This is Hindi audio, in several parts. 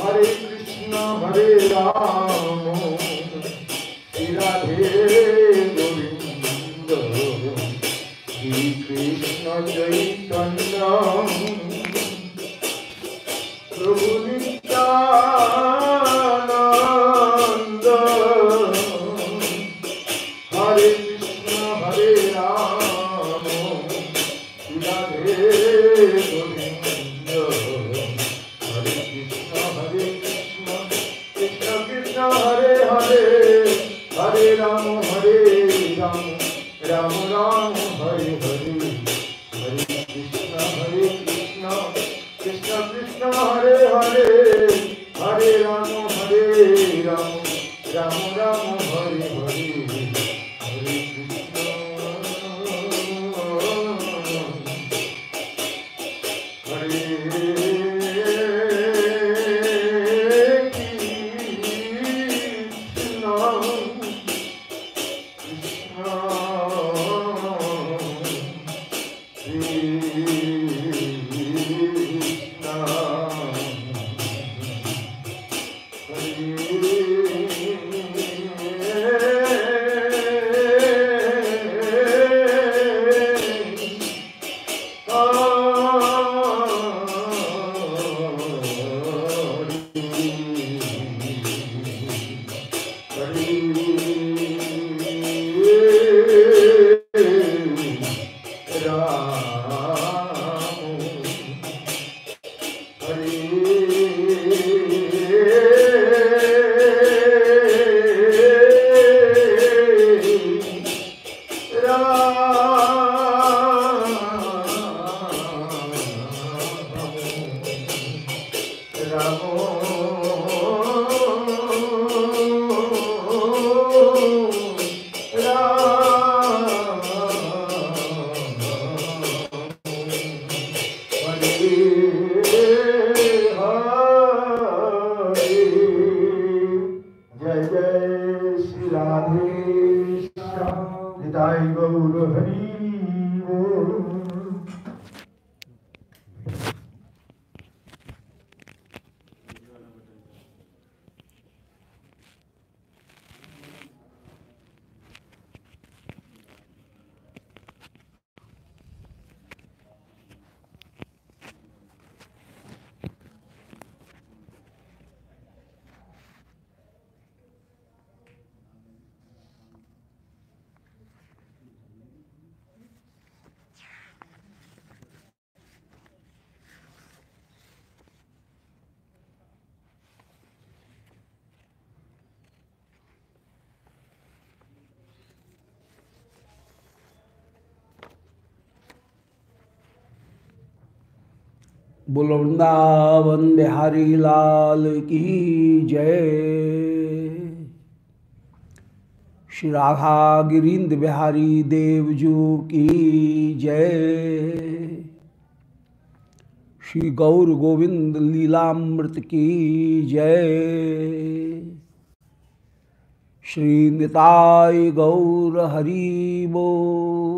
हरे कृष्ण हरे राम श्री राधे गोविंद श्री कृष्ण चैतन्य प्रभु बोल वृंदावन बिहारी लाल की जय। श्री राधा गिरीन्द्र बिहारी देवजू की जय। श्री गौर गोविंद लीलामृत की जय। श्री निताय गौर हरि बोल।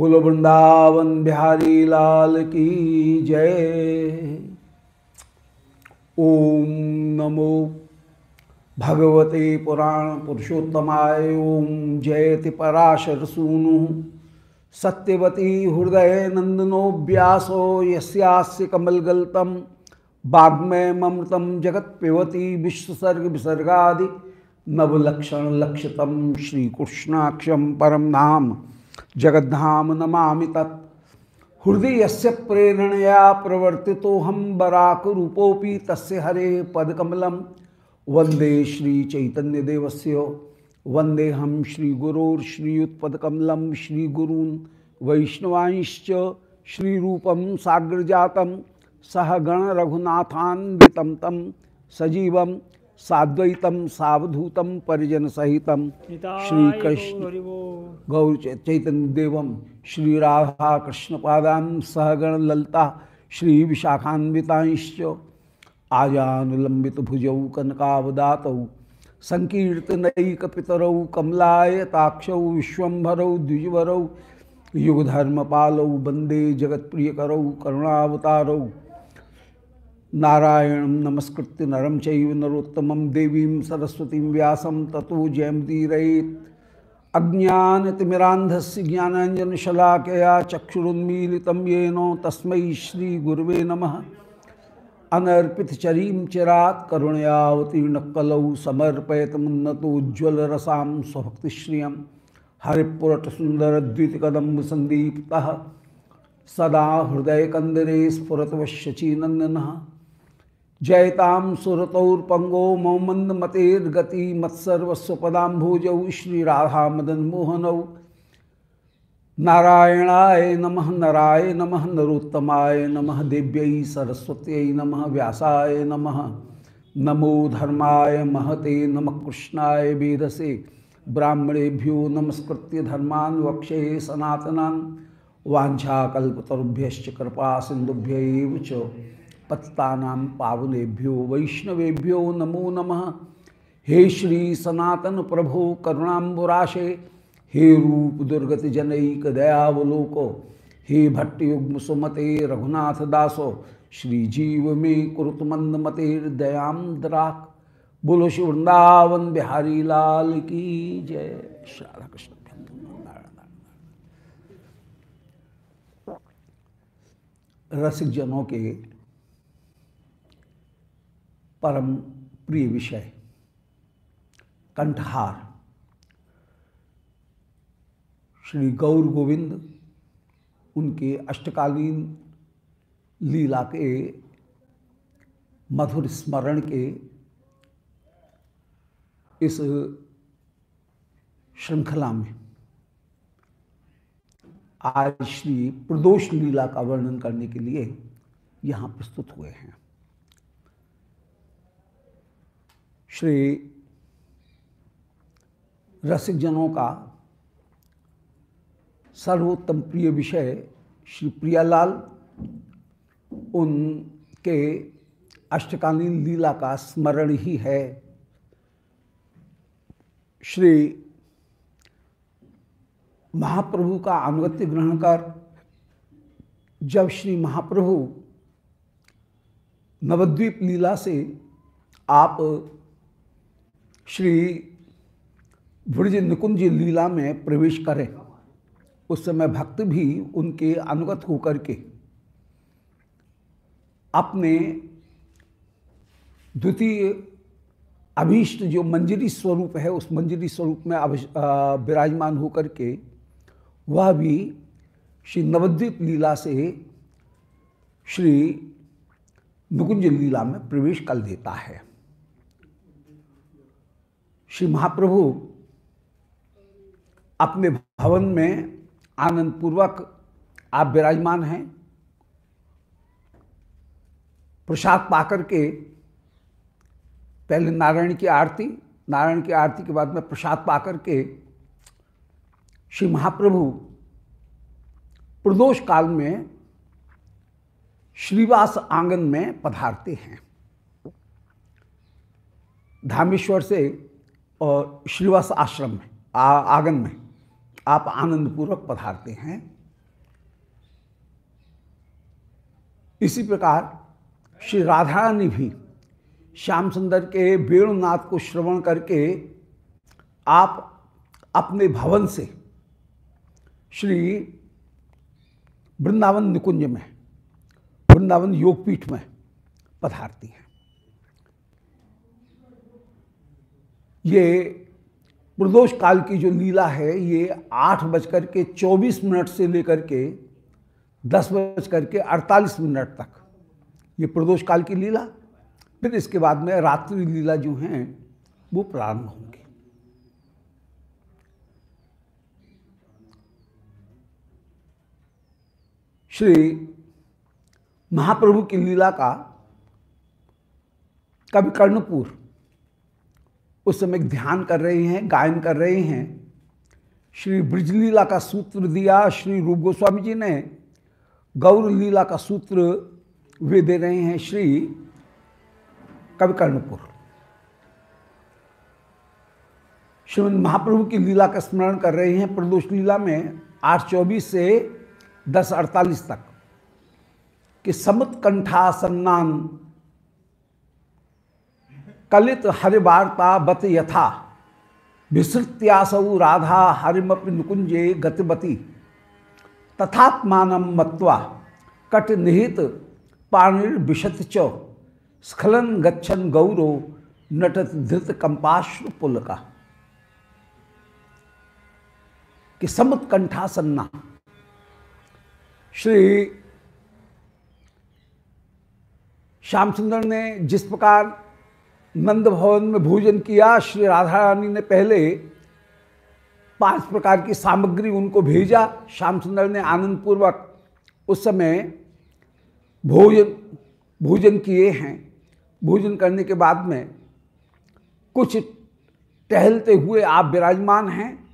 बोलो, वृंदावन बिहारी लाल की जय। ओम नमो भगवते पुराण पुरुषोत्तमाय, ओम जयति पराशर सूनु। सत्यवती हृदय नंदनो व्यासो, यस्यास्य कमलगल्तम वाग्मय ममृतम जगत पिबती विश्वसर्ग विसर्गादि। नवलक्षण लक्षतम श्रीकृष्णाक्षम परम नाम। जगद्धाम नमामि तत्। हृदय से प्रेरणया प्रवर्तितो हम बराक रूपोपि तस्य हरे पदकमल वंदे श्री चैतन्य देवस्य वंदे हम श्री गुरोर्श्रीयुत्पदकमलम श्री श्री रूपम साग्र जातम सह गण रघुनाथान्वितम तम सजीवम। साद्वैतम सावधूतम परिजन सहितम श्री कृष्ण गौर चैतन्य देवम श्री राधा कृष्ण पादान सहगण ललता श्री विशाखान्विताश्च आजानुलंबित भुजौ कनकावदातौ संकीर्तनैक पितरौ कमलायताक्षौ विश्वभरौ द्विजवरौ युगधर्म पालौ वंदे जगत्प्रियकरौ करुणावतारौ नारायण नमस्कृत्य नरम चैव देवीं सरस्वतीं व्यासं ततो जयमुदीरयेत् अज्ञानतिमिरान्धस्य ज्ञानाञ्जनशलाकया चक्षुरुन्मीलितं येन तस्मै श्रीगुरुवे नमः। अनर्पितचरीं चिरात् करुणयावतीर्णकलौ समर्पयत मुन्नतोज्ज्वलरसां स्वभक्तिश्रियं हरिपुरटसुन्दरद्वितकदम्ब सन्दीप्तः सदा हृदयकन्दरे स्फुरतवशचीनन्दनः जयतां सुरतौर्पङ्गो मौमन्दमतेर्गति मत्सर्वस्वपदाम्भोजौ मोहनौ नारायणाय नमः नराय नमः नरोत्तमाय नमः देव्यै सरस्वत्यै नमः व्यासाय नमः। नमो धर्माय महते नमः कृष्णाय वेदसे। ब्राह्मणेभ्यो नमस्कृत्य धर्मान् वक्षे सनातनान्। वाछाकल्पतरुभ्य कृपा सिंधुभ्य पत्ता पावनेभ्यो वैष्णवेभ्यो नमो नमः। हे श्री सनातन प्रभो करुणाबुराशे हे रूप दुर्गत जनैक दयावलोको, हे भट्टयुग्म सुमते रघुनाथ दासो, श्री जीव में कुरुत मंद मते दयाम द्राक। बोलो श्री वृंदावन बिहारी लाल की जय। श्री कृष्ण रसिक जनों के परम प्रिय विषय, कंठहार। श्री गौर गोविंद, उनके अष्टकालीन लीला के मधुर स्मरण के इस श्रृंखला में आज श्री प्रदोष लीला का वर्णन करने के लिए यहाँ प्रस्तुत हुए हैं। श्री रसिक जनों का सर्वोत्तम प्रिय विषय श्री प्रियालाल, उनके अष्टकालीन लीला का स्मरण ही है। श्री महाप्रभु का अनुगत्य ग्रहण कर, जब श्री महाप्रभु नवद्वीप लीला से आप श्री ब्रज निकुंज लीला में प्रवेश करें। उस समय भक्त भी उनके अनुगत होकर के अपने द्वितीय अभीष्ट जो मंजरी स्वरूप है, उस मंजरी स्वरूप में विराजमान होकर के वह भी श्री नवद्वीप लीला से श्री नुकुंज लीला में प्रवेश कर देता है। श्री महाप्रभु अपने भवन में आनंद पूर्वक आप विराजमान हैं। प्रसाद पाकर के पहले नारायण की आरती, नारायण की आरती के बाद में प्रसाद पाकर के श्री महाप्रभु प्रदोष काल में श्रीवास आँगन में पधारते हैं। धामेश्वर से और श्रीवास आश्रम में आ, आँगन में आप आनंद पूर्वक पधारते हैं। इसी प्रकार श्री राधा रानी भी श्याम सुंदर के वेणुनाथ को श्रवण करके आप अपने भवन से श्री वृंदावन निकुंज में वृंदावन योगपीठ में पधारती हैं। ये प्रदोष काल की जो लीला है, ये आठ बजकर के चौबीस मिनट से लेकर के दस बजकर के अड़तालीस मिनट तक ये प्रदोष काल की लीला। फिर इसके बाद में रात्रि लीला जो हैं, वो प्रारंभ होंगी। श्री महाप्रभु की लीला का कवि कर्णपुर उस समय ध्यान कर रहे हैं, गायन कर रहे हैं। श्री ब्रजलीला का सूत्र दिया श्री रूप गोस्वामी जी ने। गौर लीला का सूत्र वे दे रहे हैं श्री कवि कर्णपुर श्रीमद महाप्रभु की लीला का स्मरण कर रहे हैं प्रदोष लीला में आठ चौबीस से दस अड़तालीस तक। कि समुत कंठासन्नान कलित हरिवार्ता बत यथा। विसृत्यासौ राधा हरिमपि नुकुंजे गतिवती तथात्मान मत्वा कट निहित पाणिर्विशत च। स्खलन गच्छन गौरो नटत धृत कंपाश्रु पुल का कि समुत कंठासन्ना। श्री श्याम सुंदर ने जिस प्रकार नंद भवन में भोजन किया, श्री राधा रानी ने पहले पाँच प्रकार की सामग्री उनको भेजा। श्याम सुंदर ने आनंद पूर्वक उस समय भोजन भोजन किए हैं। भोजन करने के बाद में कुछ टहलते हुए आप विराजमान हैं।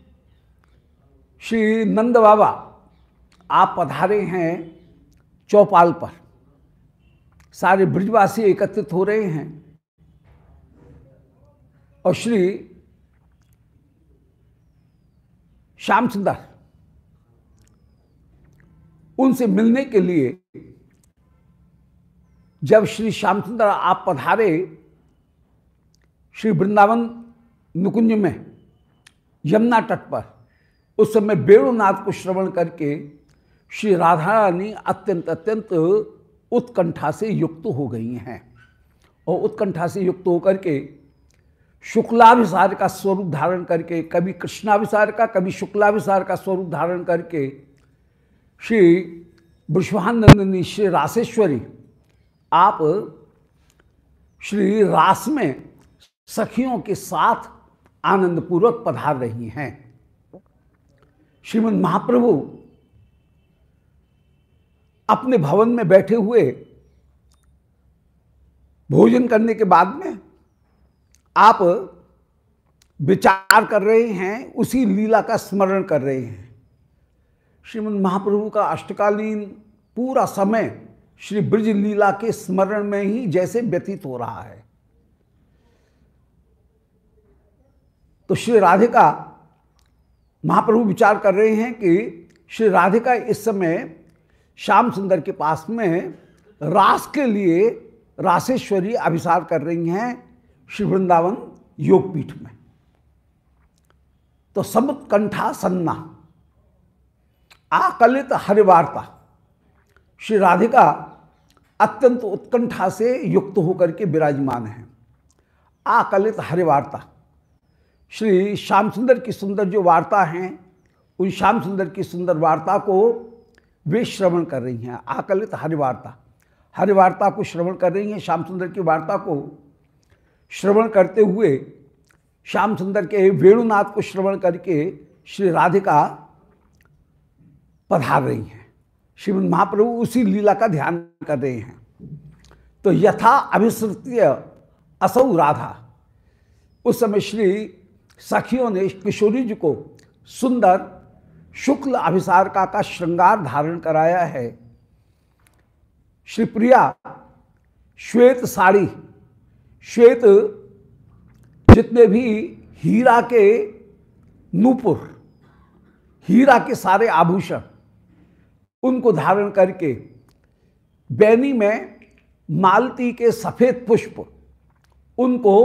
श्री नंद बाबा, आप पधारे हैं चौपाल पर। सारे ब्रजवासी एकत्रित हो रहे हैं। और श्री श्याम सुंदर, उनसे मिलने के लिए जब श्री श्याम सुंदर आप पधारे श्री वृंदावन नुकुंज में, यमुना तट पर, उस समय वेणुनाथ को श्रवण करके श्री राधा रानी अत्यंत अत्यंत उत्कंठा से युक्त हो गई हैं। और उत्कंठा से युक्त होकर के शुक्लाभिसार का स्वरूप धारण करके, कभी कृष्णाभिसार का, कभी शुक्लाभिसार का स्वरूप धारण करके, श्री विश्वानंदनी, श्री रासेश्वरी आप श्री रास में सखियों के साथ आनंद पूर्वक पधार रही हैं। श्रीमद महाप्रभु अपने भवन में बैठे हुए, भोजन करने के बाद में आप विचार कर रहे हैं, उसी लीला का स्मरण कर रहे हैं। श्रीमद महाप्रभु का अष्टकालीन पूरा समय श्री ब्रज लीला के स्मरण में ही जैसे व्यतीत हो रहा है। तो श्री राधिका, महाप्रभु विचार कर रहे हैं कि श्री राधिका इस समय श्याम सुंदर के पास में रास के लिए रासेश्वरी अभिसार कर रही हैं। श्री वृंदावन योगपीठ में। तो समुत कंठा सन्ना, आकलित हरिवार्ता, श्री राधिका अत्यंत उत्कंठा से युक्त होकर के विराजमान है। आकलित हरिवार्ता, श्री श्याम सुंदर की सुंदर जो वार्ता हैं, उन श्याम सुंदर की सुंदर वार्ता को वे श्रवण कर रही हैं। आकलित हरिवार्ता हरिवार्ता को श्रवण कर रही हैं, श्याम सुंदर की वार्ता को श्रवण करते हुए श्याम सुंदर के वेणुनाथ को श्रवण करके श्री राधिका पधार रही हैं। श्रीमद महाप्रभु उसी लीला का ध्यान कर रहे हैं। तो यथा अभिश्रुत्य असौ राधा। उस समय श्री सखियों ने किशोरी जी को सुंदर शुक्ल अभिसारका का श्रृंगार धारण कराया है। श्री प्रिया श्वेत साड़ी श्वेत जितने भी हीरा के नूपुर, हीरा के सारे आभूषण, उनको धारण करके बैनी में मालती के सफ़ेद पुष्प उनको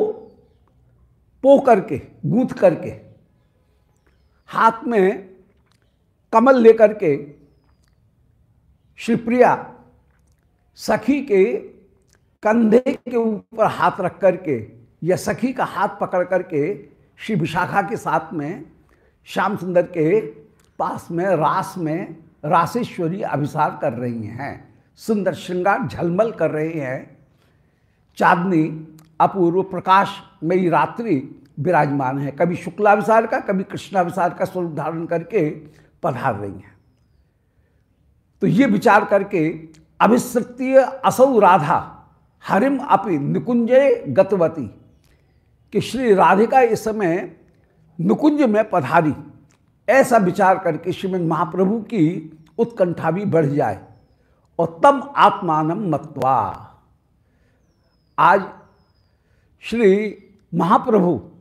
पो करके, गूंथ करके, हाथ में कमल लेकर के श्रीप्रिया सखी के कंधे के ऊपर हाथ रख करके या सखी का हाथ पकड़ करके श्री विशाखा के साथ में, श्याम सुंदर के पास में, रास में रासेश्वरी अभिसार कर रही हैं। सुंदर श्रृंगार झलमल कर रहे हैं। चांदनी अपूर्व प्रकाश मई रात्रि विराजमान है। कभी शुक्लाभिसार का, कभी कृष्णाभिसार का स्वरूप धारण करके पधार रही हैं। तो ये विचार करके अभिसृतीय असौ राधा हरिम अपि निकुंजय गतवती। कि श्री राधिका इस समय निकुंज में पधारी। ऐसा विचार करके श्रीमद महाप्रभु की उत्कंठा भी बढ़ जाए। और तम आत्मान मत्वा। आज श्री महाप्रभु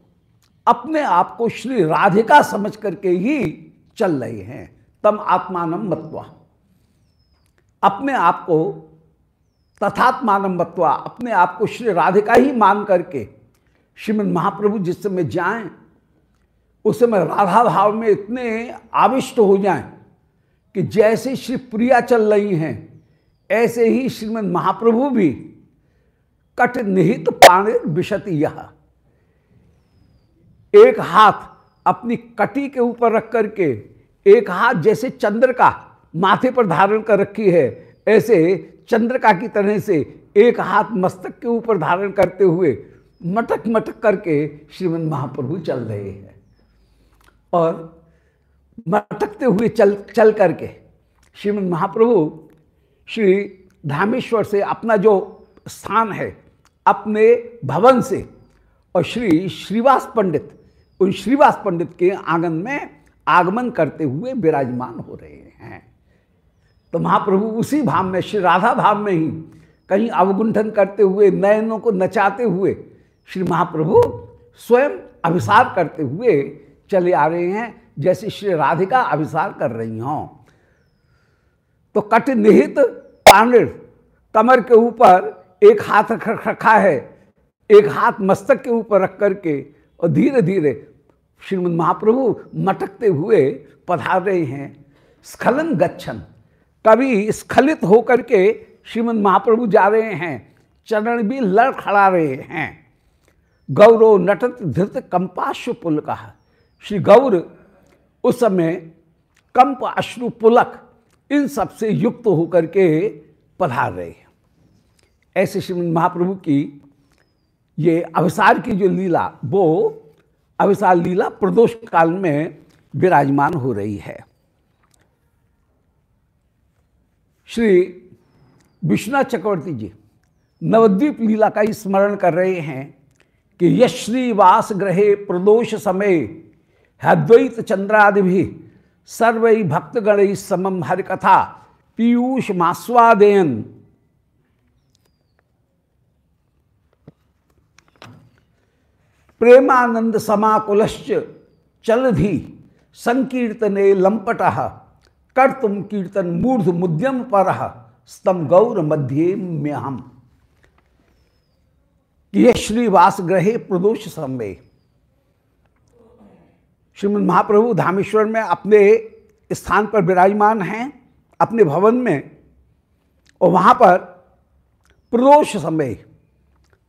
अपने आप को श्री राधिका समझ करके ही चल रहे हैं। तम आत्मान मत्वा। अपने आप को तथात्मान मत्वा अपने आप को श्री राधिका ही मान करके श्रीमद महाप्रभु जिस समय जाएँ, उस समय राधा भाव में इतने आविष्ट हो जाएँ कि जैसे श्री प्रिया चल रही हैं, ऐसे ही श्रीमद महाप्रभु भी कट निहित पाणे विशति यह। एक हाथ अपनी कटी के ऊपर रख करके, एक हाथ जैसे चंद्र का माथे पर धारण कर रखी है, ऐसे चंद्रका की तरह से एक हाथ मस्तक के ऊपर धारण करते हुए मटक मटक करके श्रीमद महाप्रभु चल रहे हैं। और मटकते हुए चल चल करके श्रीमद महाप्रभु श्री धामेश्वर से अपना जो स्थान है, अपने भवन से और श्री श्रीवास पंडित, उन श्रीवास पंडित के आँगन में आगमन करते हुए विराजमान हो रहे हैं। तो महाप्रभु उसी भाव में, श्री राधा भाव में ही कहीं अवगुंठन करते हुए, नयनों को नचाते हुए, श्री महाप्रभु स्वयं अभिसार करते हुए चले आ रहे हैं, जैसे श्री राधिका अभिसार कर रही हों। तो कट निहित पांडिर कमर के ऊपर एक हाथ रख, रखा है, एक हाथ मस्तक के ऊपर रख करके, और धीरे धीरे श्रीमद महाप्रभु मटकते हुए पधार रहे हैं, स्खलन गच्छन। कभी स्खलित होकर के श्रीमद महाप्रभु जा रहे हैं, चरण भी लड़ खड़ा रहे हैं। गौरव नटत धृत कंपाश्व पुल का श्री गौर, उस समय कंप अश्रु पुलक इन सबसे युक्त होकर के पधार रहे हैं। ऐसे श्रीमद महाप्रभु की ये अवसार की जो लीला, वो अवसार लीला प्रदोष काल में विराजमान हो रही है। श्री विश्वनाथ चक्रवर्ती जी, नवद्वीप लीला का ही स्मरण कर रहे हैं कि यश्रीवास ग्रहे प्रदोष समय, हद्वैत चंद्रादि भी सर्व भक्तगण समम हर कथा पीयूष मास्वादयन। प्रेमानंद समाकुलश्च चलधि, संकीर्तने लंपट। कर तुम कीर्तन मूर्ध मुद्यम पर स्तम गौर मध्य में हम ये श्रीवास ग्रहे प्रदोष समय श्रीमद महाप्रभु धामेश्वर में अपने स्थान पर विराजमान हैं, अपने भवन में, और वहाँ पर प्रदोष समय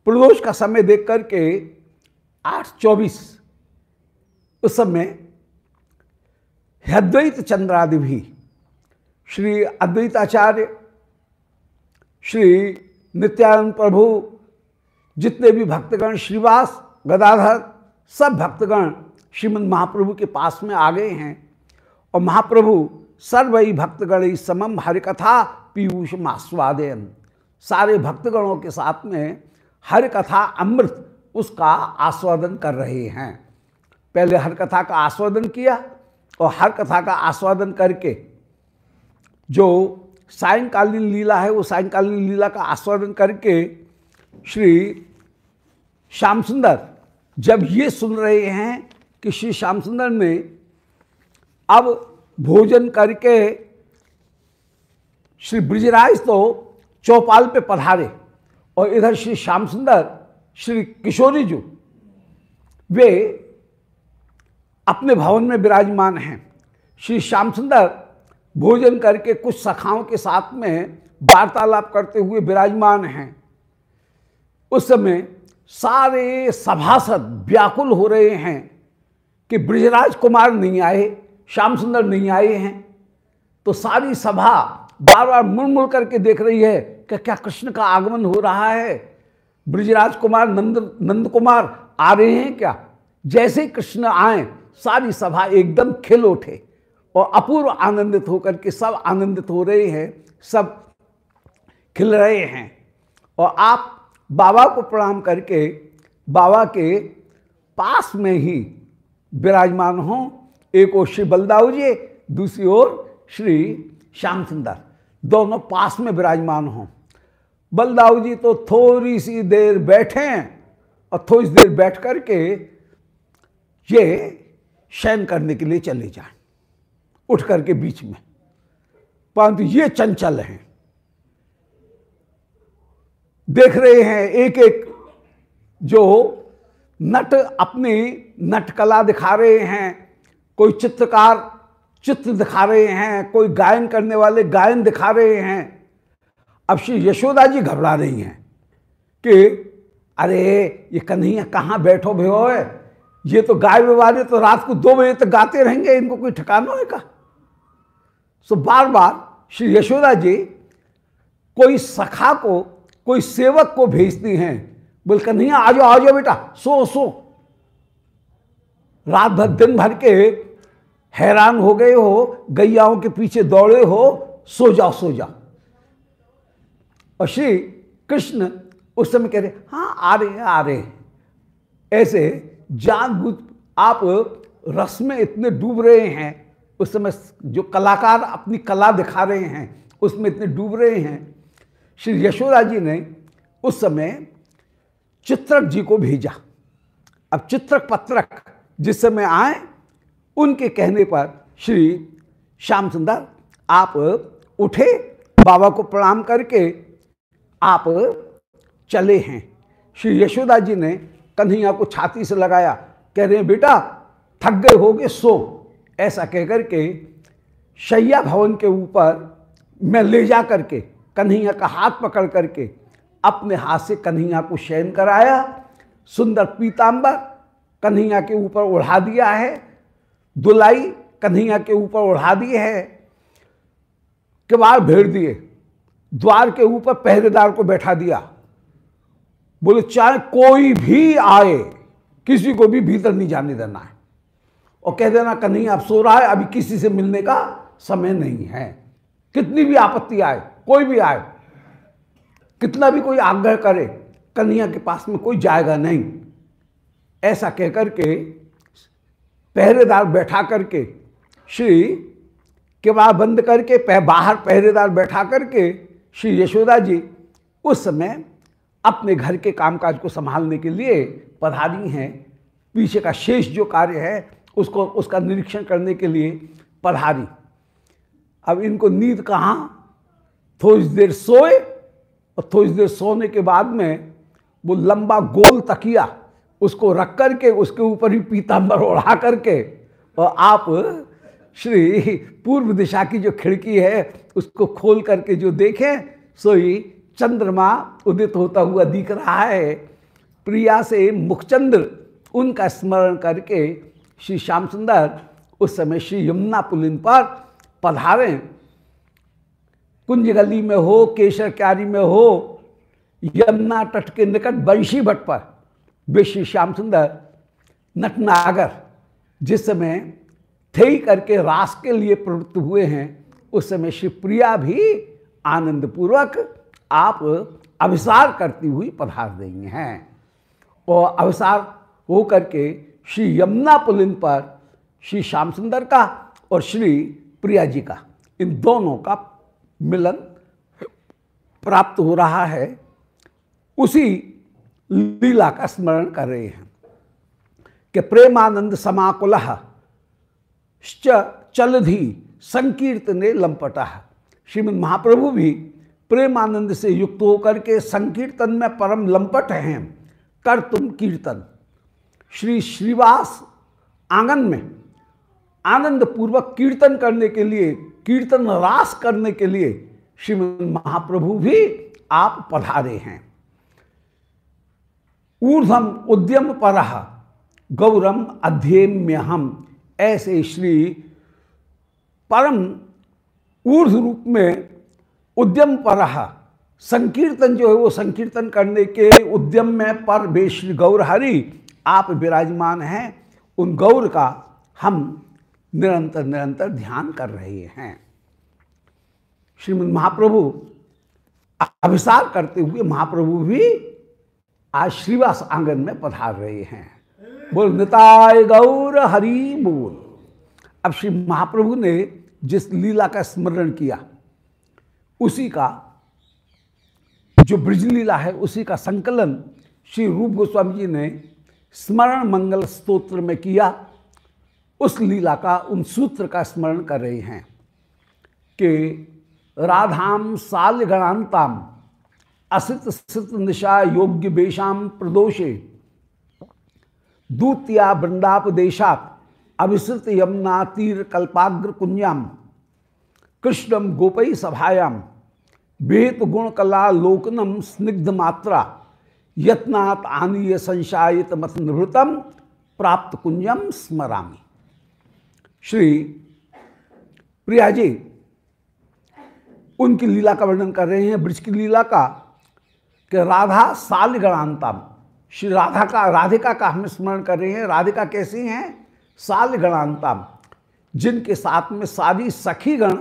प्रदोष का समय देख करके आठ चौबीस, उस समय हद्वैत चंद्रादि भी। श्री अद्वैताचार्य, श्री नित्यानंद प्रभु, जितने भी भक्तगण श्रीवास, गदाधर, सब भक्तगण श्रीमद महाप्रभु के पास में आ गए हैं और महाप्रभु सर्वई भक्तगण समम हरिकथा पीयूष मास्वादयन। सारे भक्तगणों के साथ में हरिकथा अमृत उसका आस्वादन कर रहे हैं। पहले हर कथा का आस्वादन किया और हर कथा का आस्वादन करके जो सायंकालीन लीला है, वो सायंकालीन लीला का आस्वादन करके श्री श्याम सुंदर जब ये सुन रहे हैं कि श्री श्याम सुंदर ने अब भोजन करके श्री ब्रिजराज तो चौपाल पे पधारे और इधर श्री श्याम सुंदर, श्री किशोरी जी, वे अपने भवन में विराजमान हैं। श्री श्याम सुंदर भोजन करके कुछ सखाओं के साथ में वार्तालाप करते हुए विराजमान हैं। उस समय सारे सभासद व्याकुल हो रहे हैं कि ब्रजराज कुमार नहीं आए, श्याम सुंदर नहीं आए हैं। तो सारी सभा बार बार मुड़ मुड़ करके देख रही है कि क्या कृष्ण का आगमन हो रहा है। ब्रजराज कुमार, नंद नंद कुमार आ रहे हैं क्या? जैसे कृष्ण आए सारी सभा एकदम खिल उठे और अपूर्व आनंदित होकर के सब आनंदित हो रहे हैं, सब खिल रहे हैं। और आप बाबा को प्रणाम करके, बाबा के पास में ही विराजमान हो। एक ओर श्री बलदाऊ जी, दूसरी ओर श्री श्याम सुंदर, दोनों पास में विराजमान हों। बलदाऊ जी तो थोड़ी सी देर बैठे और थोड़ी देर बैठ करके ये शयन करने के लिए चले जाएँ। उठ करके बीच में। परंतु ये चंचल हैं। देख रहे हैं एक एक जो नट अपनी नटकला दिखा रहे हैं। कोई चित्रकार चित्र दिखा रहे हैं। कोई गायन करने वाले गायन दिखा रहे हैं। अब श्री यशोदा जी घबरा रही हैं कि, अरे, ये कन्हैया कहाँ बैठो है ये तो गाय विवादे तो रात को दो बजे तक गाते रहेंगे, इनको कोई ठिकाना है का सो बार बार श्री यशोदा जी कोई सखा को, कोई सेवक को भेजती हैं। बोल नहीं, आ जाओ आ जाओ बेटा, सो सो। रात भर, दिन भर के हैरान हो गए हो, गैयाओं के पीछे दौड़े हो, सो जाओ सो जाओ। और श्री कृष्ण उस समय कह रहे हाँ आ रहे हैं, आ रहे हैं। ऐसे जानबूझ आप रस में इतने डूब रहे हैं, उस समय जो कलाकार अपनी कला दिखा रहे हैं, उसमें इतने डूब रहे हैं। श्री यशोदा जी ने उस समय चित्रक जी को भेजा। अब चित्रक पत्रक जिस समय आए, उनके कहने पर श्री श्याम सुंदर, आप उठे, बाबा को प्रणाम करके आप चले हैं। श्री यशोदा जी ने कन्हैया को छाती से लगाया। कह रहे बेटा, थक गए होगे सो। ऐसा कहकर के शैया भवन के ऊपर मैं ले जा करके कन्हैया का हाथ पकड़ करके अपने हाथ से कन्हैया को शयन कराया। सुंदर पीताम्बर कन्हैया के ऊपर ओढ़ा दिया है। दुलाई कन्हैया के ऊपर ओढ़ा दिए है। किवाड़ भेड़ दिए। द्वार के ऊपर पहरेदार को बैठा दिया। बोले चाहे कोई भी आए किसी को भी भीतर नहीं जाने देना है। और कह देना कन्हैया अब सो रहा है अभी किसी से मिलने का समय नहीं है। कितनी भी आपत्ति आए कोई भी आए कितना भी कोई आग्रह करे कन्हैया के पास में कोई जाएगा नहीं। ऐसा कहकर के पहरेदार बैठा करके श्री के बाद बंद करके पह, बाहर पहरेदार बैठा करके श्री यशोदा जी उस समय अपने घर के कामकाज को संभालने के लिए पधारी हैं। पीछे का शेष जो कार्य है, उसको, उसका निरीक्षण करने के लिए पधारी। अब इनको नींद कहाँ? थोड़ी देर सोए और थोड़ी देर सोने के बाद में वो लंबा गोल तकिया उसको रख करके, उसके ऊपर ही पीताम्बर ओढ़ा करके और आप श्री पूर्व दिशा की जो खिड़की है, उसको खोल करके जो देखें, सोई चंद्रमा उदित होता हुआ दिख रहा है। प्रिया से मुखचंद्र उनका स्मरण करके श्री श्याम सुंदर उस समय श्री यमुना पुलिन पर पधारें। कुंज गली में हो केशर क्यारी में हो, यमुना तट के निकट बंशी भट्ट पर वे श्री श्याम सुंदर नटनागर, जिस समय थे करके रास के लिए प्रवृत्त हुए हैं, उस समय श्री प्रिया भी आनंद पूर्वक आप अभिसार करती हुई पधार रही हैं। और अभिसार हो करके श्री यमुना पुलिन पर श्री श्याम सुंदर का और श्री प्रिया जी का, इन दोनों का मिलन प्राप्त हो रहा है। उसी लीला का स्मरण कर रहे हैं कि प्रेमानंद समाकुल चलधि संकीर्तने लंपटा। श्रीमद महाप्रभु भी प्रेमानंद से युक्त होकर के संकीर्तन में परम लंपट हैं। कर तुम कीर्तन। श्री श्रीवास आँगन में आनंद पूर्वक कीर्तन करने के लिए, कीर्तन रास करने के लिए श्रीमद महाप्रभु भी आप पधारे हैं। ऊर्धम उद्यम पर गौरम अध्यम्य हम। ऐसे श्री परम ऊर्ध रूप में उद्यम पर संकीर्तन जो है वो संकीर्तन करने के उद्यम में पर बे श्री गौर हरि, आप विराजमान हैं। उन गौर का हम निरंतर निरंतर ध्यान कर रहे हैं। श्रीमद महाप्रभु, अभिसार करते हुए महाप्रभु भी आज श्रीवास आँगन में पधार रहे हैं। बोल, निताय गौर हरि बोल अब श्री महाप्रभु ने जिस लीला का स्मरण किया उसी का जो ब्रज लीला है, उसी का संकलन श्री रूप गोस्वामी जी ने स्मरण मंगल स्तोत्र में किया। उस लीला का, उन सूत्र का स्मरण कर रहे हैं कि राधाम साल गणांताम, असित सित निशा योग्य बेशाम प्रदोषे, दूतिया वृंदापदेशात अभिसृत यमुना तीर कल्पाग्र कुंजाम कृष्णम गोपई सभायाम वेद गुण कला लोकनम स्निग्ध मात्रा यत्नात् आनीय संशायित मत निवृतम प्राप्त कुंजम स्मरामी। श्री प्रिया जी उनकी लीला का वर्णन कर रहे हैं, ब्रज की लीला का कि राधा साल गणांतम। श्री राधा का, राधिका का हम स्मरण कर रहे हैं, राधिका कैसी हैं? साल गणांतम, जिनके साथ में सारी सखी गण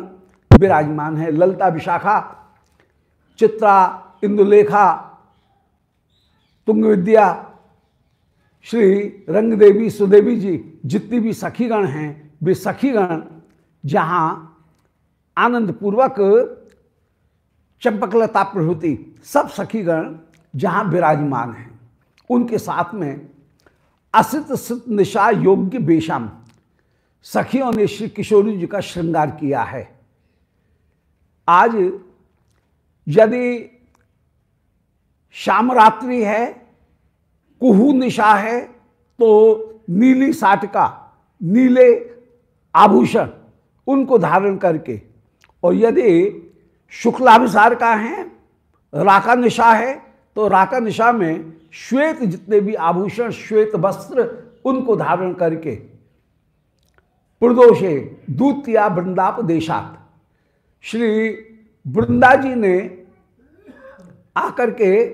विराजमान है। ललता विशाखा, चित्रा इंदुलेखा तुंग विद्या श्री रंग देवी सुदेवी जी, जितनी भी सखीगण हैं, वे सखीगण जहाँ आनंद पूर्वक चंपकलता प्रभृति सब सखीगण जहाँ विराजमान हैं। उनके साथ में असित सित निशा योग्य बेशम सखियों ने श्री किशोरी जी का श्रृंगार किया है। आज यदि शाम रात्रि है, कुहू निशा है तो नीली साटका, नीले आभूषण उनको धारण करके, और यदि शुक्लाभिसार का है, राका निशा है तो राका निशा में श्वेत जितने भी आभूषण, श्वेत वस्त्र उनको धारण करके, प्रदोषे दूतिया वृंदाप देशात। श्री वृंदा जी ने आकर के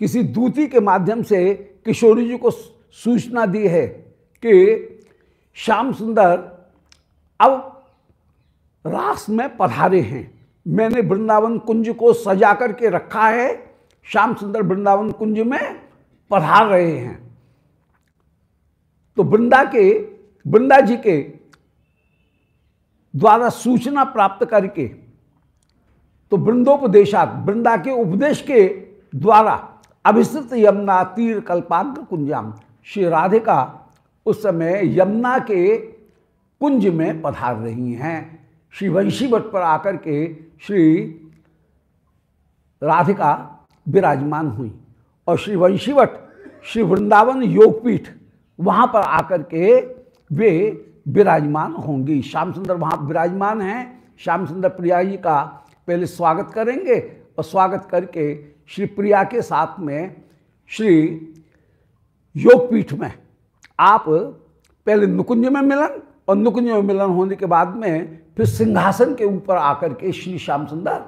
किसी दूती के माध्यम से किशोरी जी को सूचना दी है कि श्याम सुंदर अब रास में पधारे हैं। मैंने वृंदावन कुंज को सजा करके रखा है। श्याम सुंदर वृंदावन कुंज में पधार रहे हैं। तो वृंदा के, वृंदा जी के द्वारा सूचना प्राप्त करके तो वृंदोपदेशात वृंदा के उपदेश के द्वारा अभिस्तृत यमुना, तीर, कल्पाग्र, कुंजाम, श्री राधिका उस समय यमुना के कुंज में पधार रही हैं। श्री वंशी वंशीवट पर आकर के श्री राधिका विराजमान हुई और श्री वंशीवट श्री वृंदावन योगपीठ वहाँ पर आकर के वे विराजमान होंगी। श्याम सुंदर वहाँ विराजमान हैं। श्याम सुंदर प्रिया जी का पहले स्वागत करेंगे और स्वागत करके श्री प्रिया के साथ में श्री योगपीठ में आप पहले नुकुंज में मिलन और नुकुंज में मिलन होने के बाद में फिर सिंहासन के ऊपर आकर के श्री श्याम सुंदर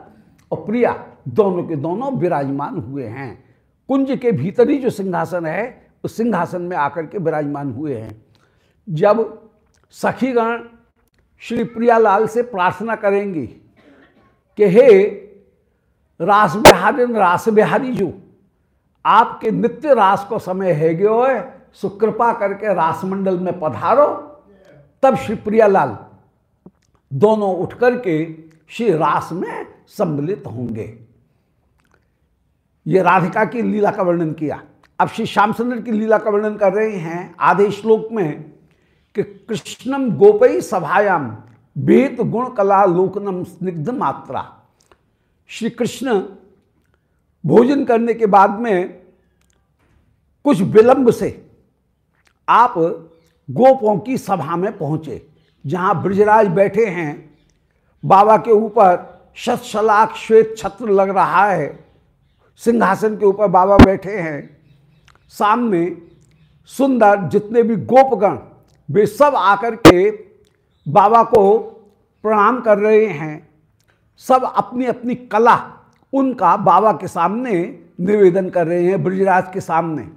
और प्रिया दोनों के दोनों विराजमान हुए हैं। कुंज के भीतर ही जो सिंहासन है, उस सिंहासन में आकर के विराजमान हुए हैं। जब सखीगण श्री प्रियालाल से प्रार्थना करेंगी कि हे रास बिहारिन रास बिहारी जो, आपके नित्य रास को समय है गयो है सुकृपा करके रासमंडल में पधारो। तब श्री प्रियालाल दोनों उठ कर के श्री रास में सम्मिलित होंगे। ये राधिका की लीला का वर्णन किया। अब श्री श्यामचंद्र की लीला का वर्णन कर रहे हैं, आधे श्लोक में कि कृष्णम गोपई सभायाम, वेद गुण कला लोकनम स्निग्ध मात्रा। श्री कृष्ण भोजन करने के बाद में कुछ विलंब से आप गोपों की सभा में पहुँचे, जहाँ ब्रजराज बैठे हैं। बाबा के ऊपर शतशलाक श्वेत छत्र लग रहा है। सिंहासन के ऊपर बाबा बैठे हैं। सामने सुंदर जितने भी गोपगण वे सब आकर के बाबा को प्रणाम कर रहे हैं। सब अपनी अपनी कला उनका बाबा के सामने निवेदन कर रहे हैं, ब्रजराज के सामने।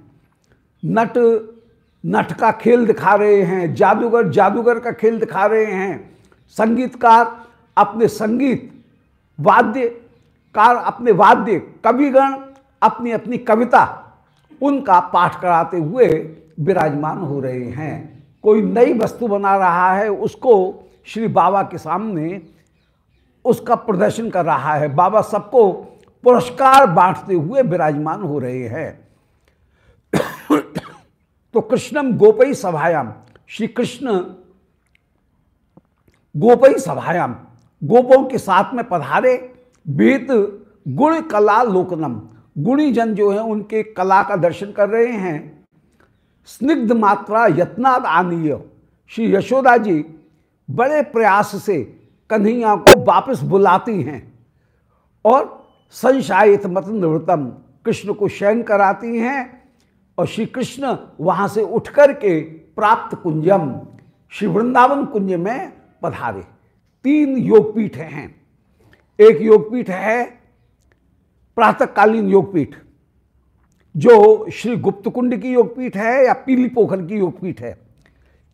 नट नट का खेल दिखा रहे हैं, जादूगर जादूगर का खेल दिखा रहे हैं। संगीतकार अपने संगीत, वाद्यकार अपने वाद्य, कविगण अपनी अपनी कविता उनका पाठ कराते हुए विराजमान हो रहे हैं। कोई नई वस्तु बना रहा है, उसको श्री बाबा के सामने उसका प्रदर्शन कर रहा है। बाबा सबको पुरस्कार बांटते हुए विराजमान हो रहे हैं। तो कृष्णम गोपई सभायाम, श्री कृष्ण गोपई सभायाम, गोपों के साथ में पधारे। वेद गुण कला लोकनम, गुणी जन जो है, उनके कला का दर्शन कर रहे हैं। स्निग्ध मात्रा यत्नाद आनीय। श्री यशोदा जी बड़े प्रयास से कन्हैया को वापस बुलाती हैं और संशायित मत निवृतम कृष्ण को शयन कराती हैं और श्री कृष्ण वहाँ से उठ कर के प्राप्त कुंजम, श्री वृंदावन कुंज में पधारे। तीन योगपीठ हैं। एक योगपीठ है प्रातःकालीन योगपीठ। जो श्री गुप्त कुंड की योगपीठ है या पीली पोखर की योगपीठ है।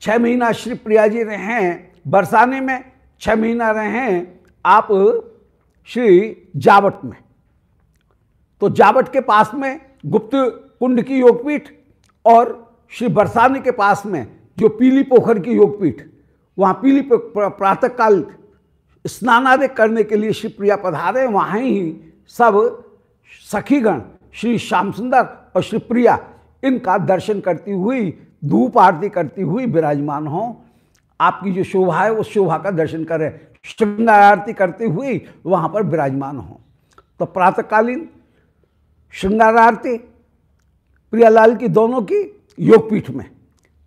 छह महीना श्री प्रिया जी रहे हैं बरसाने में, छह महीना रहे हैं आप श्री जावट में। तो जावट के पास में गुप्त कुंड की योगपीठ और श्री बरसाने के पास में जो पीली पोखर की योगपीठ, वहाँ पीली प्रातःकाल स्नानादि करने के लिए श्री प्रिया पधारे, वहाँ ही सब सखीगण श्री श्याम सुंदर और श्री प्रिया इनका दर्शन करती हुई, धूप आरती करती हुई विराजमान हो। आपकी जो शोभा है, उस शोभा का दर्शन करें श्रृंगार आरती करती हुई वहाँ पर विराजमान हो। तो प्रातःकालीन श्रृंगार आरती, प्रियालाल की दोनों की योगपीठ में,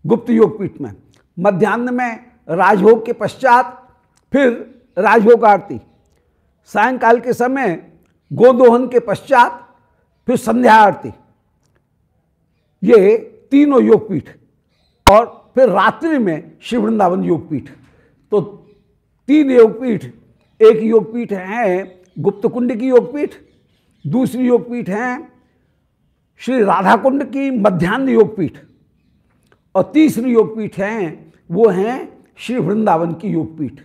गुप्त योगपीठ में, मध्यान्ह में राजभोग के पश्चात फिर राजभोग आरती सायंकाल के समय गोदोहन के पश्चात फिर संध्या आरती। ये तीनों योगपीठ और फिर रात्रि में श्री वृंदावन योगपीठ। तो तीन योगपीठ, एक योगपीठ है गुप्त कुंड की योगपीठ, दूसरी योगपीठ है श्री राधा कुंड की मध्यान्ह योगपीठ और तीसरी योगपीठ है, वो हैं श्री वृंदावन की योगपीठ।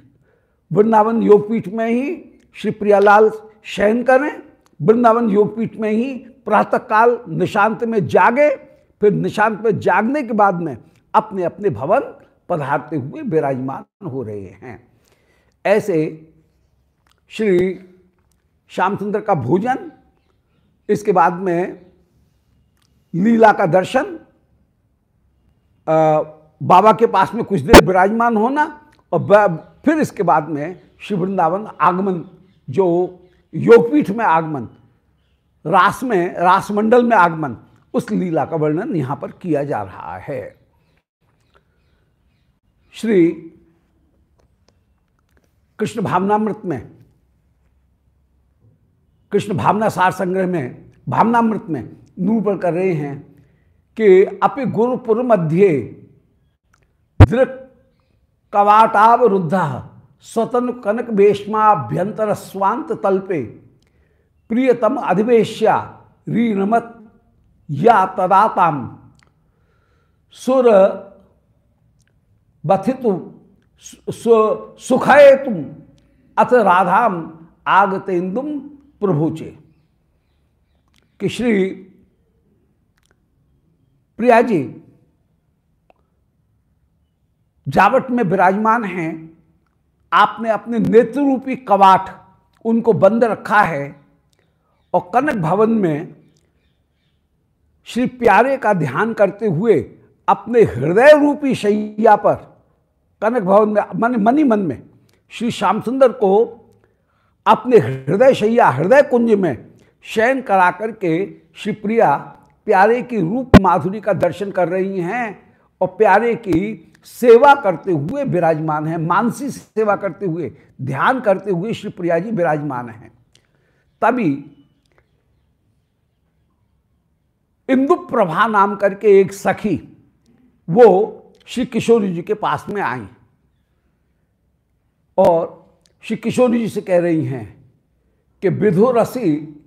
वृंदावन योगपीठ में ही श्री प्रियालाल शयन करें, वृंदावन योगपीठ में ही प्रातःकाल निशांत में जागे, फिर निशांत में जागने के बाद में अपने अपने भवन पधारते हुए विराजमान हो रहे हैं। ऐसे श्री श्यामचंद्र का भोजन, इसके बाद में लीला का दर्शन बाबा के पास में कुछ देर विराजमान होना और फिर इसके बाद में श्री वृंदावन आगमन, जो योगपीठ में आगमन रास में, रासमंडल में आगमन, उस लीला का वर्णन यहाँ पर किया जा रहा है। श्री कृष्ण भावनामृत में, कृष्ण भावना सार संग्रह में, भावनामृत में निरूपण कर रहे हैं कि अपि गुरुपुर मध्य दृक कवाटावरुद्ध स्वतन कनक बेशमाभ्यंतर स्वांत तल्पे प्रियतम अधिवेश्या रीनमत या तदाताम। सुर बथितु सुखय तुम अथ राधाम आगतेन्दुम प्रभुचे। कि श्री प्रिया जी जावट में विराजमान हैं, आपने अपने नेत्र रूपी कवाट उनको बंद रखा है और कनक भवन में श्री प्यारे का ध्यान करते हुए अपने हृदय रूपी शैया पर, कनक भवन में, मन, मनी मन में, श्री श्याम सुंदर को अपने हृदय शैया, हृदय कुंज में शयन करा करके श्री प्रिया प्यारे की रूप माधुरी का दर्शन कर रही हैं और प्यारे की सेवा करते हुए विराजमान है, मानसी सेवा करते हुए, ध्यान करते हुए श्री प्रिया जी विराजमान हैं। तभी इंदु प्रभा नाम करके एक सखी वो श्री किशोरी जी के पास में आई। और श्री किशोरी जी से कह रही हैं कि विधु रसी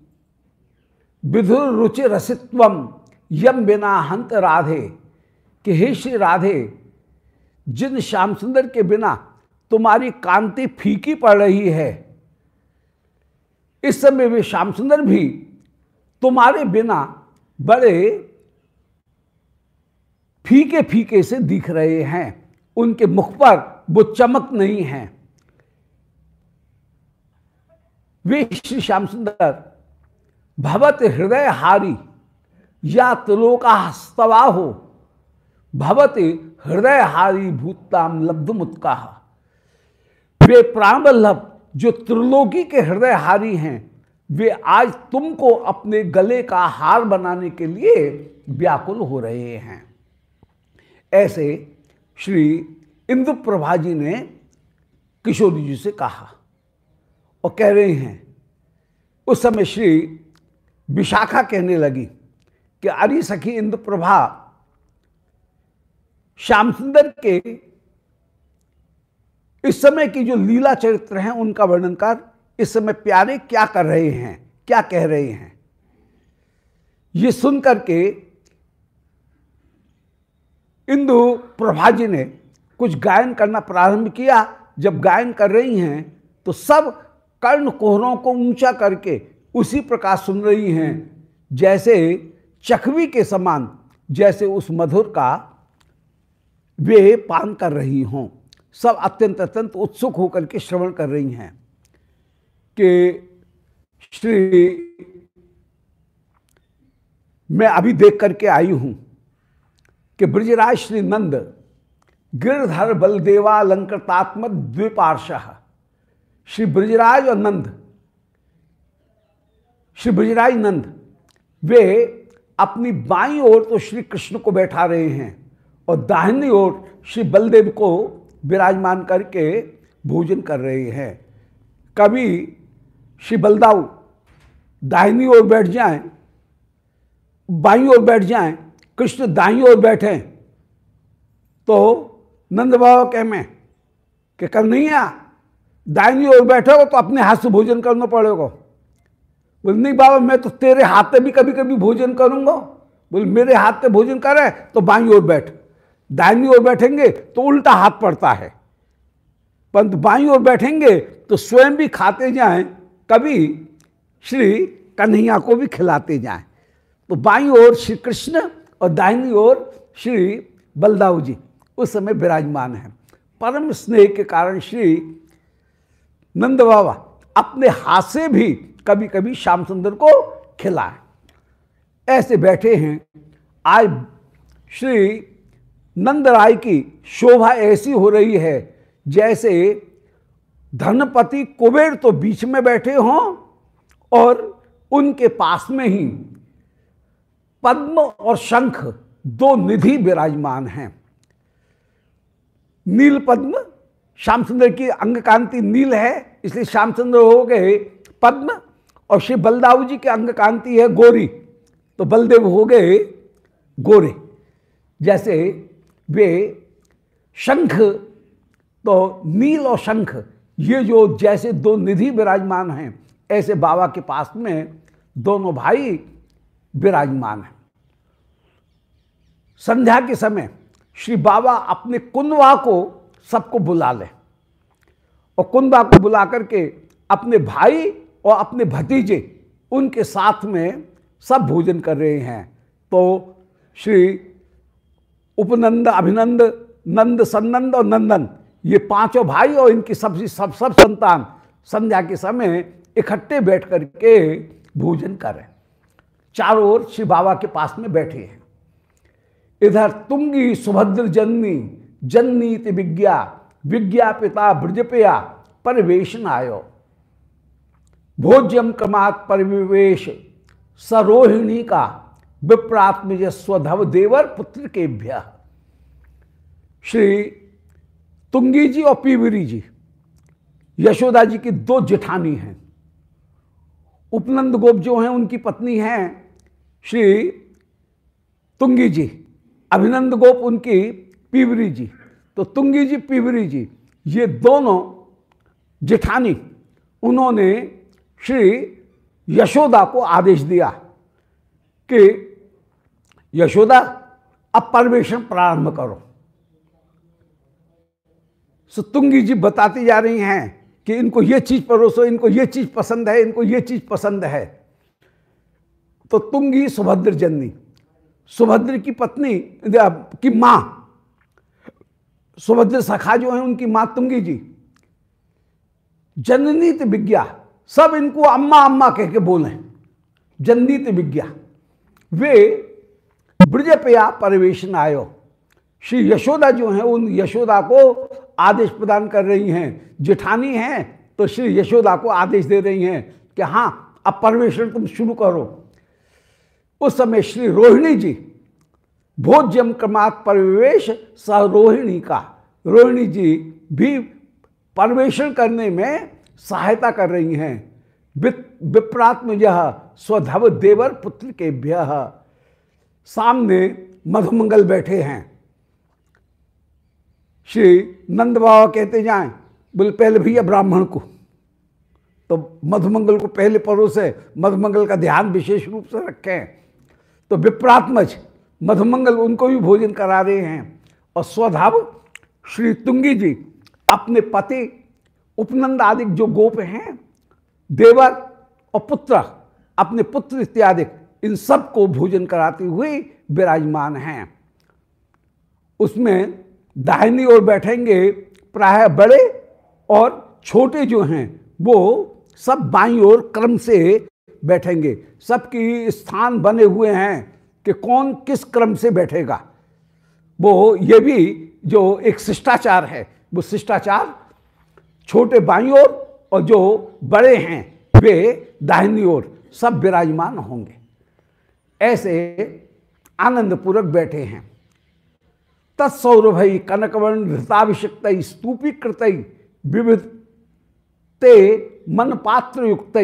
विधुर रुचि रसित्वम, यम बिना हंत राधे, कि हे श्री राधे, जिन श्याम सुंदर के बिना तुम्हारी कांति फीकी पड़ रही है, इस समय वे श्याम सुंदर भी तुम्हारे बिना बड़े फीके फीके से दिख रहे हैं। उनके मुख पर वो चमक नहीं है। वे श्री श्याम सुंदर, भवत हृदय हारी, या त्रिलोका हो, भवती हृदय हारी भूताम लब्ध मुत्का वे प्राणवल्लभ जो त्रिलोकी के हृदय हारी हैं वे आज तुमको अपने गले का हार बनाने के लिए व्याकुल हो रहे हैं। ऐसे श्री इंदु प्रभा जी ने किशोरी जी से कहा और कह रहे हैं, उस समय श्री विशाखा कहने लगी कि अरे सखी इंदु प्रभा श्याम सुंदर के इस समय की जो लीला चरित्र हैं, उनका वर्णन कर इस समय प्यारे क्या कर रहे हैं? क्या कह रहे हैं? ये सुनकर के इंदु प्रभा जी ने कुछ गायन करना प्रारंभ किया। जब गायन कर रही हैं तो सब कर्ण कोहरों को ऊँचा करके उसी प्रकार सुन रही हैं, जैसे चखवी के समान, जैसे उस मधुर का वे पान कर रही हों। सब अत्यंत अत्यंत उत्सुक होकर के श्रवण कर रही हैं। कि श्री मैं अभी देख करके आई हूँ कि ब्रजराज श्री नंद गिरधर बलदेवा अलंकृतात्म द्विपार्श श्री ब्रजराज और नंद, श्री ब्रजराज नंद, वे अपनी बाई ओर तो श्री कृष्ण को बैठा रहे हैं और दाहिनी ओर श्री बलदेव को विराजमान करके भोजन कर रहे हैं। कभी श्री बलदाऊ दाहिनी ओर बैठ जाएँ, बाई ओर बैठ जाएँ, कृष्ण दाई ओर बैठे तो नंद बाबा कह में कि आ दाहिनी ओर बैठोगे तो अपने हाथ से भोजन करना पड़ेगा। बोल नहीं बाबा मैं तो तेरे हाथ से भी कभी कभी भोजन करूँगा। बोल मेरे हाथ से भोजन करे तो बाई ओर बैठ। दाहिनी ओर बैठेंगे तो उल्टा हाथ पड़ता है। परंतु बाई ओर बैठेंगे तो स्वयं भी खाते जाएँ कभी श्री कन्हैया को भी खिलाते जाएँ। तो बाई ओर श्री कृष्ण और दाहिनी ओर श्री बलदाऊ जी, उस समय विराजमान है। परम स्नेह के कारण श्री नंद बाबा अपने हाथ से भी कभी कभी श्याम सुंदर को खिलाए। ऐसे बैठे हैं। आज श्री नंदराय की शोभा ऐसी हो रही है जैसे धनपति कुबेर तो बीच में बैठे हों और उनके पास में ही पद्म और शंख दो निधि विराजमान हैं। नील पद्म श्याम सुंदर की अंग कांति नील है, इसलिए श्याम सुंदर हो गए पद्म और श्री बलदाऊ जी की अंग कांति है गोरी। तो बलदेव हो गए गोरे। जैसे वे शंख तो नील और शंख ये जो जैसे दो निधि विराजमान हैं, ऐसे बाबा के पास में दोनों भाई विराजमान हैं। संध्या के समय श्री बाबा अपने कुंदवा को सबको बुला लें और कुंदवा को बुला करके अपने भाई और अपने भतीजे उनके साथ में सब भोजन कर रहे हैं। तो श्री उपनंद, अभिनंद, नंद, सन्नंद और नंदन ये पाँचों भाई और इनकी सब सब सब संतान संध्या के समय इकट्ठे बैठ करके भोजन करें चारों ओर शिव बाबा के पास में बैठे हैं। इधर तुंगी सुभद्र जननी, जननीति विज्ञा विज्ञापिता ब्रजपया परिवेशन आयो भोज्यम क्रमात् परिवेश सरोहिणी का विप्रात्मज स्वधव देवर पुत्र के भ्य। श्री तुंगी जी और पीवरी जी, यशोदा जी की दो जेठानी हैं। उपनंद गोप जो हैं, उनकी पत्नी हैं श्री तुंगी जी, अभिनंद गोप उनकी पीवरी जी। तो तुंगी जी, पीवरी जी, ये दोनों जेठानी, उन्होंने श्री यशोदा को आदेश दिया कि यशोदा, अब परवेशन प्रारंभ करो। सो तुंगी जी बताती जा रही हैं कि इनको ये चीज़ परोसो, इनको ये चीज़ पसंद है, इनको ये चीज़ पसंद है। तो तुंगी सुभद्र जननी, सुभद्र की पत्नी की माँ, सुभद्र सखा जो है उनकी माँ तुंगी जी। जननीत विज्ञा, सब इनको अम्मा अम्मा कह के बोले। जननीत विज्ञा, वे ब्रजपया परिवेशन आयो श्री यशोदा जो है उन यशोदा को आदेश प्रदान कर रही हैं। जेठानी हैं तो श्री यशोदा को आदेश दे रही हैं कि हाँ अब परमेश्वर तुम शुरू करो। उस समय श्री रोहिणी जी भोज्यम क्रमात् परिवेश सरोहिणी का। रोहिणी जी भी परवेशन करने में सहायता कर रही हैं। विप्रात्म यह स्वधव देवर पुत्र के भ्य सामने मधुमंगल बैठे हैं। श्री नंद बाबा कहते जाएँ, बोले, पहले भैया ब्राह्मण को। तो मधुमंगल को पहले परोसे मधुमंगल का ध्यान विशेष रूप से रखें। तो विप्रात्मज मधुमंगल उनको भी भोजन करा रहे हैं। और स्वधाव, श्री तुंगी जी, अपने पति उपनंद आदि जो गोप हैं, देवर और पुत्र, अपने पुत्र इत्यादि, इन सबको भोजन कराते हुए विराजमान हैं। उसमें दाहिनी ओर बैठेंगे, प्राय बड़े और छोटे जो हैं, वो सब बाई ओर क्रम से बैठेंगे। सबकी स्थान बने हुए हैं कि कौन किस क्रम से बैठेगा। वो ये भी जो एक शिष्टाचार है, वो शिष्टाचार छोटे बाई ओर और जो बड़े हैं, वे दाहिनी ओर सब विराजमान होंगे। ऐसे आनंदपूर्वक बैठे हैं। तत्सौरभ कनकवर्ण घृताभिषिक्त स्तूपीकृत विविध ते मन पात्र युक्त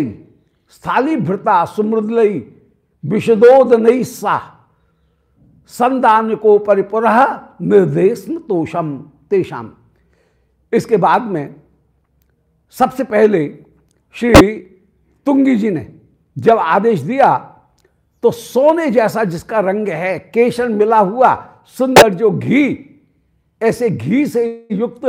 स्थाली भृता सुमृदलई विशदोदनई सा संदान को परिपुर निर्देश तोषम तेषाम इसके बाद में सबसे पहले श्री तुंगी जी ने जब आदेश दिया तो सोने जैसा जिसका रंग है, केशर मिला हुआ सुंदर जो घी, ऐसे घी से युक्त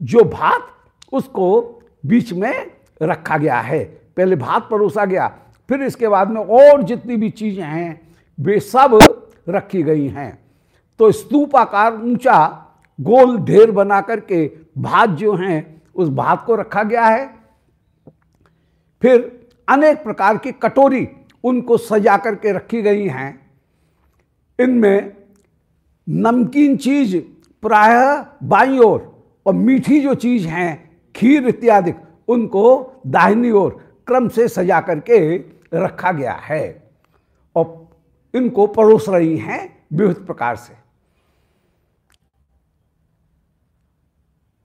जो भात, उसको बीच में रखा गया है। पहले भात परोसा गया, फिर इसके बाद में और जितनी भी चीज़ें हैं, वे सब रखी गई हैं। तो स्तूपाकार ऊँचा, गोल ढेर बना करके भात जो हैं, उस भात को रखा गया है। फिर अनेक प्रकार की कटोरी उनको सजा करके रखी गई हैं। इनमें नमकीन चीज़ प्रायः बाई ओर और मीठी जो चीज़ हैं, खीर इत्यादि, उनको दाहिनी ओर क्रम से सजा करके रखा गया है। और इनको परोस रही हैं विविध प्रकार से।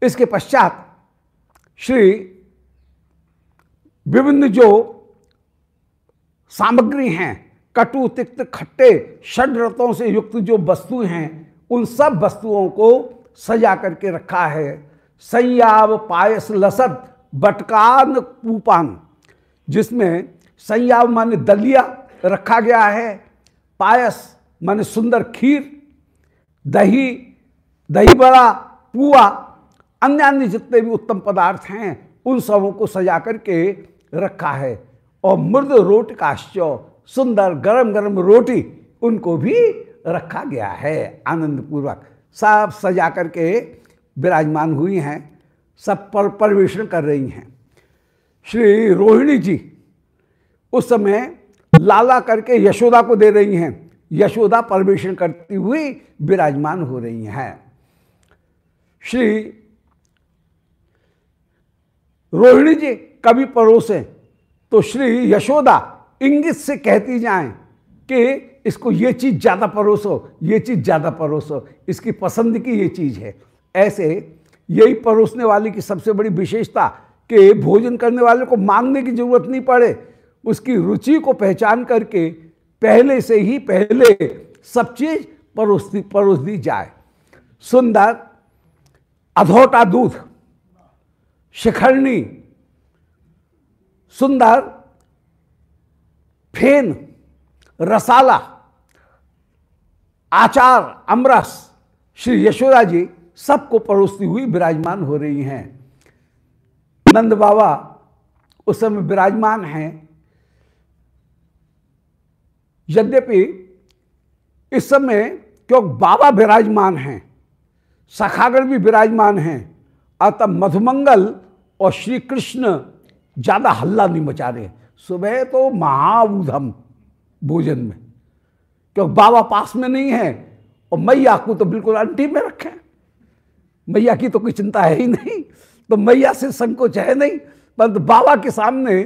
इसके पश्चात श्री विभिन्न जो सामग्री हैं कटु, तिक्त, खट्टे, षड रथों से युक्त जो वस्तु हैं, उन सब वस्तुओं को सजा करके रखा है। संयाव, पायस, लसद, बटकान पूपान जिसमें संयाव माने दलिया रखा गया है, पायस माने सुंदर खीर, दही दही बड़ा, पुआ अन्य अन्य जितने भी उत्तम पदार्थ हैं, उन सबों को सजा करके रखा है। और मृद रोट काश्चो सुंदर गरम गरम रोटी उनको भी रखा गया है आनंद पूर्वक सब सजा करके विराजमान हुई हैं, सब पर परवेषण कर रही हैं। श्री रोहिणी जी उस समय लाला करके यशोदा को दे रही हैं। यशोदा परवेषण करती हुई विराजमान हो रही हैं। श्री रोहिणी जी कभी परोसे तो श्री यशोदा इंगित से कहती जाएँ कि इसको ये चीज़ ज़्यादा परोसो, ये चीज़ ज़्यादा परोसो, इसकी पसंद की ये चीज़ है। ऐसे यही परोसने वाले की सबसे बड़ी विशेषता कि भोजन करने वाले को मांगने की ज़रूरत नहीं पड़े, उसकी रुचि को पहचान करके पहले से ही पहले सब चीज़ परोस दी परोस दी जाए। सुंदर, अधोटा दूध, शिखरणी, सुंदर फेन, रसाला, आचार, अमरस, श्री यशोदा जी सबको परोसती हुई विराजमान हो रही हैं। नंद बाबा उस समय विराजमान हैं। यद्यपि इस समय क्योंकि बाबा विराजमान हैं सखागढ़ भी विराजमान हैं, अतः मधुमंगल और श्री कृष्ण ज़्यादा हल्ला नहीं मचा रहे। सुबह तो महाउधम भोजन में। क्योंकि बाबा पास में नहीं है और मैया को तो बिल्कुल अंटी में रखें मैया की तो कोई चिंता है ही नहीं तो मैया से संकोच है नहीं, परंतु बाबा के सामने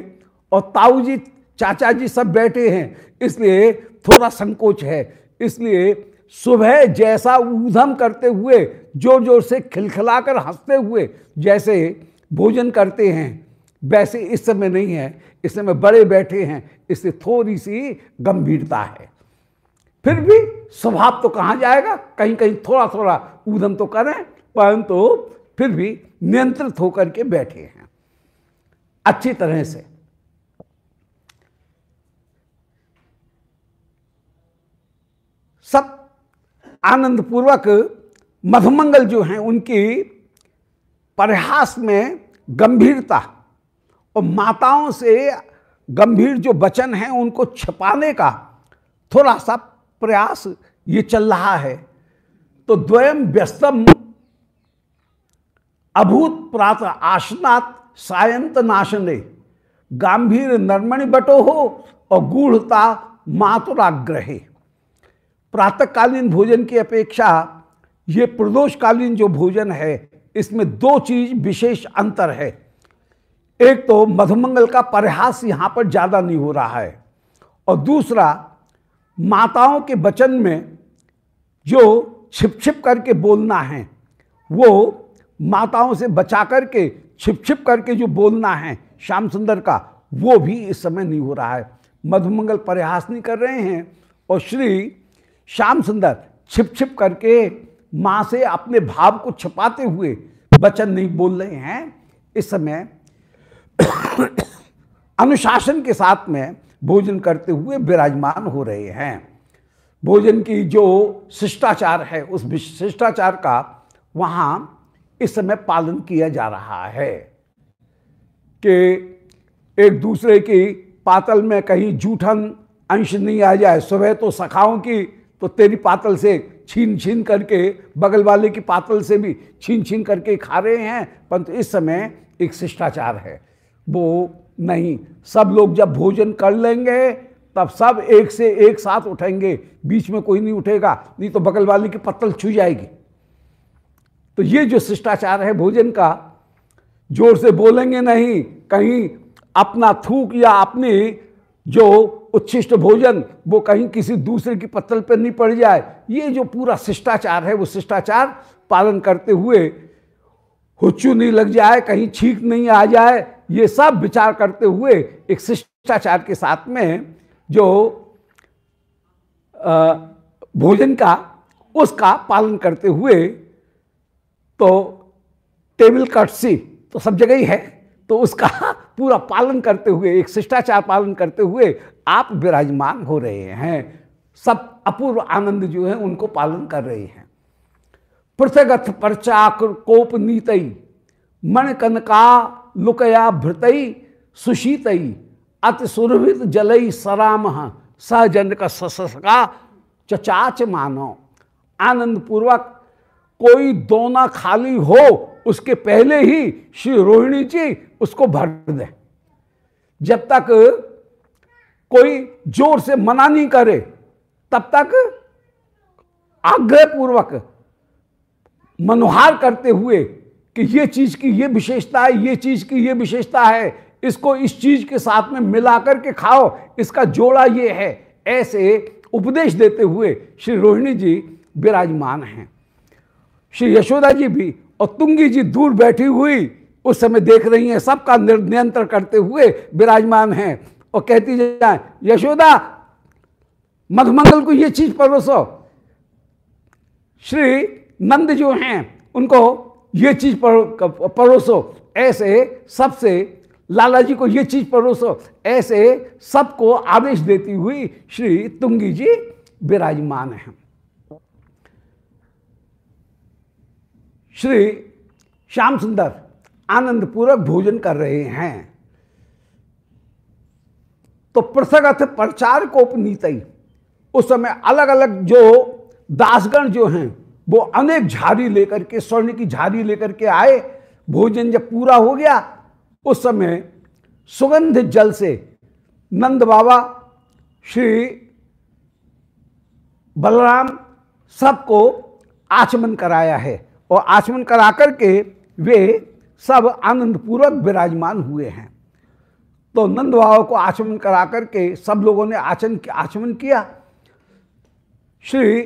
और ताऊ जी चाचा जी सब बैठे हैं, इसलिए थोड़ा संकोच है। इसलिए सुबह जैसा ऊधम करते हुए ज़ोर ज़ोर से खिलखिलाकर हँसते हुए जैसे भोजन करते हैं, वैसे इस समय नहीं है। इस समय बड़े बैठे हैं, इससे थोड़ी सी गंभीरता है। फिर भी स्वभाव तो कहाँ जाएगा? कहीं कहीं थोड़ा थोड़ा ऊधम तो करें, परंतु तो फिर भी नियंत्रित होकर के बैठे हैं। अच्छी तरह से। सब आनंद पूर्वक मधुमंगल जो हैं, उनकी प्रयास में गंभीरता और माताओं से गंभीर जो वचन हैं उनको छपाने का थोड़ा सा प्रयास ये चल रहा है। तो द्वयम व्यस्तम। अभूत प्रात आशनात सायंत नाशने। गंभीर नर्मणि बटो हो और गूढ़ता मातुराग्रहे। प्रातःकालीन भोजन की अपेक्षा ये प्रदोषकालीन जो भोजन है, इसमें दो चीज़ विशेष अंतर है। एक तो मधुमंगल का प्रयास यहाँ पर ज़्यादा नहीं हो रहा है। और दूसरा, माताओं के वचन में जो छिप छिप करके बोलना है, वो माताओं से बचा करके छिप छिप करके जो बोलना है, श्याम सुंदर का, वो भी इस समय नहीं हो रहा है। मधुमंगल प्रयास नहीं कर रहे हैं और श्री श्याम सुंदर छिप छिप करके माँ से अपने भाव को छिपाते हुए वचन नहीं बोल रहे हैं। इस समय अनुशासन के साथ में भोजन करते हुए विराजमान हो रहे हैं। भोजन की जो शिष्टाचार है, उस शिष्टाचार का वहाँ इस समय पालन किया जा रहा है कि एक दूसरे की पातल में कहीं जूठन अंश नहीं आ जाए, सुबह तो सखाओं की तो तेरी पातल से छीन छीन करके, बगल वाले की पातल से भी छीन छीन करके खा रहे हैं, परंतु इस समय एक शिष्टाचार है। वो नहीं। सब लोग जब भोजन कर लेंगे, तब सब एक से एक साथ उठेंगे। बीच में कोई नहीं उठेगा, नहीं तो बगल वाली की पत्तल छू जाएगी। तो ये जो शिष्टाचार है भोजन का, ज़ोर से बोलेंगे नहीं, कहीं अपना थूक या अपनी जो उच्छिष्ट भोजन, वो कहीं किसी दूसरे की पत्तल पर नहीं पड़ जाए। ये जो पूरा शिष्टाचार है, वो शिष्टाचार पालन करते हुए हुच्चू नहीं लग जाए, कहीं छींक नहीं आ जाए ये सब विचार करते हुए एक शिष्टाचार के साथ में जो भोजन का, उसका पालन करते हुए तो टेबल कटसी तो सब जगह ही है। तो उसका पूरा पालन करते हुए, एक शिष्टाचार पालन करते हुए आप विराजमान हो रहे हैं। सब अपूर्व आनंद जो है, उनको पालन कर रहे हैं। पृथगथ नीतई मन कनका लुकया भृतई सुशीतई अति सुरभित जलई सराम। सहजन का ससका चचाच मानो। आनंद पूर्वक कोई दोना खाली हो, उसके पहले ही श्री रोहिणी जी उसको भर दें। जब तक कोई ज़ोर से मना नहीं करे, तब तक आग्रह पूर्वक मनोहार करते हुए कि ये चीज़ की ये विशेषता है, ये चीज़ की ये विशेषता है, इसको इस चीज़ के साथ में मिलाकर के खाओ, इसका जोड़ा ये है। ऐसे उपदेश देते हुए श्री रोहिणी जी विराजमान हैं। श्री यशोदा जी भी और तुंगी जी दूर बैठी हुई, उस समय देख रही हैं, सबका नियंत्रण करते हुए विराजमान हैं और कहती जाए, यशोदा मधुमंगल को ये चीज़ परोसो। श्री नंद जो हैं, उनको ये चीज़ परोसो ऐसे सबसे, लाला जी को ये चीज़ परोसो ऐसे सबको आदेश देती हुई श्री तुंगी जी विराजमान हैं। श्री श्याम सुंदर आनंद पूर्वक भोजन कर रहे हैं। तो पृथक प्रचार को उपनीत उस समय अलग अलग जो दासगण जो हैं वो अनेक झाड़ी लेकर के, स्वर्ण की झाड़ी लेकर के आए। भोजन जब पूरा हो गया, उस समय सुगंध जल से नंद बाबा, श्री बलराम सबको आचमन कराया है और आचमन करा करके वे सब आनंद पूर्वक विराजमान हुए हैं। तो नंद बाबा को आचमन करा करके सब लोगों ने आचमन आचमन किया। श्री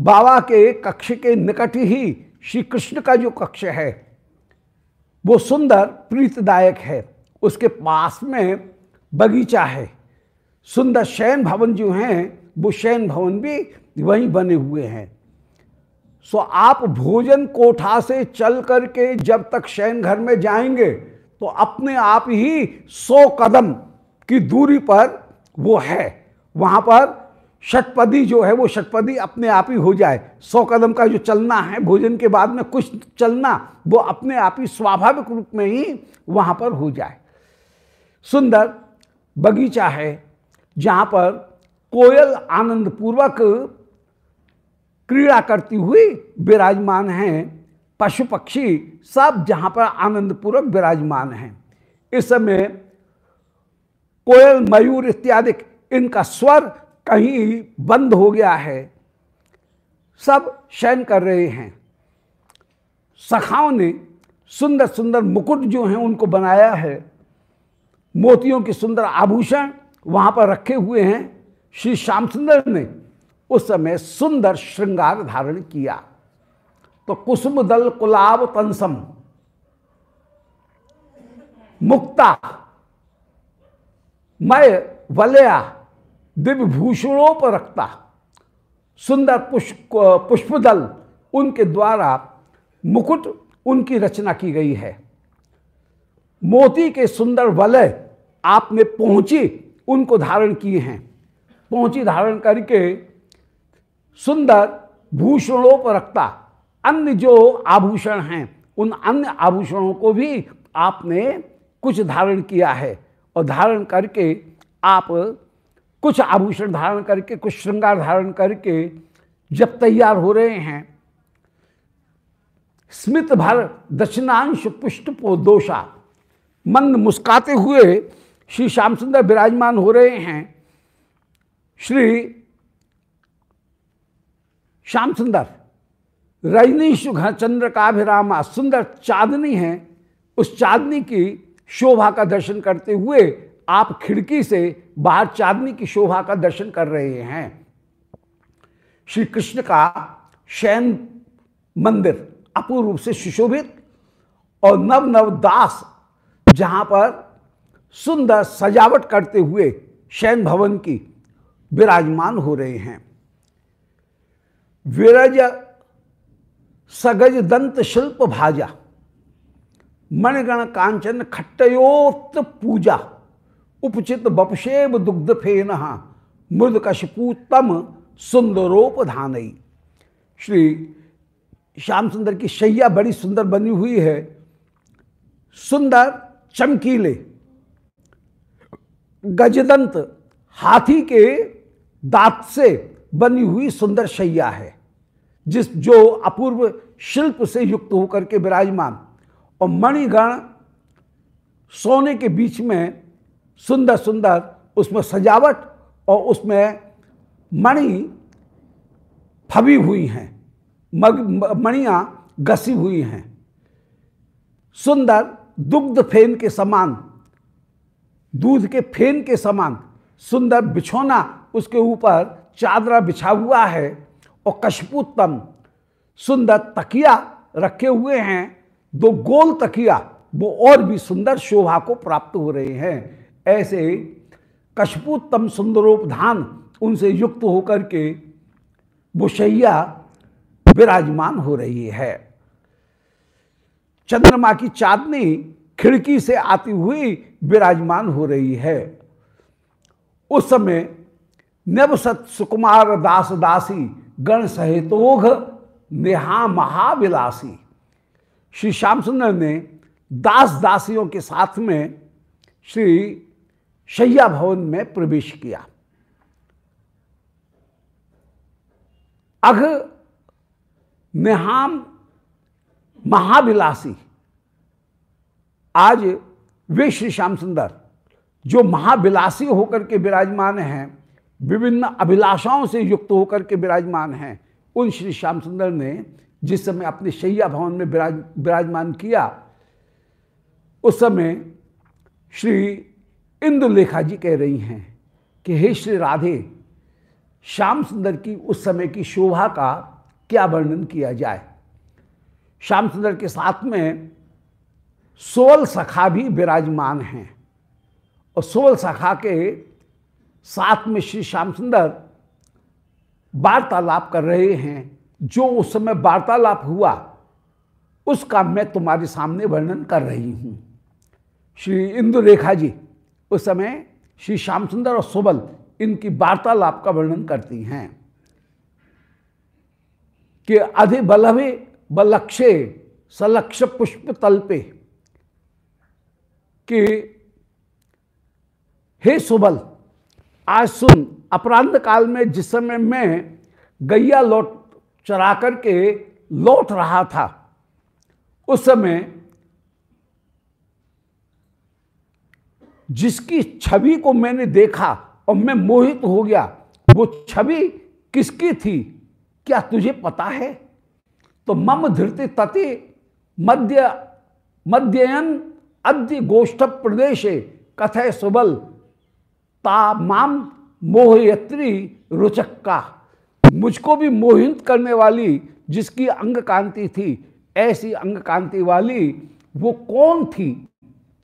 बाबा के कक्ष के निकट ही श्री कृष्ण का जो कक्ष है, वो सुंदर, प्रीतदायक है। उसके पास में बगीचा है। सुंदर शयन भवन जो हैं, वो शयन भवन भी वहीं बने हुए हैं। सो आप भोजन कोठा से चल करके जब तक शयन घर में जाएँगे तो अपने आप ही सौ कदम की दूरी पर वो है। वहाँ पर षटपदी जो है वो षटपदी अपने आप ही हो जाए। सौ कदम का जो चलना है, भोजन के बाद में कुछ चलना, वो अपने आप ही स्वाभाविक रूप में ही वहाँ पर हो जाए। सुंदर बगीचा है, जहाँ पर कोयल आनंद पूर्वक क्रीड़ा करती हुई विराजमान हैं। पशु पक्षी सब जहाँ पर आनंद पूर्वक विराजमान हैं। इस समय कोयल, मयूर इत्यादि इनका स्वर कहीं बंद हो गया है, सब शयन कर रहे हैं। सखाओं ने सुंदर सुंदर मुकुट जो हैं उनको बनाया है। मोतियों के सुंदर आभूषण वहाँ पर रखे हुए हैं। श्री श्याम सुंदर ने उस समय सुंदर श्रृंगार धारण किया। तो कुसुम दल कुलाब तंसम मुक्ता, मय वलया दिव्य भूषणों पर रखता। सुंदर पुष्प, पुष्पदल उनके द्वारा, मुकुट उनकी रचना की गई है। मोती के सुंदर वलय आपने पहुँची, उनको धारण किए हैं। पहुँची धारण करके सुंदर भूषणों पर रखता। अन्य जो आभूषण हैं, उन अन्य आभूषणों को भी आपने कुछ धारण किया है और धारण करके आप कुछ आभूषण धारण करके, कुछ श्रृंगार धारण करके जब तैयार हो रहे हैं, स्मित भर दक्षिणांश पुष्ट दोषा मंद मुस्काते हुए श्री श्याम सुंदर विराजमान हो रहे हैं, श्री श्याम सुंदर रजनीश चंद्र का अभिरामा सुंदर चांदनी है, उस चांदनी की शोभा का दर्शन करते हुए आप खिड़की से बाहर चांदनी की शोभा का दर्शन कर रहे हैं। श्री कृष्ण का शयन मंदिर अपूर्व रूप से सुशोभित और नव नव दास जहाँ पर सुंदर सजावट करते हुए शयन भवन की विराजमान हो रहे हैं। विरज सगज दंत शिल्प भाजा, मणिगण कांचन खट्टयोत पूजा उपचित बपशेब दुग्ध फेन मृद कशपूतम सुंदरोपधान श्री श्याम सुंदर की शैया बड़ी सुंदर बनी हुई है। सुंदर चमकीले, गजदंत हाथी के दांत से बनी हुई सुंदर शैया है, जिस जो अपूर्व शिल्प से युक्त होकर के विराजमान। और मणिगण सोने के बीच में सुंदर सुंदर, उसमें सजावट और उसमें मणि फबी हुई हैं मणियाँ घसी हुई हैं। सुंदर दुग्ध फेन के समान, दूध के फेन के समान, सुंदर बिछोना उसके ऊपर चादरा बिछा हुआ है और कशपुतम सुंदर तकिया रखे हुए हैं, दो गोल तकिया, वो और भी सुंदर शोभा को प्राप्त हो रहे हैं। ऐसे कशपुतम सुंदरोपधान उनसे युक्त होकर के वो शैया विराजमान हो रही है। चंद्रमा की चांदनी खिड़की से आती हुई विराजमान हो रही है। उस समय नवसत सुकुमार दास दासी गण सहितोघ नेहा महाविलासी श्री श्याम सुंदर ने दास दासियों के साथ में श्री शैया भवन में प्रवेश किया। अघ नेहाम महाविलासी आज वे श्री श्याम सुंदर, जो महाविलासी होकर के विराजमान हैं, विभिन्न अभिलाषाओं से युक्त होकर के विराजमान हैं, उन श्री श्याम सुंदर ने जिस समय अपने शैया भवन में विराज, विराजमान किया, उस समय श्री इंदुलेखा जी कह रही हैं कि हे श्री राधे, श्याम सुंदर की उस समय की शोभा का क्या वर्णन किया जाए? श्याम सुंदर के साथ में सोल सखा भी विराजमान हैं और सोल सखा के साथ में श्री श्याम सुंदर वार्तालाप कर रहे हैं। जो उस समय वार्तालाप हुआ, उसका मैं तुम्हारे सामने वर्णन कर रही हूँ। श्री इंदु रेखा जी उस समय श्री श्याम सुंदर और सुबल इनकी वार्तालाप का वर्णन करती हैं कि अधि बलभे बलक्षे सलक्ष पुष्प तल्पे कि हे सुबल, आज सुन अपराध काल में जिस समय मैं गैया लौट चरा करके लौट रहा था, उस समय जिसकी छवि को मैंने देखा और मैं मोहित हो गया, वो छवि किसकी थी? क्या तुझे पता है? तो मम धृति तति मध्य, मध्ययन अद्य गोष्ठ प्रदेश कथय सुबल ता माम मोहयत्री रुचक्का। मुझको भी मोहित करने वाली जिसकी अंग कांति थी, ऐसी अंग कांति वाली वो कौन थी?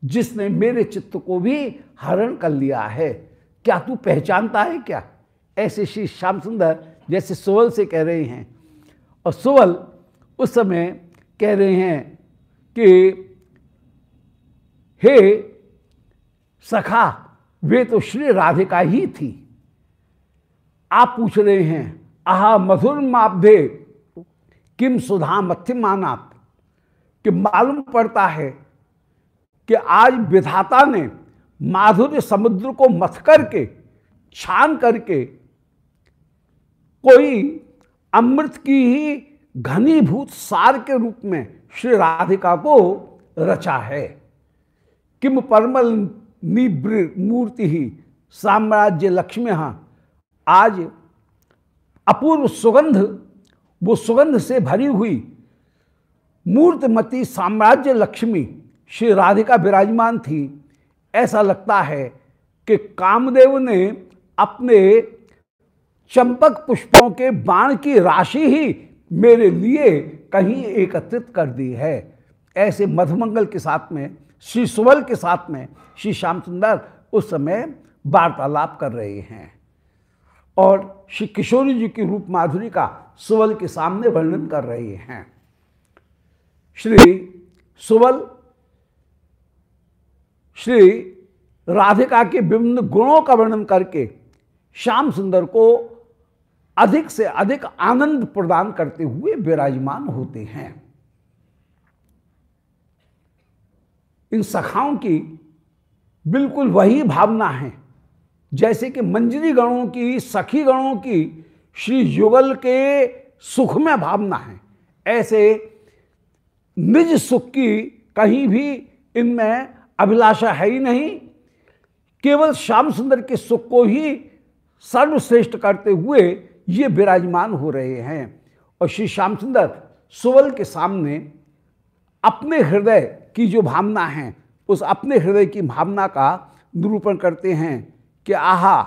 जिसने मेरे चित्त को भी हरण कर लिया है। क्या तू पहचानता है क्या? ऐसे श्री श्याम सुंदर जैसे सुवल से कह रहे हैं। और सुवल उस समय कह रहे हैं कि, हे सखा, वे तो श्री राधिका ही थी। आप पूछ रहे हैं, आहा मधुर मापधे किम सुधा मध्यमानात कि मालूम पड़ता है कि आज विधाता ने माधुर्य समुद्र को मथ करके, छान करके कोई अमृत की ही घनीभूत सार के रूप में श्री राधिका को रचा है। किम परमल निब्र मूर्ति ही साम्राज्य लक्ष्मी आज अपूर्व सुगंध, वो सुगंध से भरी हुई मूर्तिमती साम्राज्य लक्ष्मी श्री राधिका विराजमान थी। ऐसा लगता है कि कामदेव ने अपने चंपक पुष्पों के बाण की राशि ही मेरे लिए कहीं एकत्रित कर दी है। ऐसे मधुमंगल के साथ में, श्री सुवल के साथ में, श्री श्याम सुंदर उस समय वार्तालाप कर रहे हैं। और श्री किशोरी जी की रूप माधुरी का सुवल के सामने वर्णन कर रहे हैं। श्री सुवल श्री राधिका के विभिन्न गुणों का वर्णन करके श्याम सुंदर को अधिक से अधिक आनंद प्रदान करते हुए विराजमान होते हैं। इन सखाओं की बिल्कुल वही भावना है, जैसे कि मंजरी गणों की, सखी गणों की, श्री युगल के सुख में भावना है। ऐसे निज सुख की कहीं भी इनमें अभिलाषा है ही नहीं। केवल श्याम सुंदर के सुख को ही सर्वश्रेष्ठ करते हुए ये विराजमान हो रहे हैं। और श्री श्याम सुंदर सुवल के सामने अपने हृदय की जो भावना है, उस अपने हृदय की भावना का निरूपण करते हैं कि आहा,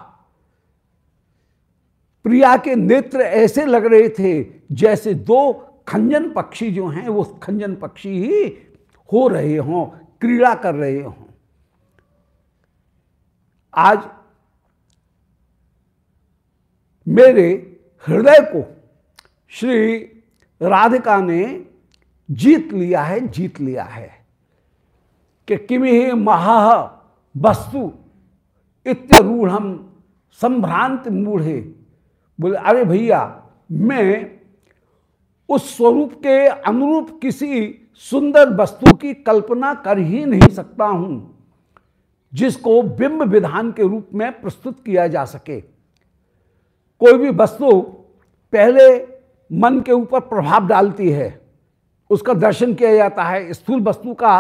प्रिया के नेत्र ऐसे लग रहे थे जैसे दो खंजन पक्षी जो हैं, वो खंजन पक्षी ही हो रहे हों। क्रीड़ा कर रहे हों। आज मेरे हृदय को श्री राधिका ने जीत लिया है, जीत लिया है कि किमि महा वस्तु इत्यरूढ़ संभ्रांत मूढ़े। बोले, अरे भैया, मैं उस स्वरूप के अनुरूप किसी सुंदर वस्तु की कल्पना कर ही नहीं सकता हूँ, जिसको बिंब विधान के रूप में प्रस्तुत किया जा सके। कोई भी वस्तु पहले मन के ऊपर प्रभाव डालती है, उसका दर्शन किया जाता है। स्थूल वस्तु का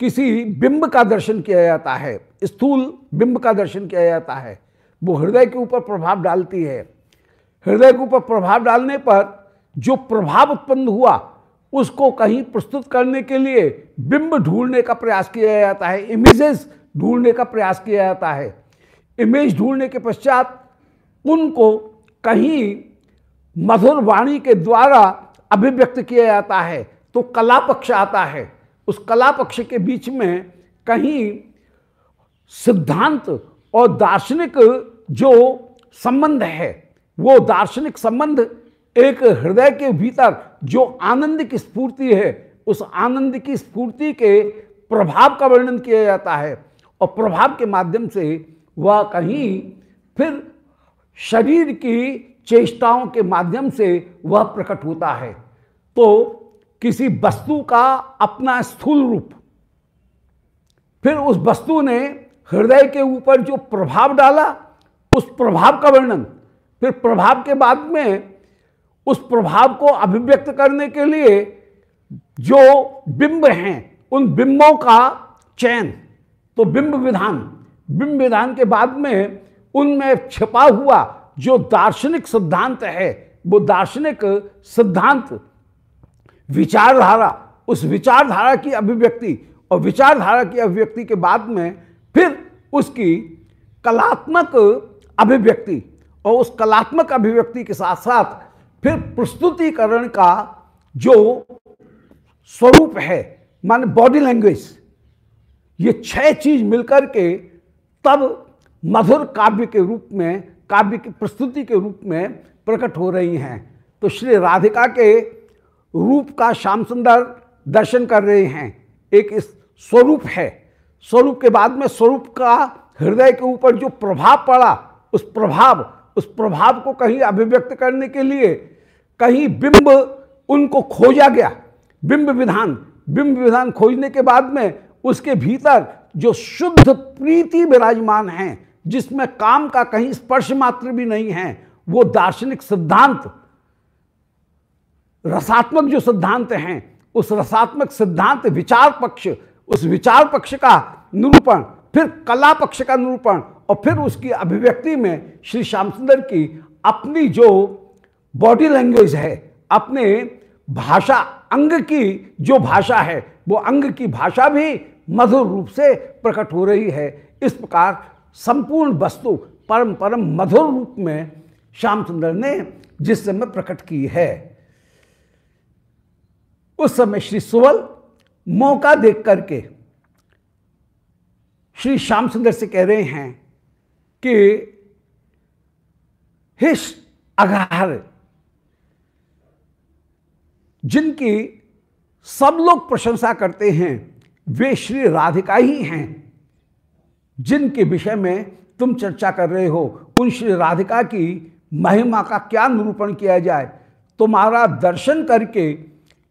किसी बिंब का दर्शन किया जाता है, स्थूल बिंब का दर्शन किया जाता है, वो हृदय के ऊपर प्रभाव डालती है। हृदय के ऊपर प्रभाव डालने पर जो प्रभाव उत्पन्न हुआ उसको कहीं प्रस्तुत करने के लिए बिंब ढूँढने का प्रयास किया जाता है इमेजेस ढूँढने का प्रयास किया जाता है। इमेज ढूँढने के पश्चात उनको कहीं मधुर वाणी के द्वारा अभिव्यक्त किया जाता है तो कला पक्ष आता है। उस कला पक्ष के बीच में कहीं सिद्धांत और दार्शनिक जो संबंध है, वो दार्शनिक संबंध एक हृदय के भीतर जो आनंद की स्फूर्ति है, उस आनंद की स्फूर्ति के प्रभाव का वर्णन किया जाता है और प्रभाव के माध्यम से वह कहीं फिर शरीर की चेष्टाओं के माध्यम से वह प्रकट होता है। तो किसी वस्तु का अपना स्थूल रूप, फिर उस वस्तु ने हृदय के ऊपर जो प्रभाव डाला, उस प्रभाव का वर्णन, फिर प्रभाव के बाद में उस प्रभाव को अभिव्यक्त करने के लिए जो बिंब हैं, उन बिंबों का चयन तो बिंब विधान बिंब विधान के बाद में उनमें छिपा हुआ जो दार्शनिक सिद्धांत है, वो दार्शनिक सिद्धांत विचारधारा, उस विचारधारा की अभिव्यक्ति और विचारधारा की अभिव्यक्ति के बाद में फिर उसकी कलात्मक अभिव्यक्ति और उस कलात्मक अभिव्यक्ति के साथ साथ फिर प्रस्तुतिकरण का जो स्वरूप है, मान बॉडी लैंग्वेज ये छह चीज़ मिलकर के तब मधुर काव्य के रूप में, काव्य की प्रस्तुति के रूप में प्रकट हो रही हैं। तो श्री राधिका के रूप का श्याम सुंदर दर्शन कर रहे हैं। एक इस स्वरूप है। स्वरूप के बाद में स्वरूप का हृदय के ऊपर जो प्रभाव पड़ा, उस प्रभाव उस प्रभाव को कहीं अभिव्यक्त करने के लिए कहीं बिंब उनको खोजा गया। बिंब विधान बिंब विधान खोजने के बाद में उसके भीतर जो शुद्ध प्रीति विराजमान है, जिसमें काम का कहीं स्पर्श मात्र भी नहीं है, वो दार्शनिक सिद्धांत, रसात्मक जो सिद्धांत हैं, उस रसात्मक सिद्धांत विचार पक्ष, उस विचार पक्ष का निरूपण, फिर कला पक्ष का निरूपण और फिर उसकी अभिव्यक्ति में श्री श्याम सुंदर की अपनी जो बॉडी लैंग्वेज है, अपने भाषा, अंग की जो भाषा है, वो अंग की भाषा भी मधुर रूप से प्रकट हो रही है। इस प्रकार संपूर्ण वस्तु परम परम मधुर रूप में श्याम सुंदर ने जिस समय प्रकट की है, उस समय श्री सुवल मौका देख करके श्री श्याम सुंदर से कह रहे हैं कि हिस अघार जिनकी सब लोग प्रशंसा करते हैं, वे श्री राधिका ही हैं। जिनके विषय में तुम चर्चा कर रहे हो, उन श्री राधिका की महिमा का क्या निरूपण किया जाए? तुम्हारा दर्शन करके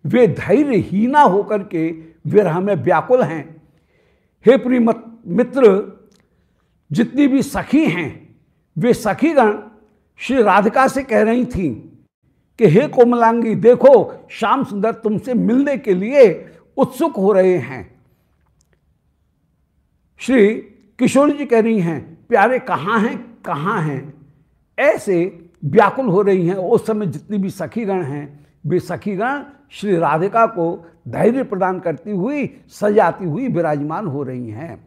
वे धैर्यहीना होकर के विरह में व्याकुल हैं। हे प्रिय मित्र जितनी भी सखी हैं, वे सखीगण श्री राधिका से कह रही थी कि, हे कोमलांगी, देखो, श्याम सुंदर तुमसे मिलने के लिए उत्सुक हो रहे हैं। श्री किशोर जी कह रही हैं, प्यारे, कहाँ हैं कहाँ हैं? ऐसे व्याकुल हो रही हैं उस समय जितनी भी सखीगण हैं, वे सखीगण श्री राधिका को धैर्य प्रदान करती हुई, सजाती हुई विराजमान हो रही हैं।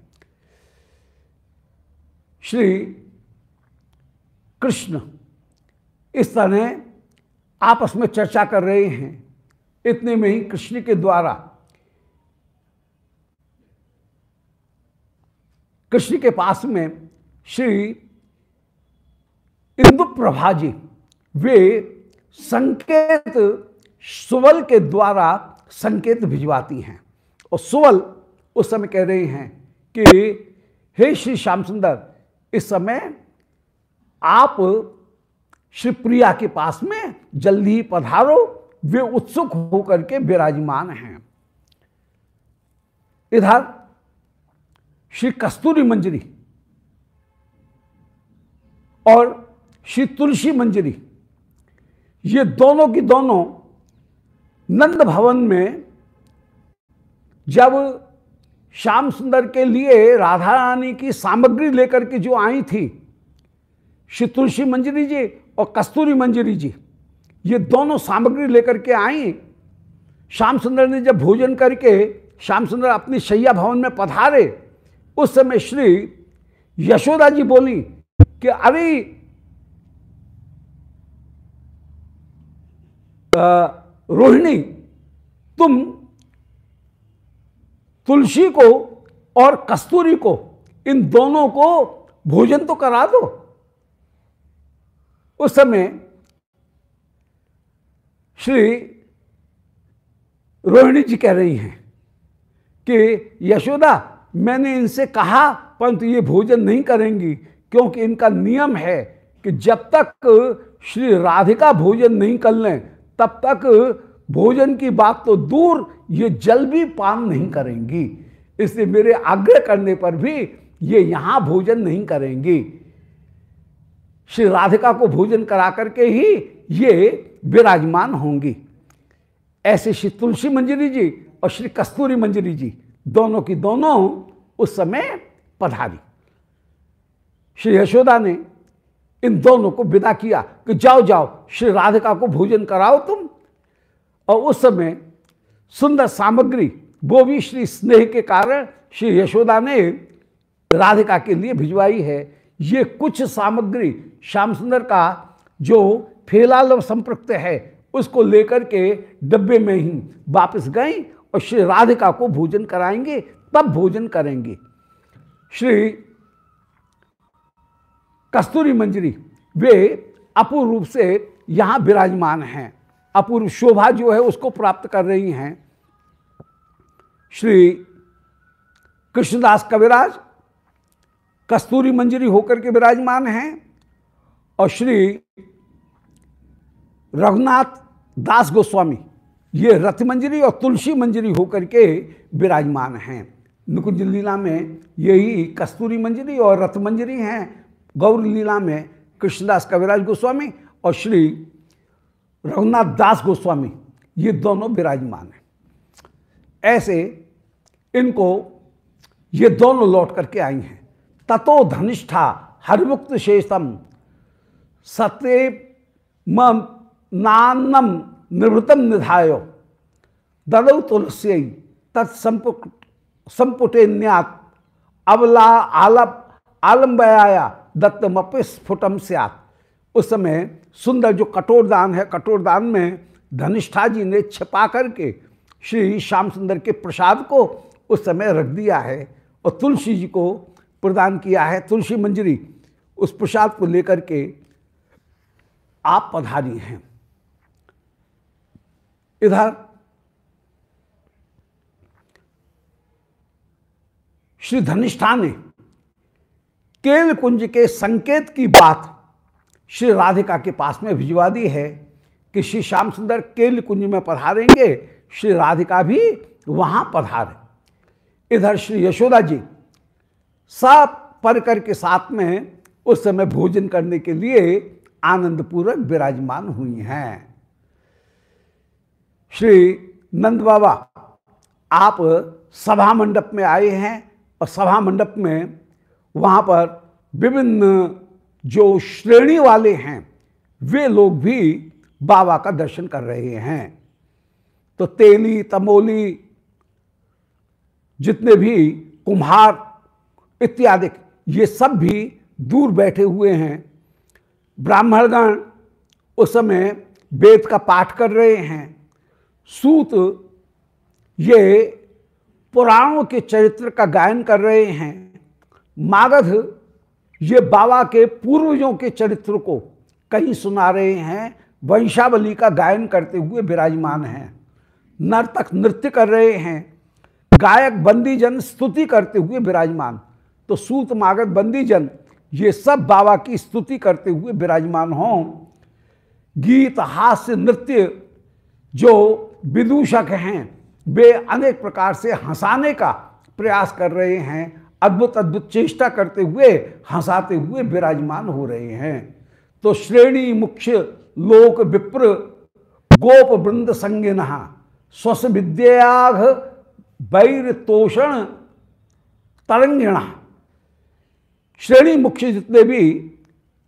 श्री कृष्ण इस तरह आपस में चर्चा कर रहे हैं। इतने में ही कृष्ण के द्वारा कृष्ण के पास में श्री इंदु प्रभा जी, वे संकेत सुवल के द्वारा संकेत भिजवाती हैं। और सुवल उस समय कह रहे हैं कि, हे श्री श्याम सुंदर इस समय आप श्री प्रिया के पास में जल्दी ही पधारो, वे उत्सुक होकर के विराजमान हैं। इधर श्री कस्तूरी मंजरी और श्री तुलसी मंजरी, ये दोनों की दोनों नंद भवन में जब श्याम सुंदर के लिए राधा रानी की सामग्री लेकर के जो आई थी श्री मंजरी जी और कस्तूरी मंजरी जी, ये दोनों सामग्री लेकर के आई। श्याम सुंदर ने जब भोजन करके श्याम सुंदर अपनी शैया भवन में पधारे, उस समय श्री यशोदा जी बोली कि, अरे रोहिणी, तुम तुलसी को और कस्तूरी को, इन दोनों को भोजन तो करा दो। उस समय श्री रोहिणी जी कह रही हैं कि, यशोदा, मैंने इनसे कहा, परंतु ये भोजन नहीं करेंगी, क्योंकि इनका नियम है कि जब तक श्री राधिका भोजन नहीं कर लें, तब तक भोजन की बात तो दूर, ये जल भी पान नहीं करेंगी। इसलिए मेरे आग्रह करने पर भी ये यहाँ भोजन नहीं करेंगी। श्री राधिका को भोजन करा करके ही ये विराजमान होंगी। ऐसे श्री तुलसी मंजरी जी और श्री कस्तूरी मंजरी जी, दोनों की दोनों उस समय पधारी। श्री यशोदा ने इन दोनों को विदा किया कि जाओ जाओ, श्री राधिका को भोजन कराओ तुम। और उस समय सुंदर सामग्री वो भी श्री स्नेह के कारण श्री यशोदा ने राधिका के लिए भिजवाई है। ये कुछ सामग्री श्याम सुंदर का जो फेलाल संपृक्त है, उसको लेकर के डब्बे में ही वापस गई और श्री राधिका को भोजन कराएँगे, तब भोजन करेंगे। श्री कस्तूरी मंजरी, वे अपूर्व रूप से यहाँ विराजमान हैं। अपूर्व शोभा जो है उसको प्राप्त कर रही हैं। श्री कृष्णदास कविराज कस्तूरी मंजरी होकर के विराजमान हैं और श्री रघुनाथ दास गोस्वामी, ये रथ मंजरी और तुलसी मंजरी होकर के विराजमान हैं। नुकुंज लीला में यही कस्तूरी मंजरी और रथ मंजरी हैं। गौर लीला में कृष्णदास कविराज गोस्वामी और श्री रघुनाथ दास गोस्वामी, ये दोनों विराजमान हैं। ऐसे इनको ये दोनों लौट करके आई हैं। ततो धनिष्ठा हरिमुक्त शेषम सत्य नान्नम निवृतम निधायो। ददौ तुलसी तत्संपुट संपुटेन्यात अबला आलप आलम्बयाया दत्तमपि स्फुटम स्यात। उस समय सुंदर जो कटोरदान है, कटोरदान में धनिष्ठा जी ने छिपा करके श्री श्याम सुंदर के प्रसाद को उस समय रख दिया है और तुलसी जी को प्रदान किया है। तुलसी मंजरी, उस प्रसाद को लेकर के आप पधारी हैं। इधर श्री धनिष्ठा ने केल कुंज के संकेत की बात श्री राधिका के पास में भिजवा दी है कि श्री श्याम सुंदर केल कुंज में पधारेंगे, श्री राधिका भी वहाँ पधारे। इधर श्री यशोदा जी सब परकर के साथ में उस समय भोजन करने के लिए आनंदपूर्वक विराजमान हुई हैं। श्री नंद बाबा, आप सभा मंडप में आए हैं और सभा मंडप में वहाँ पर विभिन्न जो श्रेणी वाले हैं, वे लोग भी बाबा का दर्शन कर रहे हैं। तो तेली, तमोली, जितने भी कुम्हार, इत्यादि, ये सब भी दूर बैठे हुए हैं। ब्राह्मणगण उस समय वेद का पाठ कर रहे हैं। सूत, ये पुराणों के चरित्र का गायन कर रहे हैं। मागध ये बाबा के पूर्वजों के चरित्र को कहीं सुना रहे हैं, वंशावली का गायन करते हुए विराजमान हैं। नर्तक नृत्य कर रहे हैं, गायक बंदीजन स्तुति करते हुए विराजमान। तो सूत मागत बंदीजन, ये सब बाबा की स्तुति करते हुए विराजमान हों। गीत, हास्य, नृत्य जो विदूषक हैं, वे अनेक प्रकार से हंसाने का प्रयास कर रहे हैं। अद्भुत अद्भुत चेष्टा करते हुए, हंसाते हुए विराजमान हो रहे हैं। तो श्रेणी मुख्य लोक विप्र, गोप वृंद संगिन स्वस विद्याघ वैर तोषण तरंगिण। श्रेणी मुख्य जितने भी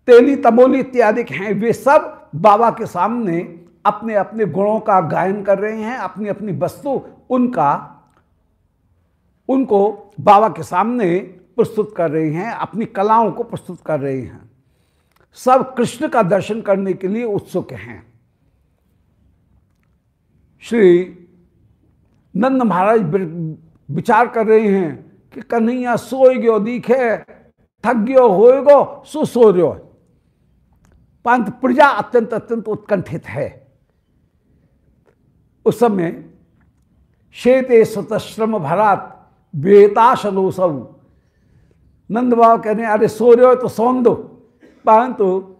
तेली तमोली इत्यादि हैं, वे सब बाबा के सामने अपने अपने गुणों का गायन कर रहे हैं अपनी अपनी वस्तु, उनका उनको बाबा के सामने प्रस्तुत कर रहे हैं, अपनी कलाओं को प्रस्तुत कर रहे हैं। सब कृष्ण का दर्शन करने के लिए उत्सुक हैं। श्री नंद महाराज विचार कर रहे हैं कि कन्हैया सोए गयो, दिखे, थक गयो होएगो सो सो रहो। पंत प्रजा अत्यंत अत्यंत उत्कंठित है। उस समय शेते सतश्रम भरात बेताशनो सब नंद बाबा कह कहने अरे, सो रहे हो तो सौन दो। परंतु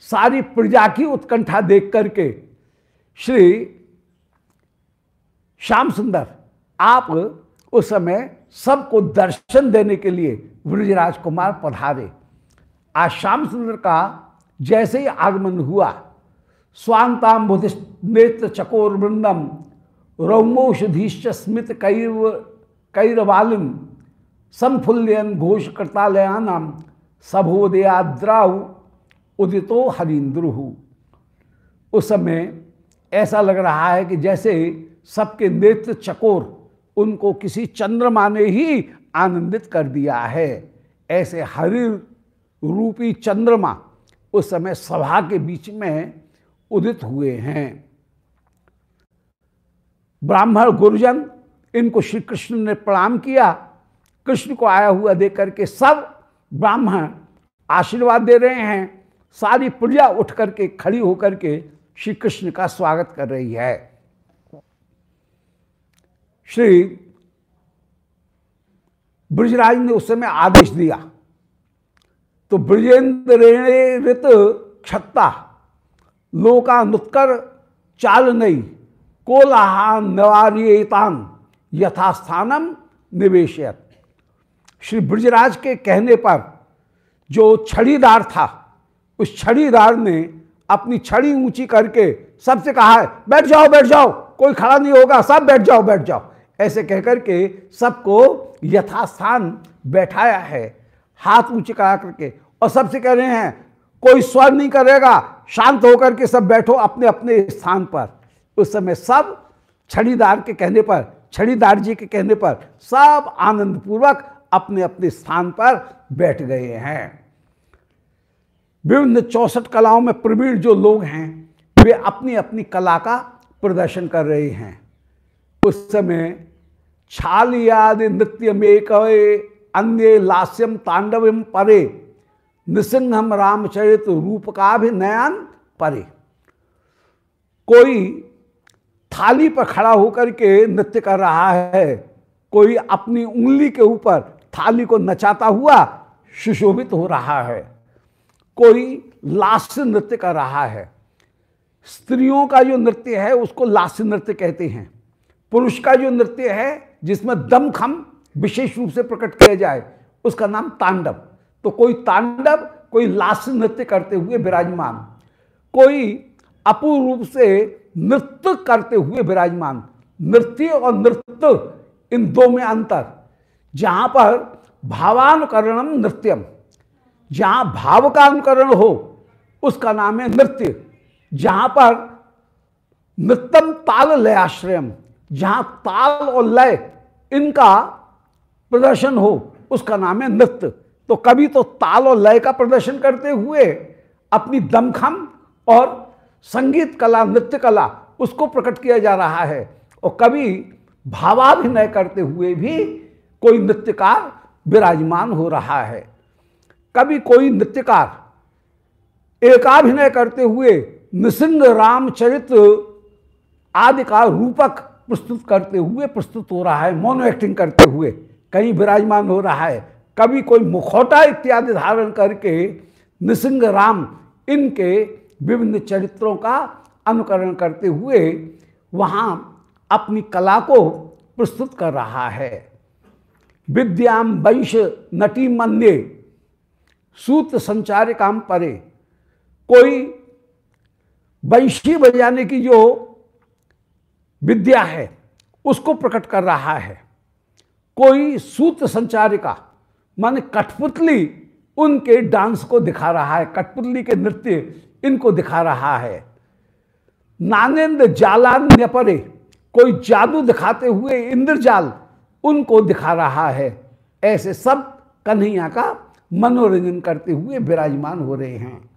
सारी प्रजा की उत्कंठा देख करके श्री श्याम सुंदर, आप उस समय सबको दर्शन देने के लिए ब्रजराज कुमार पधारे। आज श्याम सुंदर का जैसे ही आगमन हुआ स्वांताम बुधिष्ठ नेत्र चकोर वृंदम, रौमोषधीश्च स्मित कैव कैरवालिम संफुल्यन घोष करतालयानाम सभोदयाद्राउ उदितो हरिंद्रुहु उस समय ऐसा लग रहा है कि जैसे सबके नेत्र चकोर उनको किसी चंद्रमा ने ही आनंदित कर दिया है। ऐसे हरि रूपी चंद्रमा उस समय सभा के बीच में उदित हुए हैं। ब्राह्मण गुरुजन इनको श्री कृष्ण ने प्रणाम किया। कृष्ण को आया हुआ देख करके सब ब्राह्मण आशीर्वाद दे रहे हैं। सारी प्रजा उठ करके खड़ी होकर के श्री कृष्ण का स्वागत कर रही है। श्री ब्रजराज ने उस समय आदेश दिया। तो ब्रजेंद्र ऋत क्षत्ता लोकानुत्कर चाल नहीं कोलाहा नवारियतान। यथास्थानम निवेशयत। श्री ब्रजराज के कहने पर जो छड़ीदार था, उस छड़ीदार ने अपनी छड़ी ऊँची करके सबसे कहा है बैठ जाओ बैठ जाओ, कोई खड़ा नहीं होगा, सब बैठ जाओ बैठ जाओ। ऐसे कहकर के सबको यथास्थान बैठाया है, हाथ ऊँचे करा करके। और सबसे कह रहे हैं, कोई स्वर नहीं करेगा, शांत होकर के सब बैठो अपने अपने स्थान पर। उस समय सब छड़ीदार के कहने पर छड़ीदार जी के कहने पर सब आनंद पूर्वक अपने अपने स्थान पर बैठ गए हैं। विभिन्न चौसठ कलाओं में प्रवीण जो लोग हैं, वे अपनी अपनी कला का प्रदर्शन कर रहे हैं। उस समय छालियादि नृत्य में अन्य लास्यम तांडवम परे, निसिंहम रामचरित रूप का भी नयन परे। कोई थाली पर खड़ा होकर के नृत्य कर रहा है। कोई अपनी उंगली के ऊपर थाली को नचाता हुआ सुशोभित हो रहा है। कोई लास्य नृत्य कर रहा है। स्त्रियों का जो नृत्य है, उसको लास्य नृत्य कहते हैं। पुरुष का जो नृत्य है, जिसमें दमखम विशेष रूप से प्रकट किया जाए, उसका नाम तांडव। तो कोई तांडव, कोई लास्य नृत्य करते हुए विराजमान। कोई अपूर्व रूप से नृत्य करते हुए विराजमान। नृत्य और नृत्य इन दो में अंतर। जहाँ पर भावानुकरणम नृत्यम, जहाँ भाव का अनुकरण हो, उसका नाम है नृत्य। जहाँ पर नृत्यम ताल लयाश्रयम, जहाँ ताल और लय इनका प्रदर्शन हो, उसका नाम है नृत्य। तो कभी तो ताल और लय का प्रदर्शन करते हुए अपनी दमखम और संगीत कला, नृत्य कला उसको प्रकट किया जा रहा है। और कभी भावाभिनय करते हुए भी कोई नृत्यकार विराजमान हो रहा है। कभी कोई नृत्यकार एकाभिनय करते हुए निसिंग रामचरित्र आदि का रूपक प्रस्तुत करते हुए प्रस्तुत हो रहा है मोनो एक्टिंग करते हुए कहीं विराजमान हो रहा है। कभी कोई मुखौटा इत्यादि धारण करके निसिंग राम इनके विभिन्न चरित्रों का अनुकरण करते हुए वहाँ अपनी कला को प्रस्तुत कर रहा है। विद्याम वंश नटी मंदे सूत्र संचार काम परे। कोई वंशी बजाने की जो विद्या है, उसको प्रकट कर रहा है। कोई सूत्र संचारिका, मान कठपुतली, उनके डांस को दिखा रहा है। कठपुतली के नृत्य इनको दिखा रहा है। नानेन्द्र जालान्य परे कोई जादू दिखाते हुए इंद्रजाल उनको दिखा रहा है। ऐसे सब कन्हैया का मनोरंजन करते हुए विराजमान हो रहे हैं।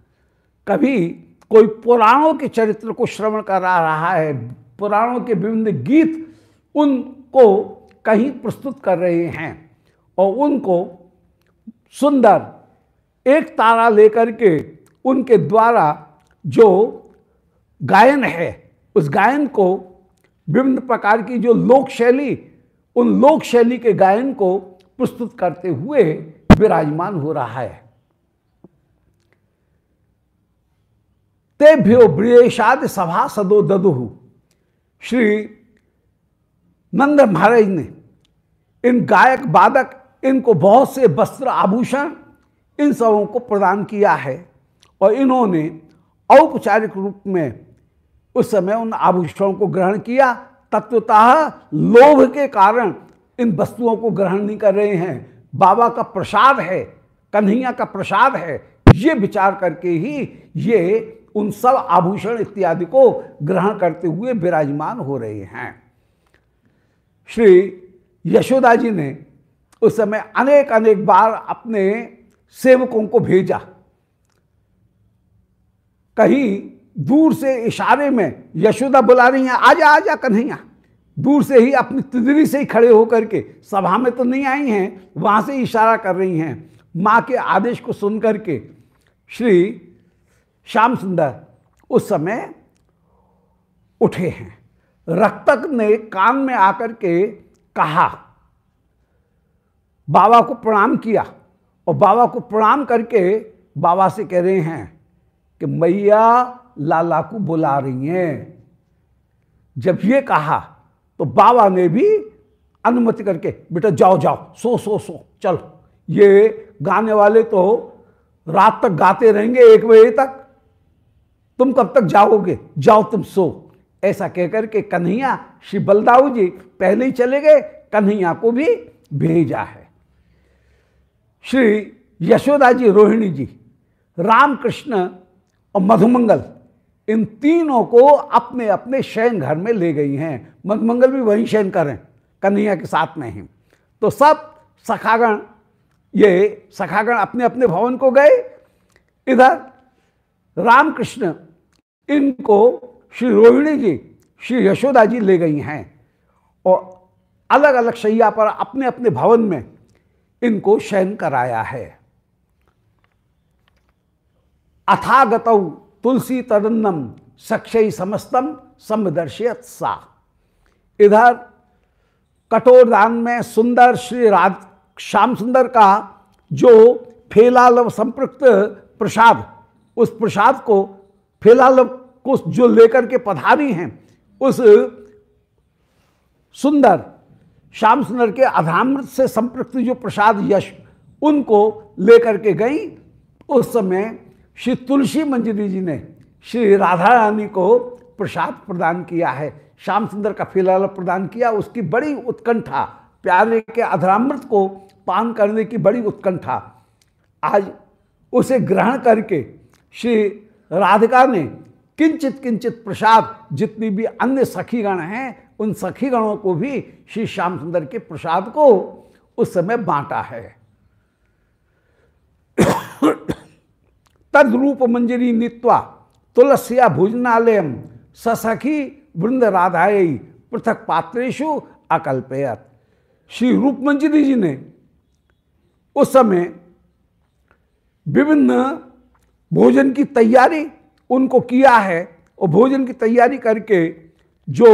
कभी कोई पुराणों के चरित्र को श्रवण कर रहा है। पुराणों के विभिन्न गीत उनको कहीं प्रस्तुत कर रहे हैं और उनको सुंदर एक तारा लेकर के उनके द्वारा जो गायन है, उस गायन को विभिन्न प्रकार की जो लोक शैली उन लोक शैली के गायन को प्रस्तुत करते हुए विराजमान हो रहा है। तेभ्यो ब्रियेशाद सभा सदो ददुहु श्री नंद महाराज ने इन गायक वादक इनको बहुत से वस्त्र आभूषण इन सबों को प्रदान किया है। और इन्होंने औपचारिक रूप में उस समय उन आभूषणों को ग्रहण किया। तत्वतः लोभ के कारण इन वस्तुओं को ग्रहण नहीं कर रहे हैं। बाबा का प्रसाद है, कन्हैया का प्रसाद है, ये विचार करके ही ये उन सब आभूषण इत्यादि को ग्रहण करते हुए विराजमान हो रहे हैं। श्री यशोदा जी ने उस समय अनेक अनेक बार अपने सेवकों को भेजा। कहीं दूर से इशारे में यशोदा बुला रही हैं, आजा आजा कन्हैया। दूर से ही अपनी तिजरी से ही खड़े होकर के सभा में तो नहीं आई हैं, वहाँ से इशारा कर रही हैं। माँ के आदेश को सुन करके श्री श्याम सुंदर उस समय उठे हैं। रक्तक ने कान में आकर के कहा, बाबा को प्रणाम किया। और बाबा को प्रणाम करके बाबा से कह रहे हैं कि मैया लाला को बुला रही हैं। जब ये कहा तो बाबा ने भी अनुमति करके, बेटा जाओ जाओ, सो सो सो, चलो। ये गाने वाले तो रात तक गाते रहेंगे एक बजे तक। तुम कब तक जाओगे? जाओ, तुम सो। ऐसा कहकर के कन्हैया श्री बलदाऊ जी पहले ही चले गए, कन्हैया को भी भेजा है। श्री यशोदा जी, रोहिणी जी, रामकृष्ण और मधुमंगल, इन तीनों को अपने अपने शयन घर में ले गई हैं। मधुमंगल भी वहीं शयन करें कन्हैया के साथ में ही। तो सब सखागण, ये सखागण अपने अपने भवन को गए। इधर रामकृष्ण, इनको श्री रोहिणी जी, श्री यशोदा जी ले गई हैं। और अलग अलग शैया पर अपने अपने भवन में इनको शयन कराया है। अथागत तुलसी तदन्नम सक्षय समस्तम समदर्शियत सा। इधर कठोरदान में सुंदर श्री राज, श्याम सुंदर का जो फेलालव संपृक्त प्रसाद, उस प्रसाद को, फेलालव को जो लेकर के पधारी हैं, उस सुंदर, श्याम सुंदर के अधामृत से संपृक्त जो प्रसाद यश, उनको लेकर के गई, उस समय श्री तुलसी मंजरी जी ने श्री राधा रानी को प्रसाद प्रदान किया है, श्याम सुंदर का फ़िलहाल प्रदान किया, उसकी बड़ी उत्कंठा, प्यारे के अधरामृत को पान करने की बड़ी उत्कंठा। आज उसे ग्रहण करके श्री राधिका ने किंचित किंचित प्रसाद, जितनी भी अन्य सखीगण हैं, उन सखीगणों को भी श्री श्याम सुंदर के प्रसाद को उस समय बांटा है। तद रूप मंजरी नित्वा तुलसिया भोजनालय ससखी वृंद राधाई पृथक पात्रेशु अकल्पयत। श्री रूप मंजरी जी ने उस समय विभिन्न भोजन की तैयारी उनको किया है और भोजन की तैयारी करके जो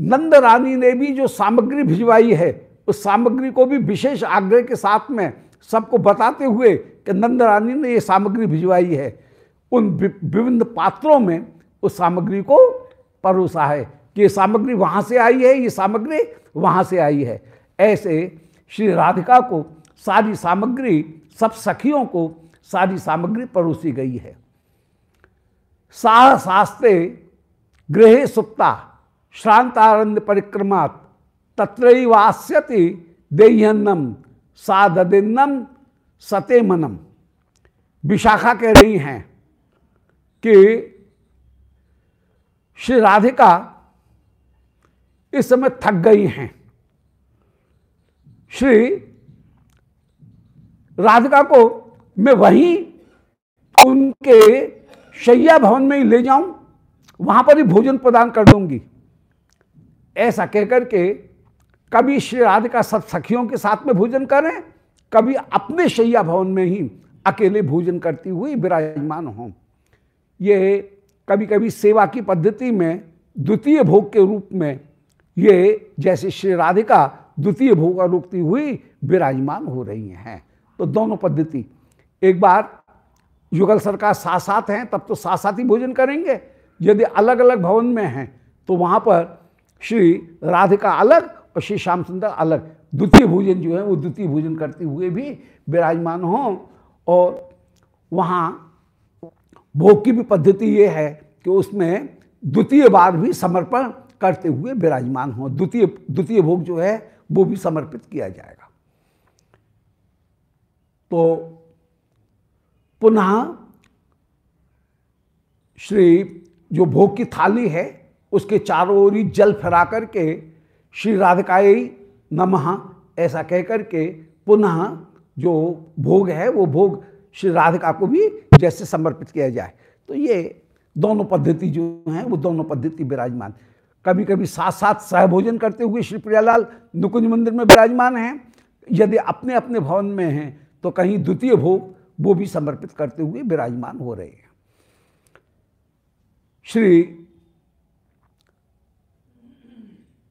नंद रानी ने भी जो सामग्री भिजवाई है, उस सामग्री को भी विशेष आग्रह के साथ में सबको बताते हुए कि नंद रानी ने ये सामग्री भिजवाई है। उन विभिन्न पात्रों में उस सामग्री को परोसा है कि ये सामग्री वहाँ से आई है, ये सामग्री वहाँ से आई है। ऐसे श्री राधिका को सारी सामग्री, सब सखियों को सारी सामग्री परोसी गई है। साहसास्ते गृह सुप्ता श्रांतारण्य परिक्रमात तत्रैवास्यति देह्यन्नम सादिन्नम सते मनम विशाखा कह रही हैं कि श्री राधिका इस समय थक गई हैं। श्री राधिका को मैं वहीं उनके शैया भवन में ही ले जाऊँ, वहाँ पर ही भोजन प्रदान कर दूँगी। ऐसा कहकर के कभी श्री राधिका सब सखियों के साथ में भोजन करें, कभी अपने शैया भवन में ही अकेले भोजन करती हुई विराजमान हों। ये कभी कभी सेवा की पद्धति में, द्वितीय भोग के रूप में, ये जैसे श्री राधिका द्वितीय भोग रोकती हुई विराजमान हो रही हैं। तो दोनों पद्धति, एक बार युगल सरकार साथ साथ हैं, तब तो साथ साथ ही भोजन करेंगे। यदि अलग अलग भवन में हैं तो वहाँ पर श्री राधिका अलग और श्री श्याम सुंदर अलग। द्वितीय भोजन जो है, वो द्वितीय भोजन करते हुए भी विराजमान हों और वहाँ भोग की भी पद्धति ये है कि उसमें द्वितीय बार भी समर्पण करते हुए विराजमान हो। द्वितीय द्वितीय भोग जो है, वो भी समर्पित किया जाएगा। तो पुनः श्री जो भोग की थाली है, उसके चारों ओर जल फरा करके श्री राधिकाई नमः ऐसा कह करके पुनः जो भोग है, वो भोग श्री राधिका को भी जैसे समर्पित किया जाए। तो ये दोनों पद्धति जो हैं, वो दोनों पद्धति विराजमान। कभी कभी साथ साथ सहभोजन करते हुए श्री प्रियालाल नुकुंज मंदिर में विराजमान हैं। यदि अपने अपने भवन में हैं तो कहीं द्वितीय भोग, वो भी समर्पित करते हुए विराजमान हो रहे हैं। श्री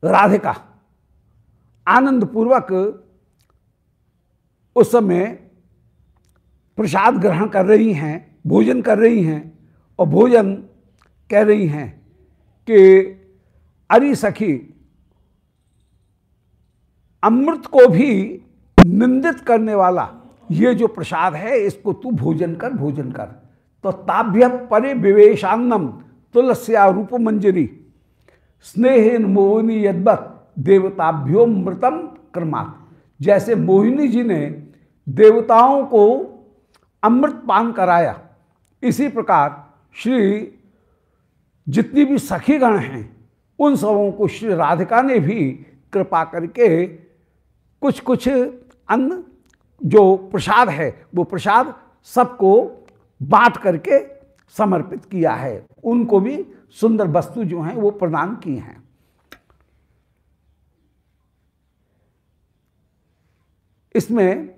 राधिका। आनंद पूर्वक उस समय प्रसाद ग्रहण कर रही हैं, भोजन कर रही हैं और भोजन कह रही हैं कि, अरे सखी, अमृत को भी निंदित करने वाला, ये जो प्रसाद है, इसको तू भोजन कर भोजन कर। तो ताभ्य परे विवेशान्नम तुलस्या रूप मंजरी स्नेह मोहिनी यदवत, देवताभ्यो मृतम क्रमात्। जैसे मोहिनी जी ने देवताओं को अमृत पान कराया, इसी प्रकार श्री जितनी भी सखीगण हैं, उन सबों को श्री राधिका ने भी कृपा करके कुछ कुछ अन्न, जो प्रसाद है, वो प्रसाद सबको बांट करके समर्पित किया है। उनको भी सुंदर वस्तु जो हैं, वो प्रदान की हैं। इसमें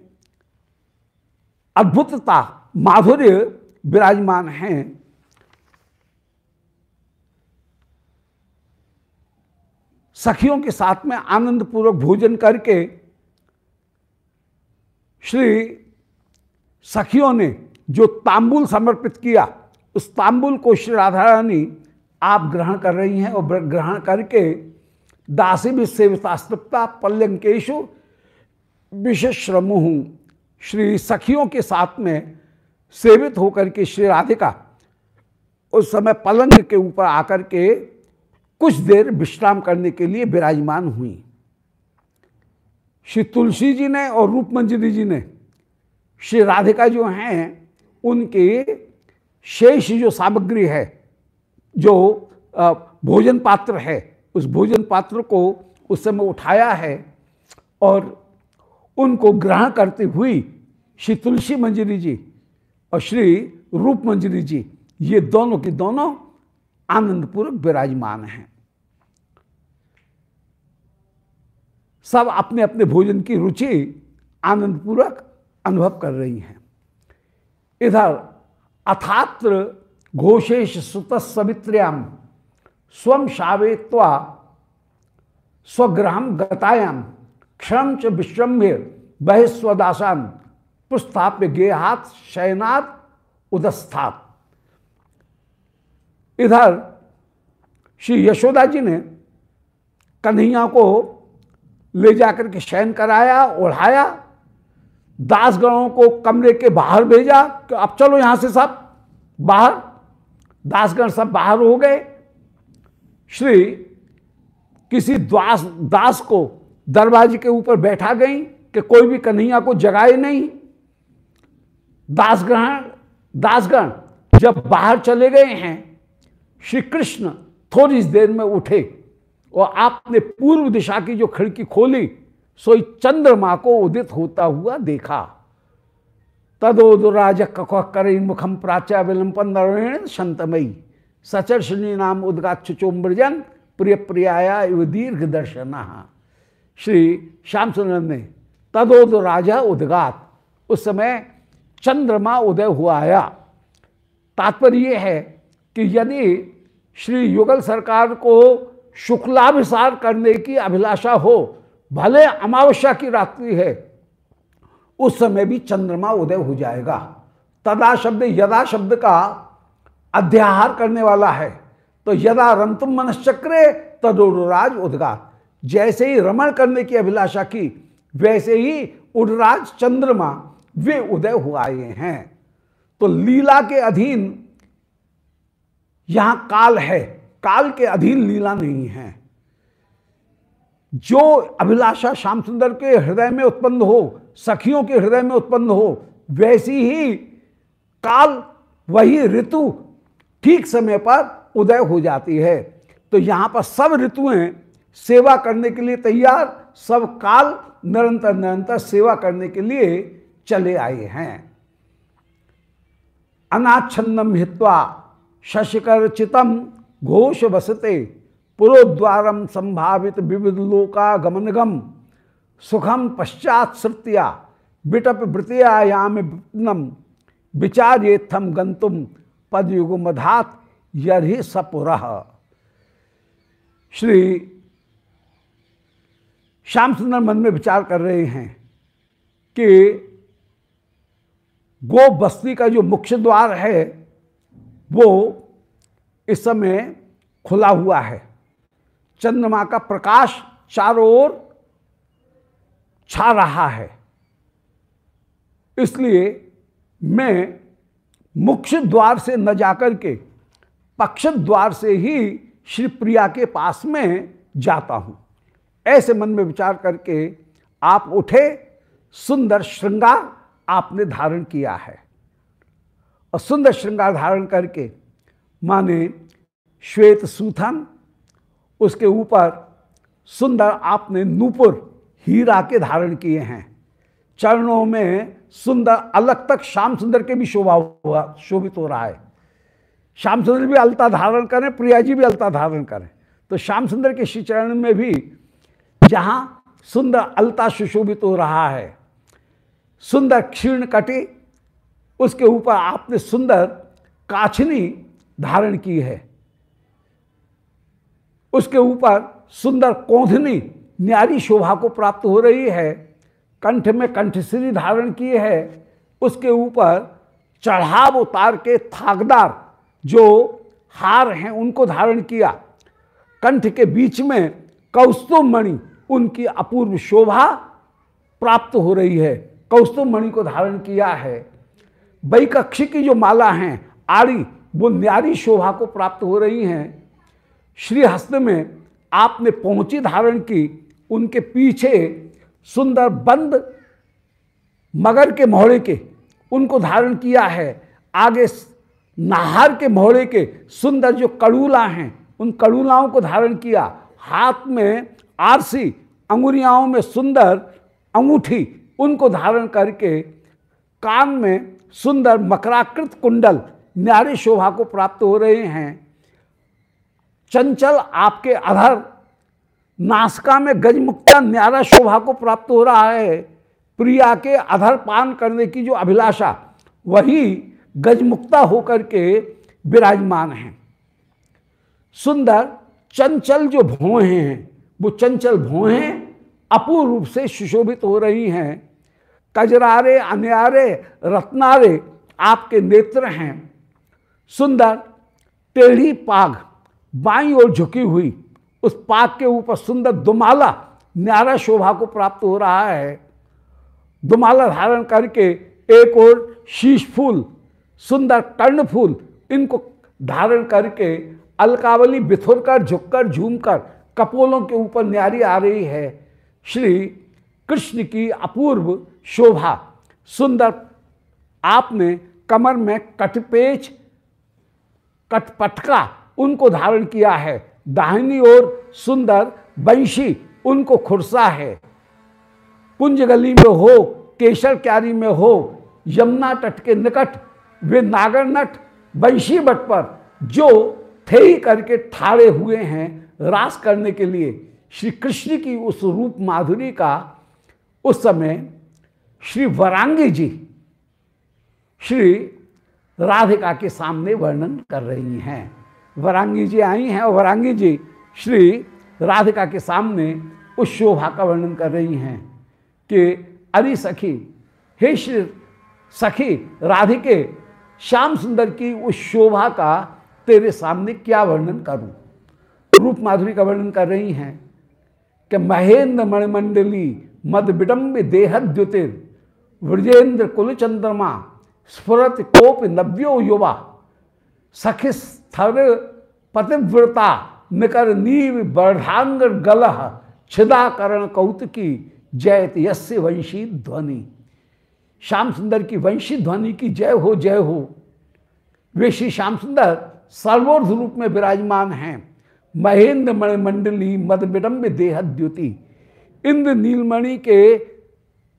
अद्भुतता, माधुर्य विराजमान हैं। सखियों के साथ में आनंद पूर्वक भोजन करके श्री सखियों ने जो तांबुल समर्पित किया, उस तांबुल को श्री राधा रानी आप ग्रहण कर रही हैं और ग्रहण करके दासी भी सेवितास्तृप्ता पल्यंकेशु विशेष श्रमुह श्री सखियों के साथ में सेवित होकर के श्री राधिका उस समय पलंग के ऊपर आकर के कुछ देर विश्राम करने के लिए विराजमान हुई। श्री तुलसी जी ने और रूप मंजरी जी ने, श्री राधिका जो हैं, उनके शेष जो सामग्री है जो भोजन पात्र है, उस भोजन पात्र को उस समय उठाया है और उनको ग्रहण करते हुई श्री तुलसी मंजरी जी और श्री रूप मंजरी जी, ये दोनों के दोनों आनंदपूर्वक विराजमान हैं। सब अपने अपने भोजन की रुचि आनंदपूर्वक अनुभव कर रही हैं। इधर अथात्र घोषेश सुत सवित्र्याम स्वम शावेत्वा स्वग्रह गतायाम क्षण च विश्रम्य बह स्वदासान पुस्थाप्य गेहात शयनाथ उदस्थात इधर श्री यशोदा जी ने कन्हैया को ले जाकर के शयन कराया ओढ़ाया दासगणों को कमरे के बाहर भेजा कि अब चलो यहाँ से सब बाहर दासगण सब बाहर हो गए। श्री किसी दास दास को दरवाजे के ऊपर बैठा गई कि कोई भी कन्हैया को जगाए नहीं। दासग्रहण दासगण जब बाहर चले गए हैं, श्री कृष्ण थोड़ी देर में उठे और आपने पूर्व दिशा की जो खिड़की खोली, सोई चंद्रमा को उदित होता हुआ देखा। तदोदराज कर मुखम प्राच्या विलंपन शंतमयी। सचर श्री नाम उदगात चुचोम्ब्रजन प्रिय प्रियाया इव दीर्घ दर्शन। श्री श्याम सुंदर ने तदोद राजा उदगात। उस समय चंद्रमा उदय हुआ आया। तात्पर्य यह है कि यदि श्री युगल सरकार को शुक्लाभिसार करने की अभिलाषा हो, भले अमावस्या की रात्रि है उस समय भी चंद्रमा उदय हो जाएगा। तदा शब्द यदा शब्द का अध्याहार करने वाला है। तो यदा रंतुम मनश्चक्रे तदोराज उदगात जैसे ही रमण करने की अभिलाषा की, वैसे ही उडराज चंद्रमा वे उदय हुए हैं। तो लीला के अधीन यहाँ काल है। काल के अधीन लीला नहीं है। जो अभिलाषा श्याम सुंदर के हृदय में उत्पन्न हो सखियों के हृदय में उत्पन्न हो, वैसी ही काल, वही ऋतु ठीक समय पर उदय हो जाती है। तो यहाँ पर सब ऋतुएँ सेवा करने के लिए तैयार, सब काल निरंतर निरंतर सेवा करने के लिए चले आए हैं। अनाच्छन्नम हित्वा शशिकर चितम घोष बसते पुरोद्वारम संभावित विविध लोका गमनगम सुखम पश्चात श्रुतिया, बिटप वृत्यायाम विचार्येत्थम गंतुम पदयुगमधात यही सपुर। श्री श्याम सुंदर मन में विचार कर रहे हैं कि गो बस्ती का जो मुख्य द्वार है, वो इस समय खुला हुआ है। चंद्रमा का प्रकाश चारों ओर छा रहा है। इसलिए मैं मुख्य द्वार से न जाकर के पक्ष द्वार से ही श्री प्रिया के पास में जाता हूँ। ऐसे मन में विचार करके आप उठे, सुंदर श्रृंगार आपने धारण किया है। और सुंदर श्रृंगार धारण करके माने श्वेत सूथन, उसके ऊपर सुंदर आपने नूपुर हीरा के धारण किए हैं। चरणों में सुंदर, अलग तक श्याम सुंदर के भी शोभा हुआ, शोभित हो रहा है। श्याम सुंदर भी अलता धारण करें, प्रिया जी भी अलता धारण करें। तो श्याम सुंदर के श्री चरण में भी जहाँ सुंदर, अलता सुशोभित हो रहा है, सुंदर क्षीर्ण कटी, उसके ऊपर आपने सुंदर काछनी धारण की है। उसके ऊपर सुंदर कोंधनी न्यारी शोभा को प्राप्त हो रही है, कंठ में कंठश्री धारण की है, उसके ऊपर चढ़ाव उतार के थाकदार जो हार हैं उनको धारण किया। कंठ के बीच में कौस्तुभ मणि उनकी अपूर्व शोभा प्राप्त हो रही है कौस्तुभ मणि को धारण किया है। बैकक्षी की जो माला हैं, आड़ी, वो न्यारी शोभा को प्राप्त हो रही हैं। श्री हस्त में आपने पहुँची धारण की उनके पीछे सुंदर बंद मगर के मोहड़े के उनको धारण किया है। आगे नाहर के मोहड़े के सुंदर जो कड़ूला हैं, उन कड़ूलाओं को धारण किया। हाथ में आरसी, अंगुरियाओं में सुंदर अंगूठी, उनको धारण करके कान में सुंदर मकराकृत कुंडल न्यारी शोभा को प्राप्त हो रहे हैं। चंचल आपके अधर नासका में गजमुक्ता न्यारा शोभा को प्राप्त हो रहा है। प्रिया के अधर पान करने की जो अभिलाषा, वही गजमुक्ता होकर के विराजमान है। सुंदर चंचल जो भोए हैं, वो चंचल भोए अपूर्व रूप से सुशोभित हो रही हैं। कजरारे, अन्यारे, रत्नारे आपके नेत्र हैं। सुंदर, टेढ़ी पाग बाई ओर झुकी हुई उस पाक के ऊपर सुंदर दुमाला, न्यारा शोभा को प्राप्त हो रहा है। दुमाला धारण करके एक और शीश फूल, सुंदर कर्ण फूल, इनको धारण करके अलकावली बिथुर कर झुककर, झूमकर कपोलों के ऊपर न्यारी आ रही है। श्री कृष्ण की अपूर्व शोभा, सुंदर, आपने कमर में कटपेच, कटपटका उनको धारण किया है। दाहिनी ओर सुंदर बंशी उनको खुरसा है। पुंज गली में हो केशर क्यारी में हो, यमुना तट के निकट, वे नागर नट बंशी बट पर, जो थे करके ठाड़े हुए हैं रास करने के लिए, श्री कृष्ण की उस रूप माधुरी का उस समय श्री वरांगी जी, श्री राधिका के सामने वर्णन कर रही हैं। वरांगी जी आई हैं और वरांगी जी श्री राधिका के सामने उस शोभा का वर्णन कर रही हैं कि, अरे सखी, हे श्री, सखी, राधिके, श्याम सुंदर की उस शोभा का तेरे सामने क्या वर्णन करूँ? रूप माधुरी का वर्णन कर रही हैं कि, महेंद्र मणिमंडली, मद विडम्ब देहद्युतिर व्रजेंद्र कुलचंद्रमा, स्फुरत कोप नव्यो युवा सखि स्थर पतिव्रता निकर नीव बढ़ांग गलह, छिदाकरण कौतकी जयत यस्य वंशी ध्वनि। श्याम सुंदर की वंशी ध्वनि की जय हो जय हो। वे श्री श्याम सुंदर सर्वोर्ध रूप में विराजमान हैं। महेंद्र मणिमंडली मद विडम्ब देहद्युति इंद्र नीलमणि के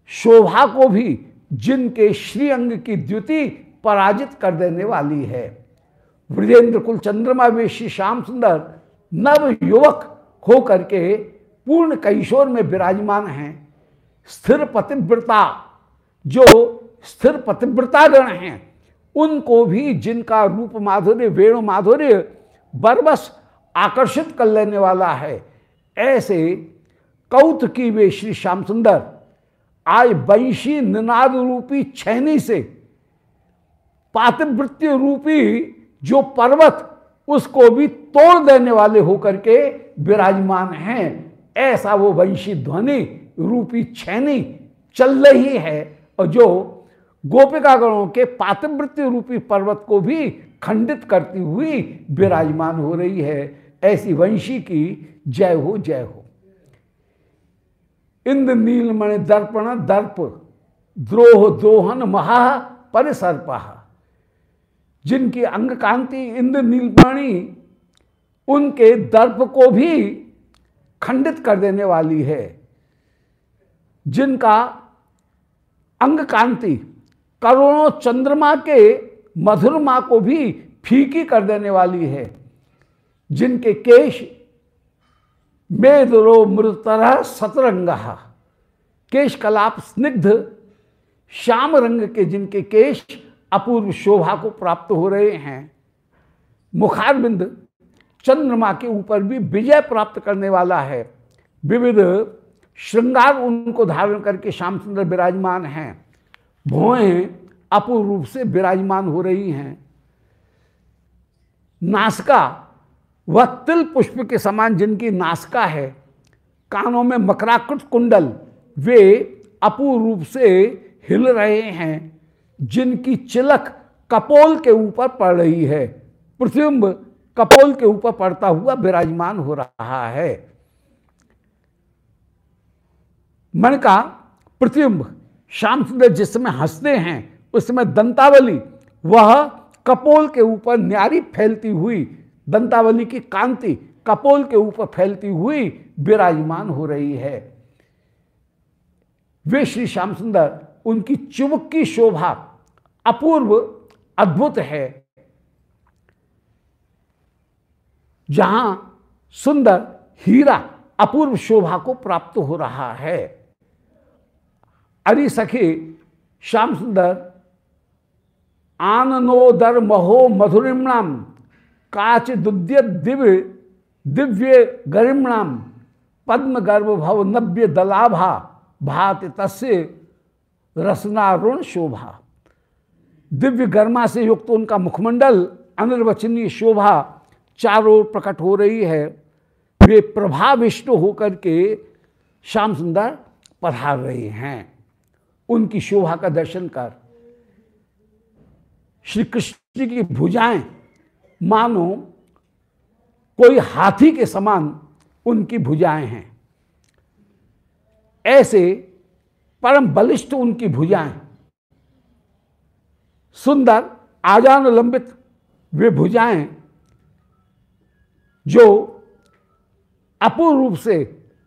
शोभा को भी जिनके श्रीअंग की द्युति पराजित कर देने वाली है। ब्रजेंद्र कुल चंद्रमा वे श्री श्याम सुंदर नव युवक हो करके पूर्ण कैशोर में विराजमान हैं। स्थिर पतिव्रता, जो स्थिर पतिव्रतागण हैं, उनको भी जिनका रूप माधुर्य, वेणु माधुर्य बरबस आकर्षित कर लेने वाला है, ऐसे कौत की वे श्री श्याम सुंदर। आज वंशी निनाद रूपी छैनी से पातिवृत्ति रूपी जो पर्वत उसको भी तोड़ देने वाले होकर के विराजमान हैं। ऐसा वो वंशी ध्वनि, रूपी छैनी चल रही है और जो गोपिकागणों के पातिवृत्ति रूपी पर्वत को भी खंडित करती हुई विराजमान हो रही है। ऐसी वंशी की जय हो जय हो। इंद्र नीलमणि दर्पण दर्प, द्रोह द्रोहन महा परिसर्पा जिनकी अंग कांति, इंद्र नीलमणि उनके दर्प को भी खंडित कर देने वाली है। जिनका अंग कांति करोड़ों चंद्रमा के मधुरमा को भी फीकी कर देने वाली है। जिनके केश मेदरो मृतरह सतरंग, केश कलाप स्निग्ध, श्याम रंग के जिनके केश अपूर्व शोभा को प्राप्त हो रहे हैं। मुखारबिंद चंद्रमा के ऊपर भी विजय प्राप्त करने वाला है। विविध श्रृंगार उनको धारण करके श्याम सुंदर विराजमान हैं। भोएँ अपूर्व रूप से विराजमान हो रही हैं। नासका, वह तिल पुष्प के समान जिनकी नासका है, कानों में मकराकृत कुंडल, वे अपूर्व रूप से हिल रहे हैं। जिनकी चिलक कपोल के ऊपर पड़ रही है, प्रतिबिंब कपोल के ऊपर पड़ता हुआ विराजमान हो रहा है। मन का प्रतिबिंब श्याम सुंदर जिस समय हँसते हैं, उस समय दंतावली, वह कपोल के ऊपर न्यारी फैलती हुई, दंतावली की कांति कपोल के ऊपर फैलती हुई विराजमान हो रही है। वे श्री श्याम सुंदर, उनकी चुबक की शोभा अपूर्व, अद्भुत है। जहाँ सुंदर, हीरा, अपूर्व शोभा को प्राप्त हो रहा है। अरि सखी, श्याम सुंदर, आननोदर महो मधुरिमणाम, काच दुद्य दिव्य दिव्य गरिमणाम, पद्म गर्भ भव नव्य दलाभा, भात तस्य रसनारुण शोभा। दिव्य गर्मा से युक्त उनका मुखमंडल अनिर्वचनीय शोभा चारों ओर प्रकट हो रही है। वे प्रभाविष्ट होकर के श्याम सुंदर पधार रहे हैं। उनकी शोभा का दर्शन कर श्री कृष्ण की भुजाएँ मानो कोई हाथी के समान उनकी भुजाएँ हैं। ऐसे परम बलिष्ठ उनकी भुजाएँ सुंदर आजान लंबित वे भुजाएँ जो अपूर्ण रूप से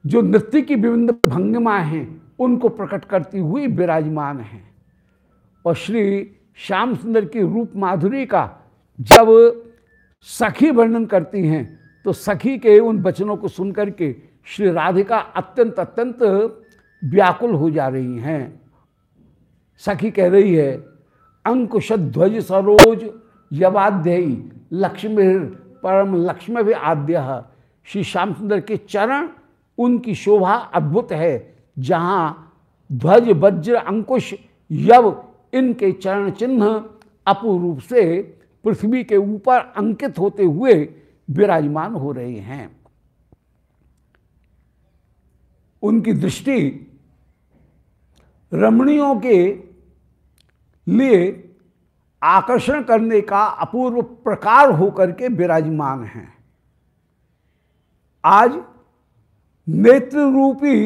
जो नृत्य की विभिन्न भंगिमा हैं, उनको प्रकट करती हुई विराजमान हैं। और श्री श्याम सुंदर की रूप माधुरी का जब सखी वर्णन करती हैं तो सखी के उन वचनों को सुनकर के श्री राधिका अत्यंत अत्यंत व्याकुल हो जा रही हैं। सखी कह रही है अंकुश ध्वज सरोज यवाध्य लक्ष्मी परम लक्ष्मी भी आद्य श्री श्याम सुंदर के चरण, उनकी शोभा अद्भुत है। जहाँ ध्वज, वज्र, अंकुश, यव, इनके चरण चिन्ह अपूर्व से पृथ्वी के ऊपर अंकित होते हुए विराजमान हो रहे हैं। उनकी दृष्टि रमणियों के लिए आकर्षण करने का अपूर्व प्रकार होकर के विराजमान हैं। आज नेत्र रूपी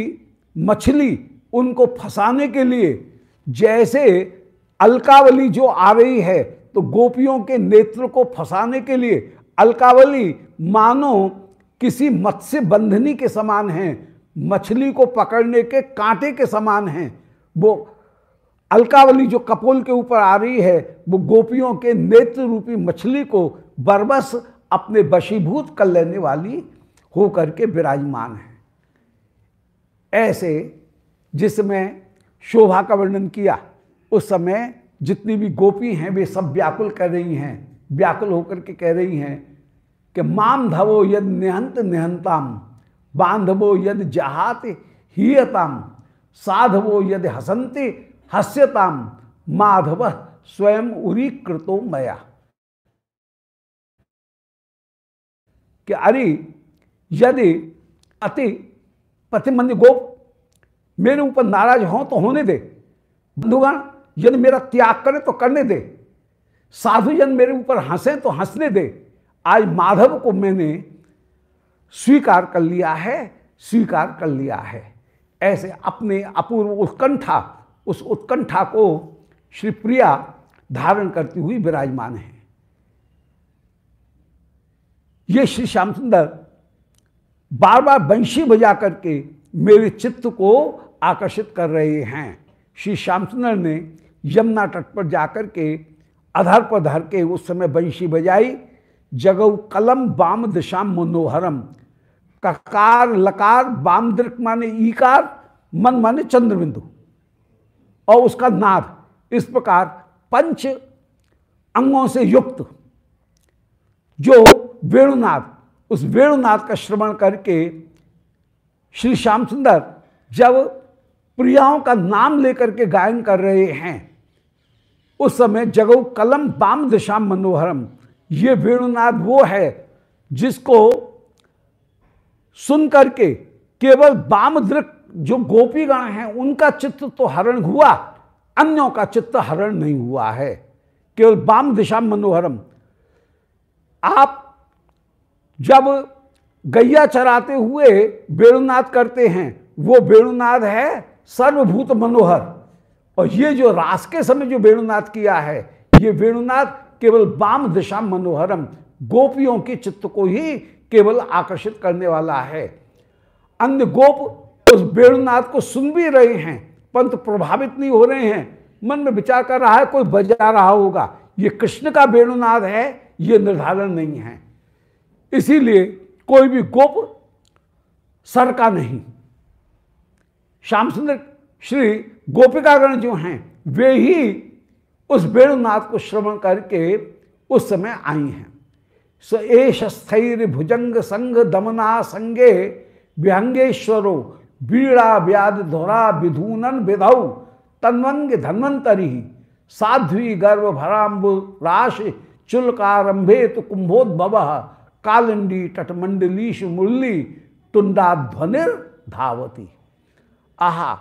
मछली उनको फंसाने के लिए जैसे अलकावली जो आ रही है तो गोपियों के नेत्र को फंसाने के लिए अलकावली मानो किसी मत्स्य बंधनी के समान है, मछली को पकड़ने के कांटे के समान हैं, वो अलकावली जो कपोल के ऊपर आ रही है, वो गोपियों के नेत्र रूपी मछली को बरबस अपने वशीभूत कर लेने वाली होकर के विराजमान है। ऐसे जिसमें शोभा का वर्णन किया, उस समय जितनी भी गोपी हैं, वे सब व्याकुल कर रही हैं। व्याकुल होकर के कह रही हैं कि माम धवो यद निहंत निहंताम, बांधवो यद जहात हीयताम, साधवो यद हसंते हस्यताम माधव स्वयं उरी कृतो मया। कि अरे, यदि अति प्रतिमंद गोप मेरे ऊपर नाराज़ हो तो होने दे। बंधुगण, यदि मेरा त्याग करे तो करने दे। साधुजन मेरे ऊपर हंसे तो हंसने दे। आज माधव को मैंने स्वीकार कर लिया है, स्वीकार कर लिया है। ऐसे अपने अपूर्व उत्कंठा उस उत्कंठा को श्री प्रिया धारण करती हुई विराजमान है। ये श्री श्याम सुंदर बार बार बंशी बजा करके मेरे चित्त को आकर्षित कर रहे हैं। श्री श्याम सुंदर ने यमुना तट पर जाकर के अधर पर धर के उस समय बंशी बजाई जगव कलम बाम दिशाम मनोहरम, ककार लकार बाम दृक माने ईकार, मन माने चंद्रबिंदु। और उसका नाद इस प्रकार पंच अंगों से युक्त जो वेणुनाद उस वेणुनाद का श्रवण करके श्री श्याम सुंदर जब प्रियाओं का नाम लेकर के गायन कर रहे हैं, उस समय जगो कलम बाम दिशा मनोहरम, ये वेणुनाद वो है जिसको सुन करके केवल बाम जो गोपीगण हैं, उनका चित्त तो हरण हुआ, अन्यों का चित्त हरण नहीं हुआ है। केवल बाम दिशा मनोहरम। आप जब गैया चराते हुए वेणुनाद करते हैं, वो वेणुनाद है सर्वभूत मनोहर। और ये जो रास के समय जो वेणुनाद किया है, ये वेणुनाद केवल वाम दिशा मनोहरम, गोपियों के चित्त को ही केवल आकर्षित करने वाला है। अन्य गोप उस वेणुनाद को सुन भी रहे हैं, पंत प्रभावित नहीं हो रहे हैं, मन में विचार कर रहा है, कोई बजा रहा होगा। ये कृष्ण का वेणुनाद है, ये निर्धारण नहीं है। इसीलिए कोई भी गोप सर का नहीं। श्याम सुंदर श्री गोपिकागण जो हैं, वे ही उस वेणुनाथ को श्रवण करके उस समय आई हैं। स एश स्थैर भुजंग संग दमना संगे विहंगेश्वरो बीड़ा व्याध धोरा विधूनन विधौ, तन्वंग धन्वंतरी, साध्वी गर्भ भराम्बु राश चुलकारंभे तो कुंभोद्भव कालिंडी तटमंडलीश मुरली टुंडा ध्वनिर धावती। आहा,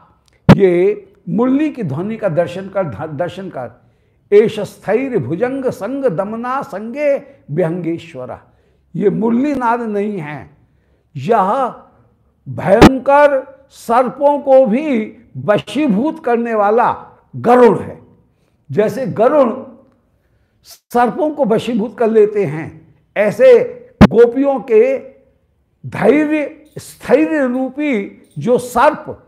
ये मुरली की ध्वनि का दर्शन कर दर्शन कर। एश स्थैर भुजंग संग दमना संगे व्यंगेश्वर। ये मुरली नाद नहीं है। यह भयंकर सर्पों को भी वशीभूत करने वाला गरुड़ है। जैसे गरुड़ सर्पों को वशीभूत कर लेते हैं, ऐसे गोपियों के धैर्य, स्थैर्य रूपी जो सर्प,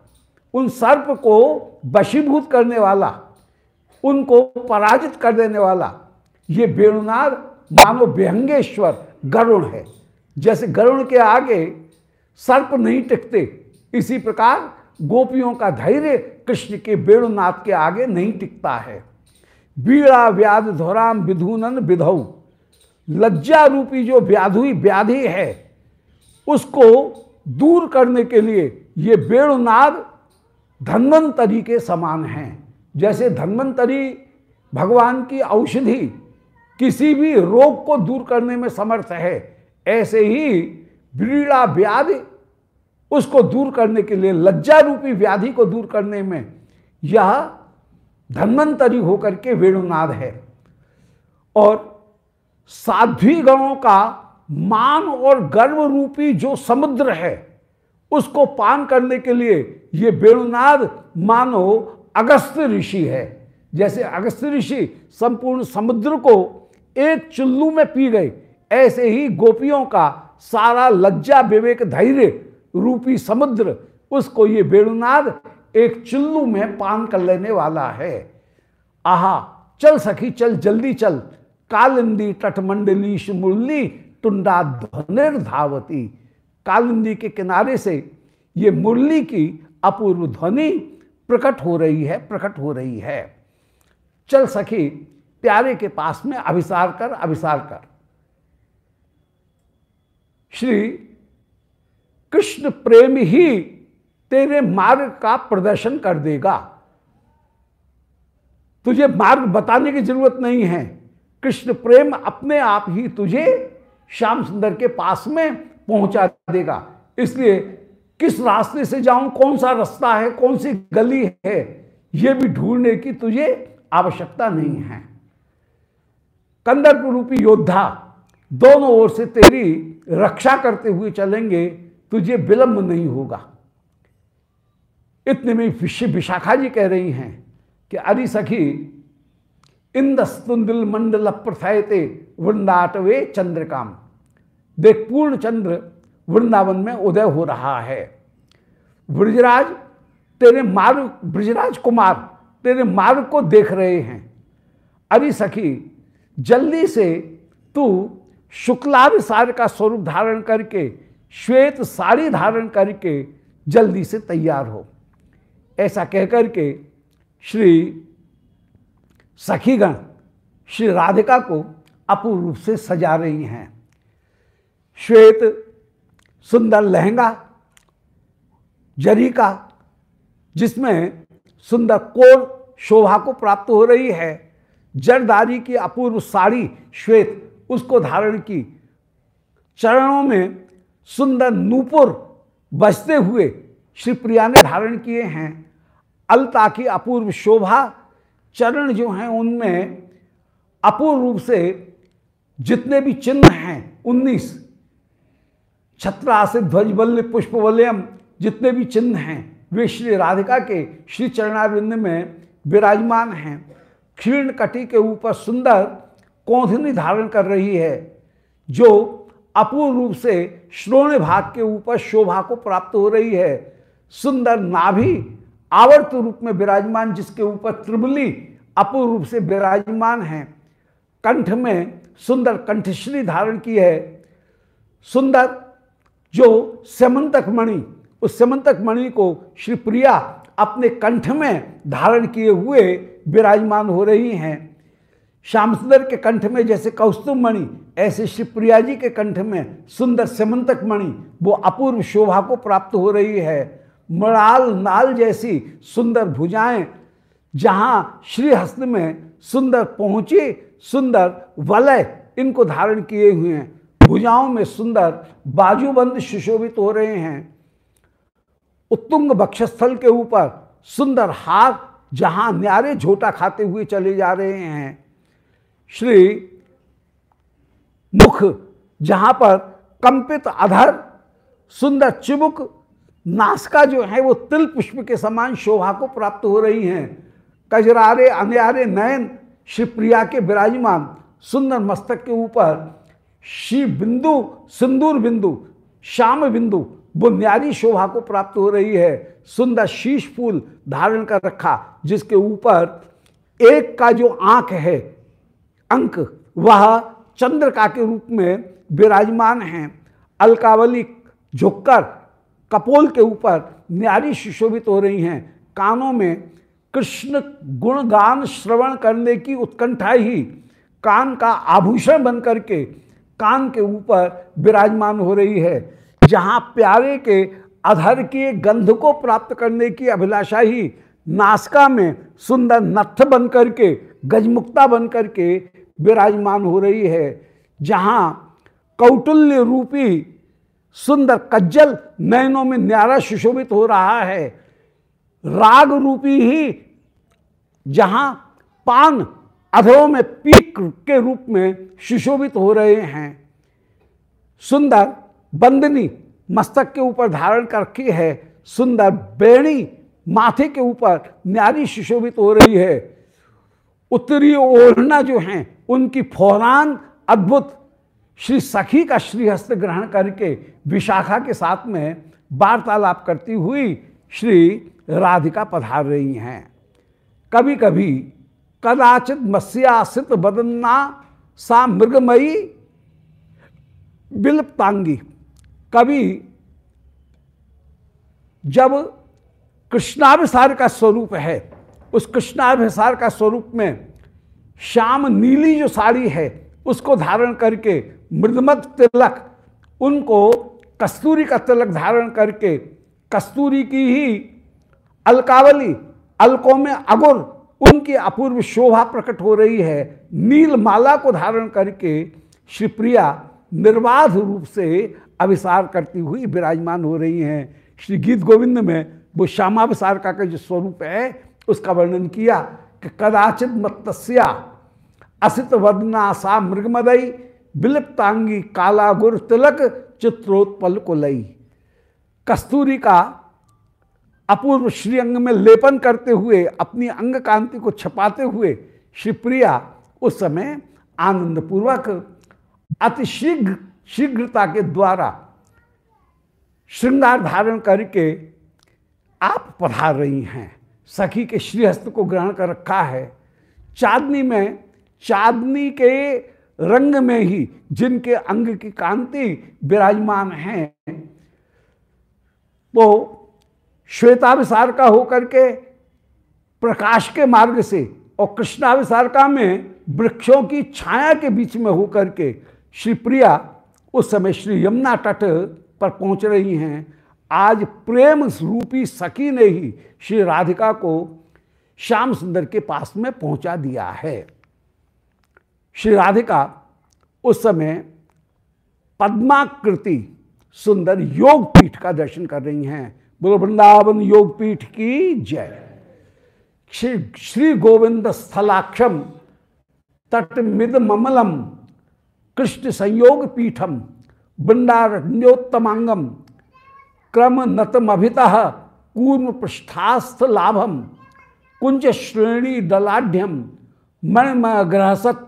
उन सर्प को वशीभूत करने वाला, उनको पराजित कर देने वाला, ये वेणुनाद मानो व्यंगेश्वर गरुण है। जैसे गरुण के आगे सर्प नहीं टिकते। इसी प्रकार गोपियों का धैर्य कृष्ण के वेणुनाथ के आगे नहीं टिकता है। बीड़ा व्याध धोराम विधुनन विधौ। लज्जा रूपी जो व्याधुई व्याधि है, उसको दूर करने के लिए ये वेणुनाद धन्वंतरी के समान हैं। जैसे धन्वंतरी भगवान की औषधि किसी भी रोग को दूर करने में समर्थ है, ऐसे ही ब्रीड़ा व्याधि उसको दूर करने के लिए लज्जा रूपी व्याधि को दूर करने में यह धन्वंतरी होकर के वेणुनाद है। और साध्वी गणों का मान और गर्व रूपी जो समुद्र है, उसको पान करने के लिए ये वेणुनाद मानो अगस्त ऋषि है। जैसे अगस्त ऋषि संपूर्ण समुद्र को एक चुल्लू में पी गए, ऐसे ही गोपियों का सारा लज्जा, विवेक, धैर्य रूपी समुद्र, उसको ये वेणुनाद एक चुल्लू में पान कर लेने वाला है। आहा, चल सखी, चल, जल्दी चल। कालिंदी, तटमंडली मुरली टुंडा ध्वनिर धावती। कालिंदी के किनारे से ये मुरली की अपूर्व ध्वनि प्रकट हो रही है, प्रकट हो रही है। चल सखी, प्यारे के पास में अभिसार कर अभिसार कर। श्री कृष्ण प्रेम ही तेरे मार्ग का प्रदर्शन कर देगा। तुझे मार्ग बताने की ज़रूरत नहीं है। कृष्ण प्रेम अपने आप ही तुझे श्याम सुंदर के पास में पहुँचा देगा। इसलिए किस रास्ते से जाऊँ, कौन सा रास्ता है, कौन सी गली है यह भी ढूँढने की तुझे आवश्यकता नहीं है। कंदर्प रूपी योद्धा दोनों ओर से तेरी रक्षा करते हुए चलेंगे। तुझे विलंब नहीं होगा। इतने में विश्व विशाखा जी कह रही हैं कि अरि सखी इंदस्तुंदिल मंडल प्रथयते वृंदाटवे चंद्रकाम। देख पूर्ण चंद्र वृंदावन में उदय हो रहा है। ब्रजराज, तेरे मार्ग ब्रजराज कुमार, तेरे मार्ग को देख रहे हैं। अरे सखी, जल्दी से तू शुक्लाभिसार का स्वरूप धारण करके श्वेत साड़ी धारण करके जल्दी से तैयार हो। ऐसा कहकर के श्री सखीगण श्री राधिका को अपूर्व रूप से सजा रही हैं। श्वेत सुंदर लहंगा, जरी का, जिसमें सुंदर कोर शोभा को प्राप्त हो रही है, जरदारी की अपूर्व साड़ी श्वेत उसको धारण की। चरणों में सुंदर नूपुर बजते हुए श्री प्रिया ने धारण किए हैं। अलता की अपूर्व शोभा, चरण जो हैं उनमें अपूर्व रूप से जितने भी चिन्ह हैं, उन्नीस छत्रा से ध्वज बल्य पुष्प जितने भी चिन्ह हैं, वे श्री राधिका के श्री चरणारिंद में विराजमान हैं। क्षीर्ण कटी के ऊपर सुंदर कौंधनी धारण कर रही है, जो अपूर्ण रूप से श्रोण भाग के ऊपर शोभा को प्राप्त हो रही है। सुंदर नाभि आवर्त रूप में विराजमान, जिसके ऊपर त्रिबली अपूर्ण रूप से विराजमान है। कंठ में सुंदर कंठश्री धारण की है। सुंदर जो समंतक मणि, उस समंतक मणि को श्री प्रिया अपने कंठ में धारण किए हुए विराजमान हो रही हैं। श्याम सुंदर के कंठ में जैसे कौस्तुभ मणि, ऐसे श्री प्रिया जी के कंठ में सुंदर समंतक मणि, वो अपूर्व शोभा को प्राप्त हो रही है। मृणाल नाल जैसी सुंदर भुजाएँ, जहाँ श्री हस्त में सुंदर पहुँचे, सुंदर वलय इनको धारण किए हुए हैं। भुजाओं में सुंदर बाजूबंद सुशोभित हो रहे हैं। उत्तुंग बक्षस्थल के ऊपर सुंदर हार, जहाँ न्यारे झोटा खाते हुए चले जा रहे हैं। श्री मुख, जहाँ पर कंपित अधर, सुंदर चिबुक नासका जो है वो तिल पुष्प के समान शोभा को प्राप्त हो रही हैं। कजरारे अन्यारे नयन शिवप्रिया के विराजमान, सुंदर मस्तक के ऊपर, श्री बिंदु, सिंदूर बिंदु, श्याम बिंदु वो न्यारी शोभा को प्राप्त हो रही है। सुंदर शीश फूल धारण कर रखा, जिसके ऊपर एक का जो आँख है अंक, वह चंद्रका के रूप में विराजमान हैं। अलकावली झुककर कपोल के ऊपर न्यारी सुशोभित हो रही हैं। कानों में कृष्ण गुणगान श्रवण करने की उत्कंठा ही कान का आभूषण बन करके कान के ऊपर विराजमान हो रही है। जहाँ प्यारे के अधर के गंध को प्राप्त करने की अभिलाषा ही नासका में सुंदर नथ बन करके गजमुक्ता बन करके विराजमान हो रही है, जहाँ कौटुल्य रूपी सुंदर कज्जल नयनों में न्यारा सुशोभित हो रहा है। राग रूपी ही, जहाँ पान अधरों में पीक के रूप में सुशोभित हो रहे हैं। सुंदर बंदनी मस्तक के ऊपर धारण कर रखी है, सुंदर बेणी माथे के ऊपर न्यारी सुशोभित हो रही है। उत्तरी ओढ़ना जो हैं, उनकी फौरान अद्भुत श्री सखी का श्रीहस्त ग्रहण करके विशाखा के साथ में वार्तालाप करती हुई श्री राधिका पधार रही हैं। कभी कभी कदाचित मत्स्यासित बदन्ना सा मृगमयी बिलप्तांगी कभी जब कृष्णाभिसार का स्वरूप है उस कृष्णाभिसार का स्वरूप में श्याम नीली जो साड़ी है, उसको धारण करके मृदमत तिलक, उनको कस्तूरी का तिलक धारण करके कस्तूरी की ही अलकावली, अलकों में अगुर, उनकी अपूर्व शोभा प्रकट हो रही है, नील माला को धारण करके श्रीप्रिया निर्बाध रूप से अभिसार करती हुई विराजमान हो रही हैं। श्री गीत गोविंद में वो श्यामाभिसार का जो स्वरूप है उसका वर्णन किया कि कदाचित मत्स्या असित वदना सा मृगमदई विलिप्तांगी काला गुर तिलक चित्रोत्पल को लई कस्तूरी का अपूर्व श्रीअंग में लेपन करते हुए, अपनी अंग कांति को छपाते हुए श्रीप्रिया उस समय आनंद पूर्वक अति शीघ्र शीघ्रता के द्वारा श्रृंगार धारण करके आप पधार रही हैं। सखी के श्रीहस्त को ग्रहण कर रखा है। चांदनी में, चांदनी के रंग में ही जिनके अंग की कांति विराजमान है तो श्वेताविसार का होकर के प्रकाश के मार्ग से और कृष्णाविसार का में वृक्षों की छाया के बीच में होकर के श्री प्रिया उस समय श्री यमुना तट पर पहुँच रही हैं। आज प्रेम रूपी सखी ने ही श्री राधिका को श्याम सुंदर के पास में पहुँचा दिया है। श्री राधिका उस समय पद्माकृति सुंदर योग पीठ का दर्शन कर रही हैं। बोलो, वृंदावन योग पीठ की जय। श्री श्री गोविंद स्थलाक्षम तटमिद ममलम, कृष्ण संयोग पीठम बृंदारण्योत्तमांगम क्रम नतमभित कूर्म पृष्ठास्थ लाभम कुंज श्रेणी दलाढ़ मणिमग्रहसत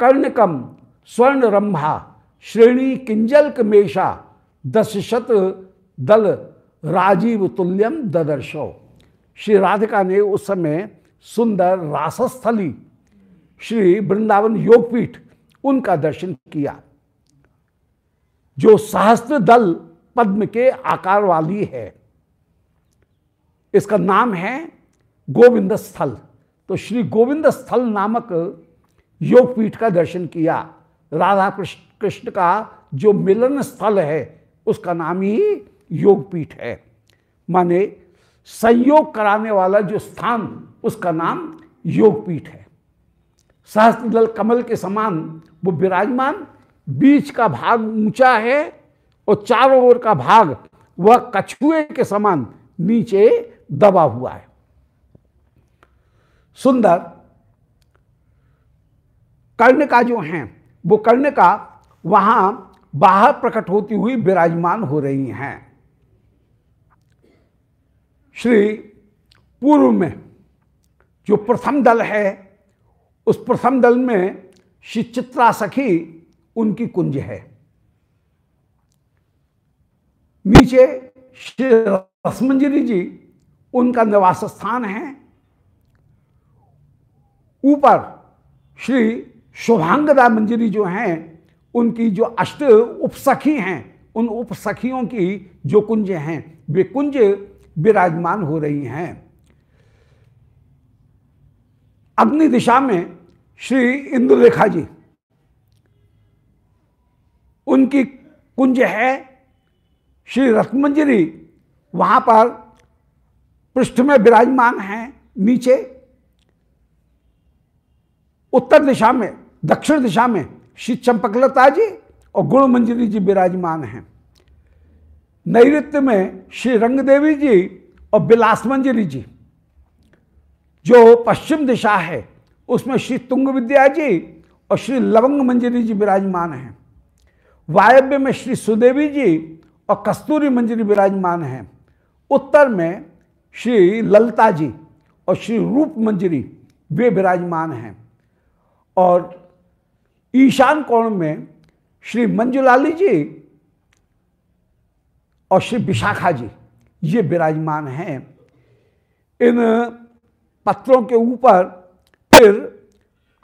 कर्णकम स्वर्ण रंभा श्रेणी किंजल मेषा दश शत दल राजीव तुल्यम ददर्शो। श्री राधिका ने उस समय सुंदर रासस्थली, श्री वृंदावन योगपीठ, उनका दर्शन किया। जो सहस्त्र दल पद्म के आकार वाली है। इसका नाम है गोविंद स्थल तो श्री गोविंद स्थल नामक योगपीठ का दर्शन किया। राधा कृष्ण का जो मिलन स्थल है, उसका नाम ही योगपीठ है। माने संयोग कराने वाला जो स्थान, उसका नाम योगपीठ है। सहस्त्र कमल के समान वो विराजमान, बीच का भाग ऊँचा है और चारों ओर का भाग वह कछुए के समान नीचे दबा हुआ है। सुंदर कर्ण का जो है, वो कर्ण का वहाँ बाहर प्रकट होती हुई विराजमान हो रही हैं। श्री पूर्व में जो प्रथम दल है, उस प्रथम दल में श्री चित्रा सखी उनकी कुंज है। नीचे श्री रसमंजरी जी, उनका निवास स्थान है। ऊपर श्री शोभांगदा मंजरी जो हैं, उनकी जो अष्ट उपसखी हैं, उन उपसखियों की जो कुंज हैं, वे कुंज विराजमान हो रही हैं। अग्नि दिशा में श्री इंद्रलेखा जी, उनकी कुंज है श्री रत्मंजरी वहाँ पर पृष्ठ में विराजमान है, नीचे, उत्तर दिशा में, दक्षिण दिशा में श्री चंपकलता जी और गुण मंजरी जी विराजमान हैं। नैत्य में श्री रंगदेवी जी और बिलास मंजरी जी, जो पश्चिम दिशा है, उसमें श्री तुंग विद्या जी और श्री लवंग मंजरी जी विराजमान हैं। वायव्य में श्री सुदेवी जी और कस्तूरी मंजरी विराजमान हैं। उत्तर में श्री ललता जी और श्री रूप मंजरी वे विराजमान हैं। और ईशान कोण में श्री मंजुलाली जी और श्री विशाखा जी ये विराजमान हैं। इन पत्रों के ऊपर फिर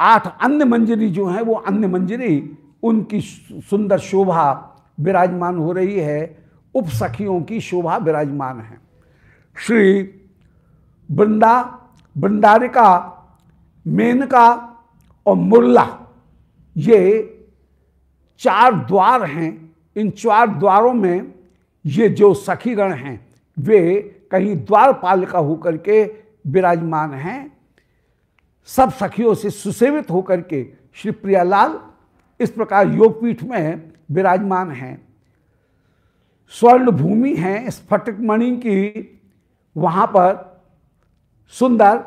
आठ अन्य मंजरी जो हैं, वो अन्य मंजरी, उनकी सुंदर शोभा विराजमान हो रही है उपसखियों की शोभा विराजमान है। श्री वृंदा, वृंदारिका, मेनका और मुरला, ये चार द्वार हैं। इन चार द्वारों में ये जो सखीगण हैं, वे कहीं द्वारपालिका होकर के विराजमान हैं। सब सखियों से सुसेवित होकर के श्री प्रियालाल इस प्रकार योगपीठ में विराजमान हैं। स्वर्ण भूमि है स्फटिक मणि की वहाँ पर सुंदर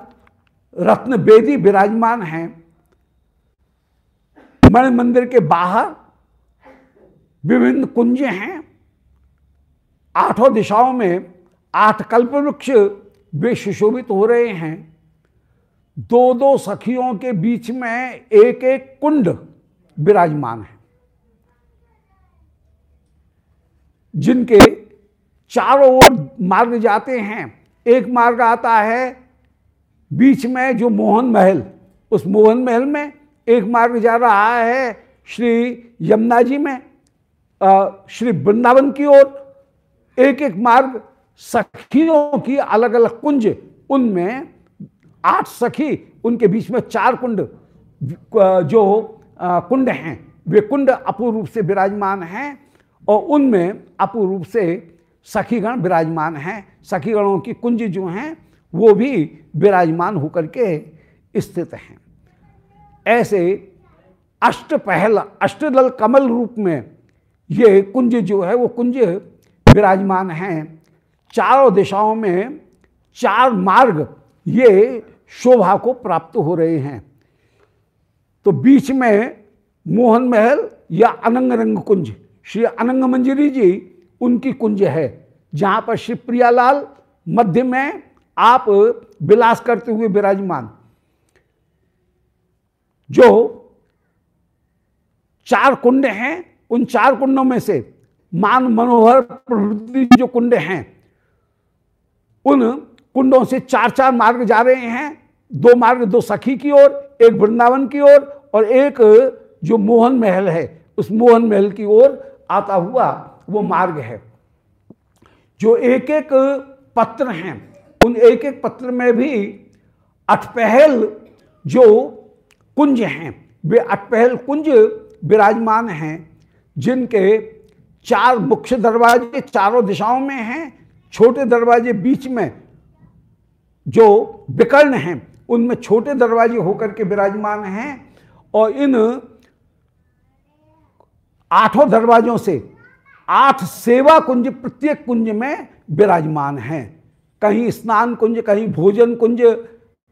रत्न बेदी विराजमान हैं। मणि मंदिर के बाहर विभिन्न कुंज हैं। आठों दिशाओं में आठ कल्प वृक्ष वे सुशोभित हो रहे हैं। दो दो सखियों के बीच में एक एक कुंड विराजमान है। जिनके चारों ओर मार्ग जाते हैं। एक मार्ग आता है बीच में जो मोहन महल उस मोहन महल में एक मार्ग जा रहा है श्री यमुना जी में आ, श्री वृंदावन की ओर। एक एक मार्ग सखियों की अलग अलग कुंज उनमें आठ सखी उनके बीच में चार कुंड जो कुंड हैं। वे कुंड अपूर्व रूप से विराजमान हैं। और उनमें अपूर्व रूप से सखीगण विराजमान हैं। सखीगणों की कुंज जो हैं, वो भी विराजमान होकर के स्थित हैं। ऐसे अष्ट पहल, अष्टदल कमल रूप में ये कुंज जो है, वो कुंज विराजमान हैं। चारों दिशाओं में चार मार्ग ये शोभा को प्राप्त हो रहे हैं। तो बीच में मोहन महल या अनंग रंग कुंज श्री अनंग मंजरी जी उनकी कुंज है जहाँ पर श्री प्रियालाल मध्य में आप विलास करते हुए विराजमान। जो चार कुंड हैं उन चार कुंडों में से मान मनोहर प्रवृत्ति जो कुंड हैं उन कुंडों से चार चार मार्ग जा रहे हैं। दो मार्ग दो सखी की ओर एक वृंदावन की ओर और, और एक जो मोहन महल है उस मोहन महल की ओर आता हुआ वो मार्ग है। जो एक एक पत्र हैं उन एक एक पत्र में भी अठपहल जो कुंज हैं वे अठपहल कुंज विराजमान हैं जिनके चार मुख्य दरवाजे चारों दिशाओं में हैं छोटे दरवाजे बीच में जो विकर्ण हैं उनमें छोटे दरवाजे होकर के विराजमान हैं और इन आठों दरवाजों से, आठ सेवा कुंज, प्रत्येक कुंज में विराजमान हैं। कहीं स्नान कुंज, कहीं भोजन कुंज,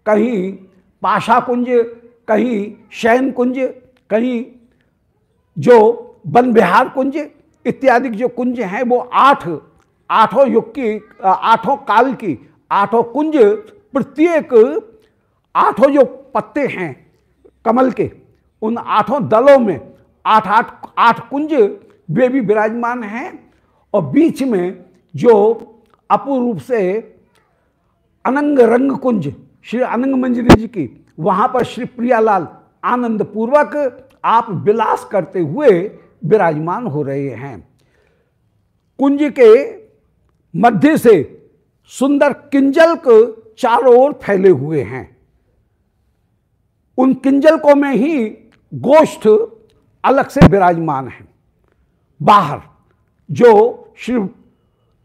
कहीं पाशा कुंज, कहीं शयन कुंज, कहीं जो वन विहार कुंज इत्यादि जो कुंज हैं, वो आठ, आठों युग की, आठों काल की, आठों कुंज, प्रत्येक आठों जो पत्ते हैं कमल के, उन आठों दलों में आठ आठ आठ कुंज वे भी विराजमान हैं और बीच में जो अपूर्व रूप से अनंग रंग कुंज, श्री अनंग मंजरी जी की, वहाँ पर श्री प्रियालाल आनंद पूर्वक आप विलास करते हुए विराजमान हो रहे हैं। कुंज के मध्य से सुंदर किंजल चारों ओर फैले हुए हैं। उन किंजलकों में ही गोष्ठ अलग से विराजमान है। बाहर, जो श्री,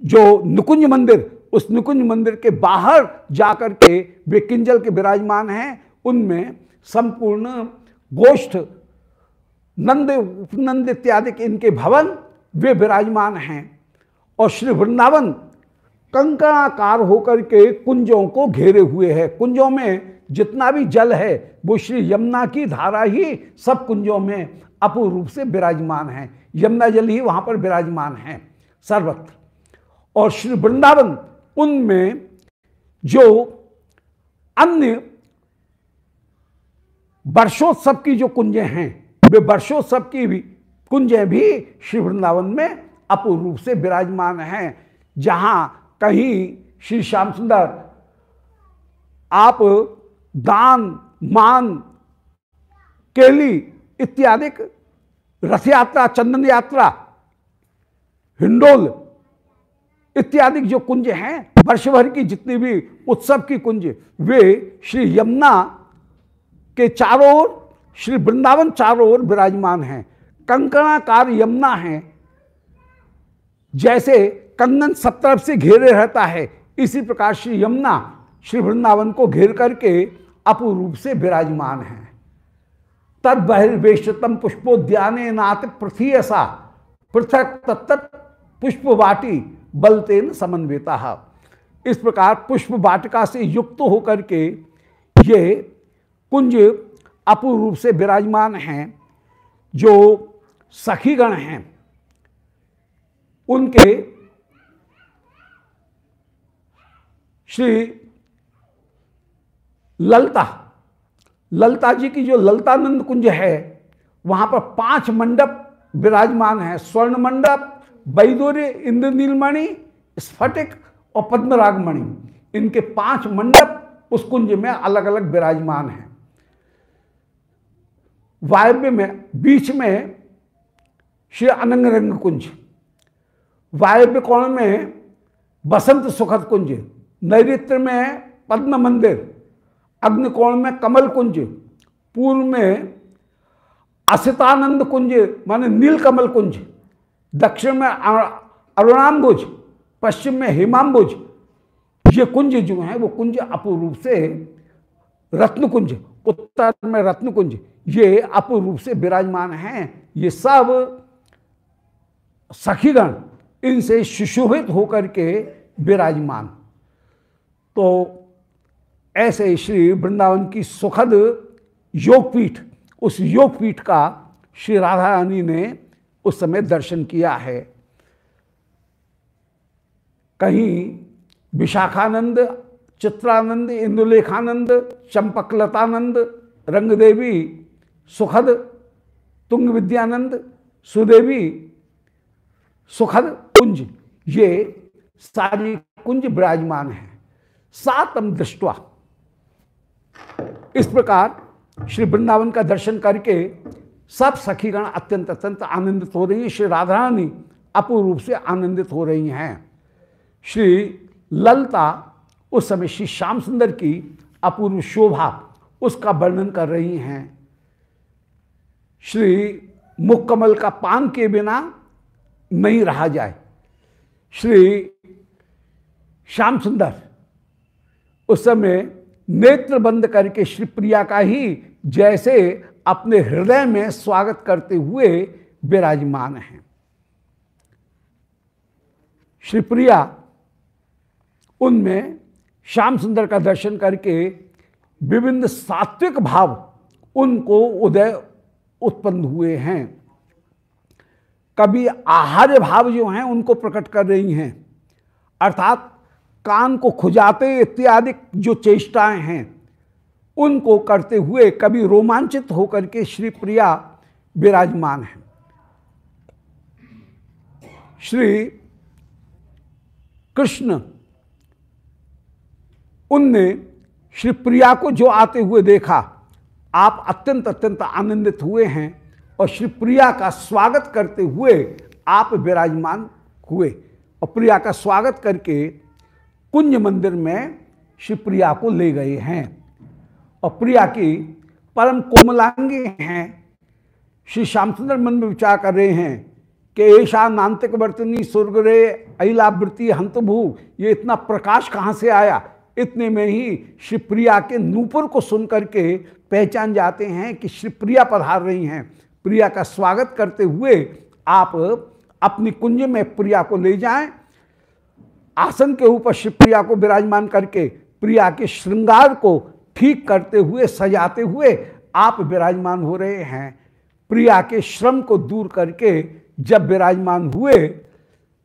जो नुकुंज मंदिर, उस निकुंज मंदिर के बाहर जाकर के वे किंजल के विराजमान हैं, उनमें संपूर्ण गोष्ठ, नंद, उपनंद इत्यादि के इनके भवन वे विराजमान हैं। और श्री वृंदावन कंकणाकार होकर के कुंजों को घेरे हुए है। कुंजों में जितना भी जल है, वो श्री यमुना की धारा ही सब कुंजों में अपूर्व रूप से विराजमान है। यमुना जल ही वहाँ पर विराजमान है, सर्वत्र। और श्री वृंदावन, उनमें जो अन्य वर्षोत्सव की जो कुंजें हैं, वे वर्षोत्सव की भी कुंजें भी श्री वृंदावन में अपूर्व रूप से विराजमान हैं। जहाँ कहीं श्री श्याम सुंदर, आप दान, मान, केली इत्यादि रथ यात्रा चंदन यात्रा, हिंडोल इत्यादि जो कुंज हैं, वर्ष भर की जितनी भी उत्सव की कुंज, वे श्री यमुना के चारों ओर, श्री वृंदावन चारों ओर विराजमान हैं। कंकणाकार यमुना है, जैसे कंगन सब तरफ़ से घेरे रहता है, इसी प्रकार श्री यमुना श्री वृंदावन को घेर करके अपूर्व से विराजमान है। तद बहिर्वेशतम पुष्पोद्याने पृथ्वी ऐसा, पृथक तत्त पुष्प वाटी बलतेन समन्विता। इस प्रकार पुष्प वाटिका से युक्त होकर के ये कुंज अपूर्व रूप से विराजमान हैं, जो सखीगण हैं। उनके श्री ललता ललता जी की जो ललतानंद कुंज है, वहाँ पर पाँच मंडप विराजमान है। स्वर्ण मंडप, बैदूर्य इंद्र नीलमणि स्फटिक और पद्मरागमणि। इनके पाँच मंडप उस कुंज में अलग अलग विराजमान हैं। वायव्य में, बीच में श्री अनंग रंग कुंज, वायव्य कोण में बसंत सुखद कुंज, नैऋत्य में पद्म मंदिर अग्निकोण में कमल कुंज, पूर्व में असितानंद कुंज, माने नील कमल कुंज, दक्षिण में अरुणाम्बुज पश्चिम में हेमाम्बुज ये कुंज जो हैं, वो कुंज अपूर्व से रत्न कुंज उत्तर में रत्न कुंज ये अपूर्व से विराजमान हैं, ये सब सखीगण, इनसे सुशोभित होकर के विराजमान। तो ऐसे श्री वृंदावन की सुखद योगपीठ, उस योगपीठ का श्री राधा रानी ने उस समय दर्शन किया है। कहीं विशाखानंद, चित्रानंद, इंदुलेखानंद, चंपकलतानंद, रंगदेवी, सुखद तुंग विद्यानंद सुदेवी, सुखद कुंज, ये सारी कुंज विराजमान है। सातम दृष्टवा इस प्रकार श्री वृंदावन का दर्शन करके सब सखीगण अत्यंत अत्यंत आनंदित हो रही हैं। श्री राधा रानी अपूर्ण रूप से आनंदित हो रही हैं। श्री ललता उस समय श्री श्याम सुंदर की अपूर्व शोभा उसका वर्णन कर रही हैं। श्री मुक्कमल का पान के बिना नहीं रहा जाए। श्री श्याम सुंदर उस समय नेत्र बंद करके श्री प्रिया का ही जैसे अपने हृदय में स्वागत करते हुए विराजमान हैं। श्री प्रिया उनमें श्याम सुंदर का दर्शन करके विभिन्न सात्विक भाव उनको उदय उत्पन्न हुए हैं। कभी आहार्य भाव जो हैं उनको प्रकट कर रही हैं। अर्थात कान को खुजाते इत्यादि जो चेष्टाएँ हैं, उनको करते हुए कभी रोमांचित होकर के श्री प्रिया विराजमान हैं। श्री कृष्ण, उनने श्री प्रिया को जो आते हुए देखा, आप अत्यंत अत्यंत आनंदित हुए हैं और श्री प्रिया का स्वागत करते हुए आप विराजमान हुए। और प्रिया का स्वागत करके कुंज मंदिर में श्री प्रिया को ले गए हैं और प्रिया की परम कोमलांगी हैं। श्री श्याम सुंदर मन में विचार कर रहे हैं कि ऐशा नांतिक वर्तनी, स्वर्ग रे अलावृत्ति हंतभू, ये इतना प्रकाश कहाँ से आया? इतने में ही श्री प्रिया के नूपुर को सुन करके पहचान जाते हैं कि श्री प्रिया पधार रही हैं। प्रिया का स्वागत करते हुए आप अपनी कुंज में प्रिया को ले जाएँ आसन के ऊपर श्री प्रिया को विराजमान करके प्रिया के श्रृंगार को ठीक करते हुए, सजाते हुए आप विराजमान हो रहे हैं। प्रिया के श्रम को दूर करके जब विराजमान हुए,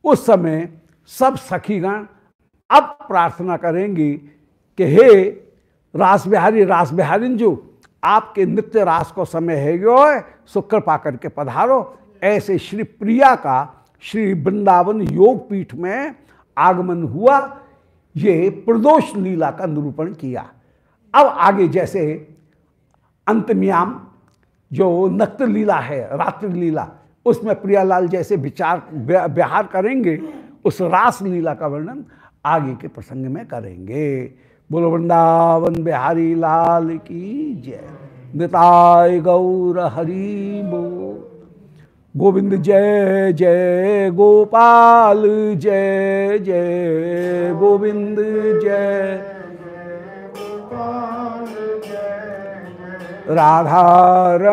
उस समय सब सखीगण अब प्रार्थना करेंगी कि हे रास बिहारी रास बिहारी जो आपके नित्य रास को समय है है, सो कृपा करके पधारो। ऐसे श्री प्रिया का श्री वृंदावन योग पीठ में आगमन हुआ, ये प्रदोष लीला का निरूपण किया। अब आगे जैसे अंतम्याम, जो नक्त लीला है, रात्रि लीला, उसमें प्रियालाल जैसे विचार विहार करेंगे, उस रास लीला का वर्णन आगे के प्रसंग में करेंगे। बोलो, वृंदावन बिहारी लाल की जय। निताय गौर हरी बो गोविंद जय जय गोपाल जय जय गोविंद जय राधा